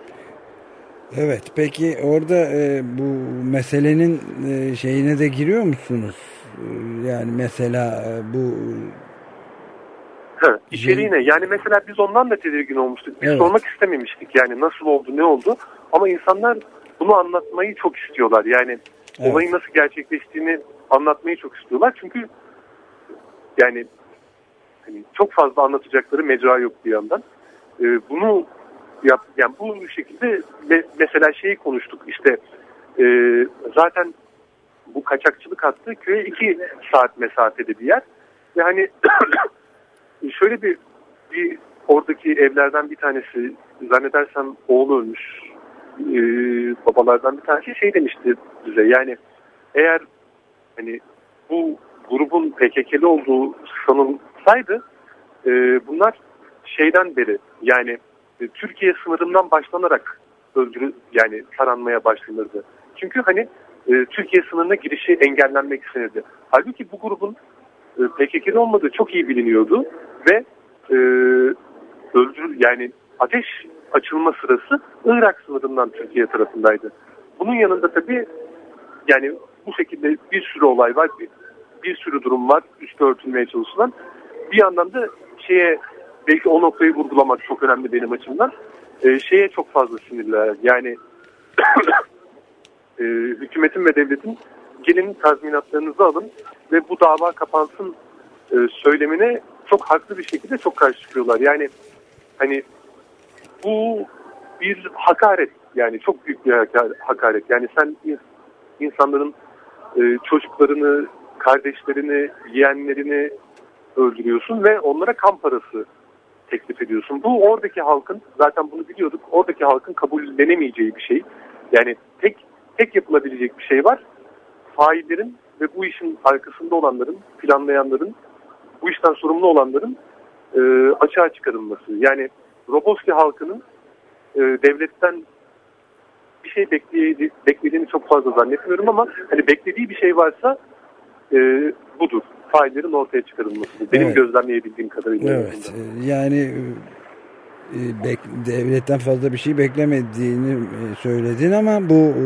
Evet peki orada e, bu meselenin e, şeyine de giriyor musunuz? E, yani mesela e, bu Ha, içeriğine yani mesela biz ondan da tedirgin olmuştuk. Biz evet. sormak istememiştik yani nasıl oldu ne oldu ama insanlar bunu anlatmayı çok istiyorlar. Yani evet. olayın nasıl gerçekleştiğini anlatmayı çok istiyorlar. Çünkü yani hani çok fazla anlatacakları mecra yok bir yandan. Ee, bunu yap, yani bu şekilde me mesela şeyi konuştuk işte e, zaten bu kaçakçılık hattı köye iki saat mesafede bir yer. Ve hani şöyle bir bir oradaki evlerden bir tanesi zannedersem oğlu ölmüş e, babalardan bir tanesi şey demişti bize yani eğer hani bu grubun PKK'li olduğu sanılsaydı e, bunlar şeyden beri yani e, Türkiye sınırından başlanarak öldürü yani taranmaya başlanırdı. Çünkü hani e, Türkiye sınırına girişi engellenmek istenirdi. Halbuki bu grubun e, PKK'li olmadığı çok iyi biliniyordu ve e, öldür yani ateş açılma sırası Irak sınırından Türkiye tarafındaydı. Bunun yanında tabii yani bu şekilde bir sürü olay var, bir, bir sürü durum var üstü örtülmeye çalışılan. Bir yandan da şeye belki o noktayı vurgulamak çok önemli benim açımdan. E, şeye çok fazla sinirler. Yani e, hükümetin ve devletin gelin tazminatlarınızı alın ve bu dava kapansın e, söylemine çok haklı bir şekilde çok karşı çıkıyorlar. Yani hani bu bir hakaret yani çok büyük bir hakaret. Yani sen insanların e, çocuklarını, kardeşlerini, yeğenlerini öldürüyorsun ve onlara kan parası teklif ediyorsun. Bu oradaki halkın zaten bunu biliyorduk. Oradaki halkın kabullenemeyeceği bir şey. Yani tek tek yapılabilecek bir şey var. Faillerin ve bu işin arkasında olanların, planlayanların, bu işten sorumlu olanların e, açığa çıkarılması. Yani Roboski halkının e, devletten bir şey bekledi, beklediğini çok fazla zannetmiyorum ama hani beklediği bir şey varsa e, budur. Faillerin ortaya çıkarılması. Benim Evet. gözlemleyebildiğim kadarıyla. Evet e, yani e, bek- devletten fazla bir şey beklemediğini e, söyledin ama bu e,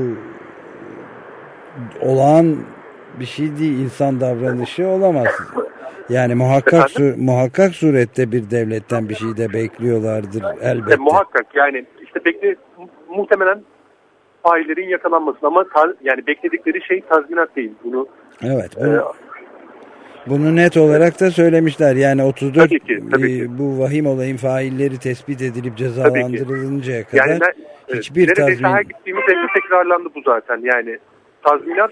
olağan bir şey değil insan davranışı olamaz. Yani muhakkak su- muhakkak surette bir devletten bir şey de bekliyorlardır elbette. İşte muhakkak yani işte bekle mu- muhtemelen faillerin yakalanması ama ta- yani bekledikleri şey tazminat değil. Bunu Evet. e, Bunu, net olarak da söylemişler. Yani 34 Tabii ki, tabii ki. e, bu vahim olayın failleri tespit edilip cezalandırılıncaya kadar yani ne- evet, hiçbir neredeyse tazmin her gittiğimiz evde tekrarlandı bu zaten. Yani tazminat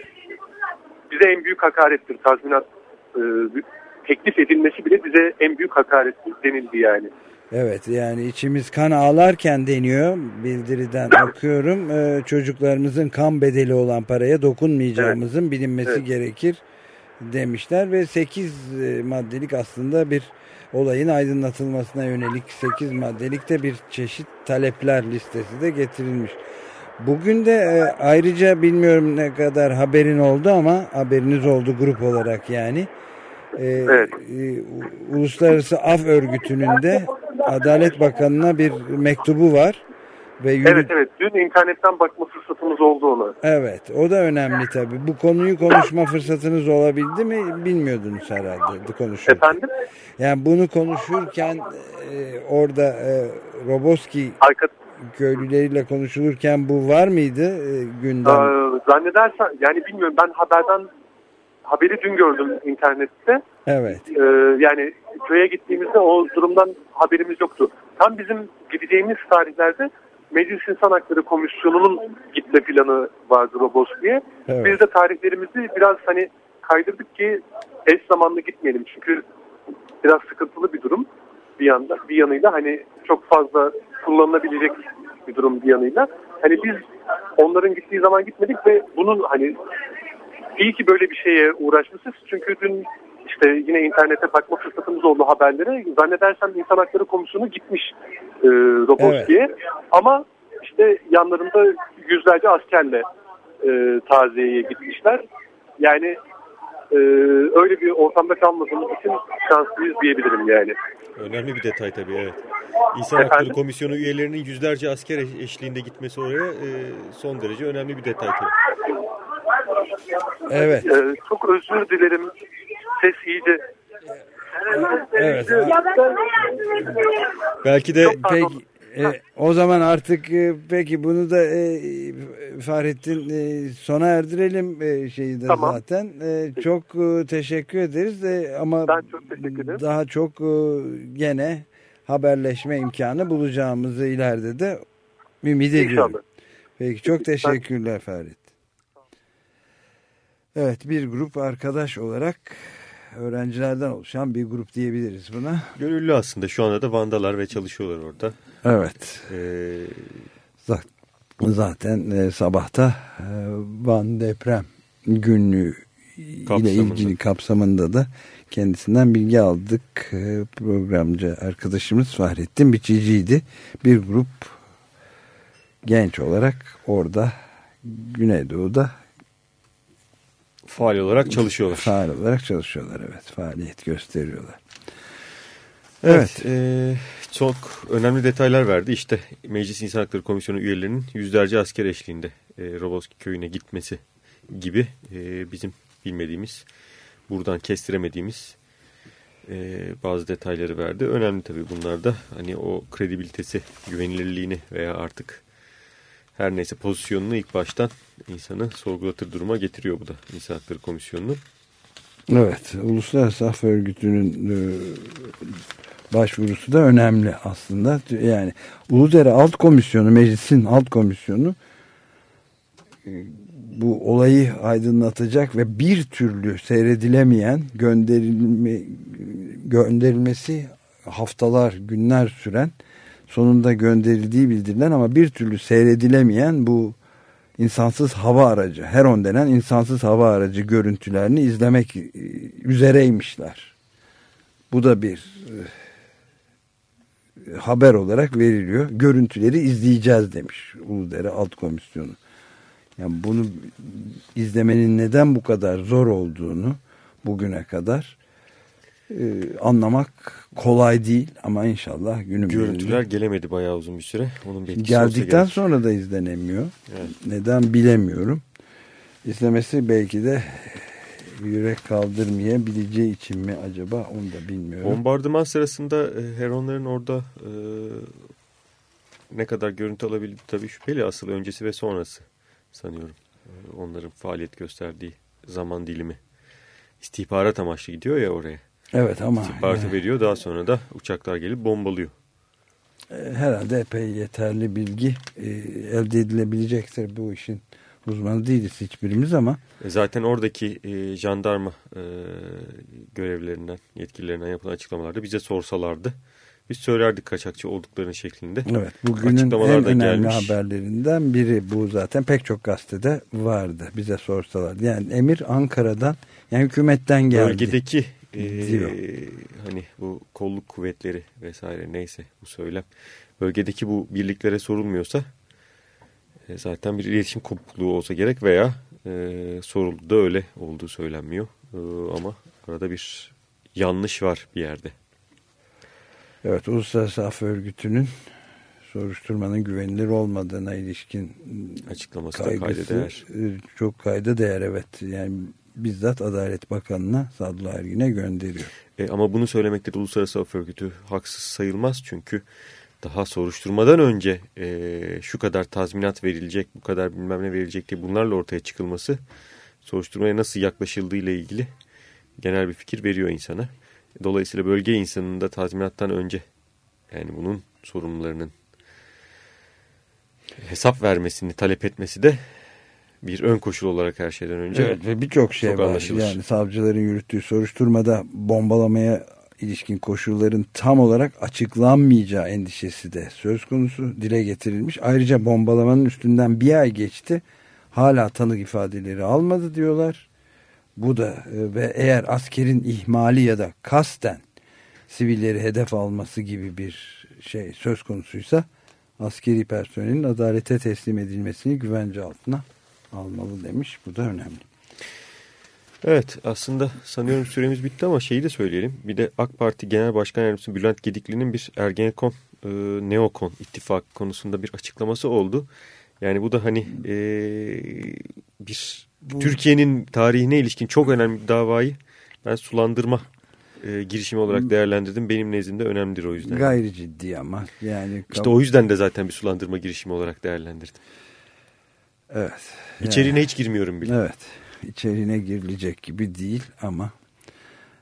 bize en büyük hakarettir. Tazminat e, teklif edilmesi bile bize en büyük hakarettir denildi yani. Evet yani içimiz kan ağlarken deniyor bildiriden okuyorum Ee, çocuklarımızın kan bedeli olan paraya dokunmayacağımızın bilinmesi Evet. gerekir demişler ve 8 maddelik aslında bir olayın aydınlatılmasına yönelik 8 maddelik de bir çeşit talepler listesi de getirilmiş. Bugün de e, ayrıca bilmiyorum ne kadar haberin oldu ama haberiniz oldu grup olarak yani. E, U- Uluslararası Af Örgütü'nün de Adalet Bakanı'na bir mektubu var ve yürü- Evet evet dün internetten bakma fırsatımız oldu ona. Evet, o da önemli tabii. Bu konuyu konuşma fırsatınız olabildi mi bilmiyordunuz herhalde konuşurken. Efendim? Yani bunu konuşurken e, orada e, Roboski köylüleriyle konuşulurken bu var mıydı e, gündem? Ee, zannedersen yani bilmiyorum ben haberden haberi dün gördüm internette. Evet. Ee, yani köye gittiğimizde o durumdan haberimiz yoktu. Tam bizim gideceğimiz tarihlerde Meclis İnsan Hakları Komisyonu'nun gitme planı vardı Roboski'ye. Evet. Biz de tarihlerimizi biraz hani kaydırdık ki eş zamanlı gitmeyelim. Çünkü biraz sıkıntılı bir durum bir yanda bir yanıyla hani çok fazla kullanılabilecek bir durum bir yanıyla. Hani biz onların gittiği zaman gitmedik ve bunun hani iyi ki böyle bir şeye uğraşmışız. Çünkü dün işte yine internete bakma fırsatımız oldu haberlere. Zannedersem İnsan Hakları Komisyonu gitmiş e, Roboski'ye. Ama işte yanlarında yüzlerce askerle e, taziyeye gitmişler. Yani e, öyle bir ortamda kalmadığımız için şanslıyız diyebilirim yani. Önemli bir detay tabii evet. İnsan Efendim? Hakları Komisyonu üyelerinin yüzlerce asker eş- eşliğinde gitmesi oraya e, son derece önemli bir detay tabii. Evet. E, çok özür dilerim. Ses iyice. Evet. Belki de Peki, e, o zaman artık e, peki bunu da e, Fahrettin e, sona erdirelim e, şeyi de Tamam. zaten. E, çok e, teşekkür ederiz e, ama daha çok e, gene haberleşme imkanı bulacağımızı ileride de ümit ediyorum. Peki çok teşekkürler Fahrettin. Evet bir grup arkadaş olarak öğrencilerden oluşan bir grup diyebiliriz buna. gönüllü aslında şu anda da vandalar ve çalışıyorlar orada. Evet. Ee, Zat- Zaten e, sabahta e, Van deprem günlüğü ile ilgili kapsamında da kendisinden bilgi aldık. E, programcı arkadaşımız Fahrettin Biçici'ydi. Bir grup genç olarak orada Güneydoğu'da faal olarak çalışıyorlar. Faal olarak çalışıyorlar evet. Faaliyet gösteriyorlar. Evet. e, çok önemli detaylar verdi. İşte Meclis İnsan Hakları Komisyonu üyelerinin yüzlerce asker eşliğinde e, Roboski köyüne gitmesi gibi e, bizim bilmediğimiz, buradan kestiremediğimiz e, bazı detayları verdi. Önemli tabii bunlar da hani o kredibilitesi, güvenilirliğini veya artık her neyse pozisyonunu ilk baştan insanı sorgulatır duruma getiriyor bu da İnsan Hakları Komisyonu'nun. Evet, Uluslararası Af Örgütü'nün e, başvurusu da önemli aslında. Yani Uludere Alt Komisyonu, meclisin alt komisyonu e, bu olayı aydınlatacak ve bir türlü seyredilemeyen gönderilme, gönderilmesi haftalar, günler süren sonunda gönderildiği bildirilen ama bir türlü seyredilemeyen bu insansız hava aracı, Heron denen insansız hava aracı görüntülerini izlemek e, üzereymişler. Bu da bir e, haber olarak veriliyor. Görüntüleri izleyeceğiz demiş Uludere Alt Komisyonu. Yani bunu izlemenin neden bu kadar zor olduğunu bugüne kadar e, anlamak kolay değil ama inşallah günün Görüntüler birinde gelemedi bayağı uzun bir süre. Onun bir geldikten sonra da izlenemiyor. Evet. Neden bilemiyorum. İzlemesi belki de yürek kaldırmayabileceği için mi acaba onu da bilmiyorum. Bombardıman sırasında e, Heronların orada e, ne kadar görüntü alabildi tabii şüpheli. Asıl öncesi ve sonrası sanıyorum. E, onların faaliyet gösterdiği zaman dilimi. İstihbarat amaçlı gidiyor ya oraya. Evet ama İstihbaratı yani, veriyor daha sonra da uçaklar gelip bombalıyor. e, herhalde epey yeterli bilgi e, elde edilebilecektir bu işin uzmanı değiliz hiçbirimiz ama E, Zaten oradaki e, jandarma e, görevlilerinden, yetkililerinden yapılan açıklamalarda bize sorsalardı. Biz söylerdik kaçakçı olduklarını şeklinde. evet bugünün en önemli gelmiş. haberlerinden biri bu zaten pek çok gazetede vardı bize sorsalar. Yani emir Ankara'dan yani hükümetten geldi. Bölgedeki e, diyor. hani bu kolluk kuvvetleri vesaire neyse bu söylem. Bölgedeki bu birliklere sorulmuyorsa e, zaten bir iletişim kopukluğu olsa gerek veya e, soruldu da öyle olduğu söylenmiyor. E, ama arada bir yanlış var bir yerde. Evet Uluslararası Af Örgütü'nün soruşturmanın güvenilir olmadığına ilişkin Açıklaması da kaygısı kayda değer. e, çok kayda değer evet. Yani bizzat Adalet Bakanı'na Sadullah Ergin'e gönderiyor. E, ama bunu söylemekte de Uluslararası Af Örgütü haksız sayılmaz. Çünkü daha soruşturmadan önce e, şu kadar tazminat verilecek, bu kadar bilmem ne verilecek diye bunlarla ortaya çıkılması soruşturmaya nasıl yaklaşıldığı ile ilgili genel bir fikir veriyor insana. Dolayısıyla bölge insanının da tazminattan önce yani bunun sorumlularının hesap vermesini talep etmesi de bir ön koşul olarak her şeyden önce Evet ve birçok şey çok var. anlaşılır. Yani savcıların yürüttüğü soruşturmada bombalamaya ilişkin koşulların tam olarak açıklanmayacağı endişesi de söz konusu dile getirilmiş. Ayrıca bombalamanın üstünden bir ay geçti. Hala tanık ifadeleri almadı diyorlar. Bu da e, ve eğer askerin ihmali ya da kasten sivilleri hedef alması gibi bir şey söz konusuysa askeri personelin adalete teslim edilmesini güvence altına almalı demiş. Bu da önemli. Evet aslında sanıyorum süremiz bitti ama şeyi de söyleyelim. Bir de AK Parti Genel Başkan Yardımcısı Bülent Gedikli'nin bir Ergenekon, e, Neokon ittifak konusunda bir açıklaması oldu. Yani bu da hani e, bir Türkiye'nin tarihine ilişkin çok önemli bir davayı ben sulandırma e, girişimi olarak değerlendirdim. Benim nezdimde önemlidir o yüzden. Gayri ciddi ama yani İşte o yüzden de zaten bir sulandırma girişimi olarak değerlendirdim. Evet. İçeriğine Yani- hiç girmiyorum bile. Evet. İçeriğine girilecek gibi değil ama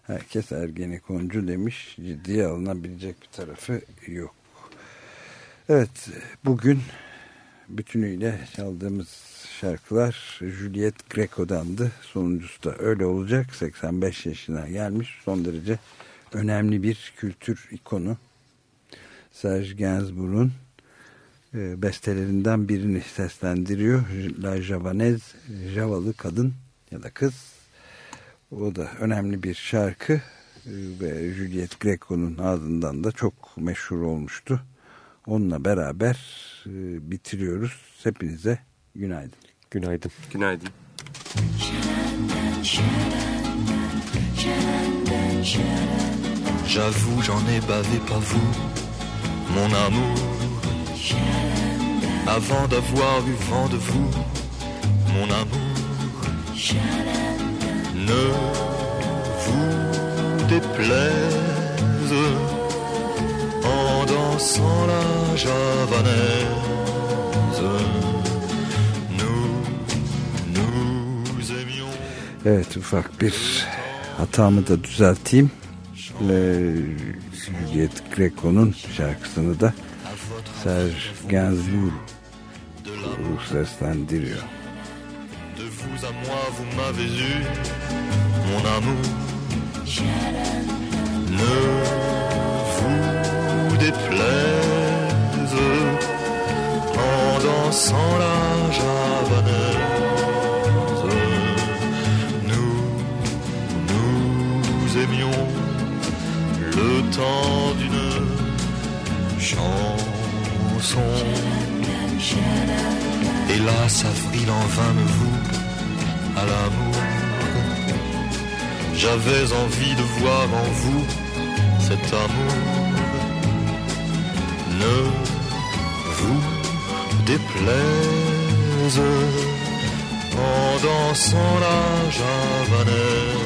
herkes Ergenekoncu demiş. Ciddiye alınabilecek bir tarafı yok. Evet. Bugün bütünüyle çaldığımız şarkılar Juliet Greco'dandı. Sonuncusu da öyle olacak. 85 yaşına gelmiş. Son derece önemli bir kültür ikonu. Serge Gainsbourg'un e, bestelerinden birini seslendiriyor. La Javanaise, Javalı kadın ya da kız. O da önemli bir şarkı e, ve Juliet Greco'nun ardından da çok meşhur olmuştu. Onunla beraber e, bitiriyoruz. Hepinize günaydın. Günaydın. Günaydın. J'avoue, j'en ai bavé, pas vous, mon amour. Avant d'avoir eu vent de vous, mon amour. Ne vous déplaise en dansant la javanaise. Evet ufak bir hatamı da düzelteyim. Ve Juliet Greco'nun şarkısını da Serge Gainsbourg seslendiriyor. De vous à moi, vous m'avez eu, mon amour. Ne vous déplaise en dansant la javanaise. Nous, nous aimions le temps d'une chanson. Hélas, Avril en vain me voue à l'amour. J'avais envie de voir en vous cet amour. Ne vous déplaise en dansant la javanaise.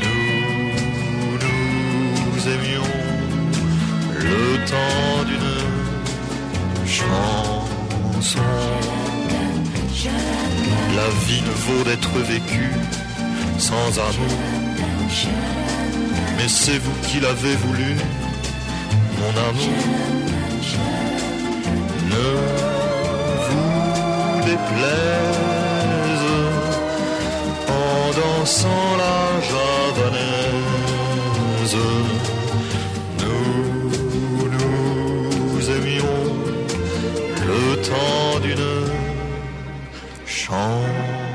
Nous nous aimions le temps d'une chanson. La vie ne vaut d'être vécue sans amour. Mais c'est vous qui l'avez voulu, mon amour. Ne vous déplaise en dansant la javanaise. Temps d'une chanson.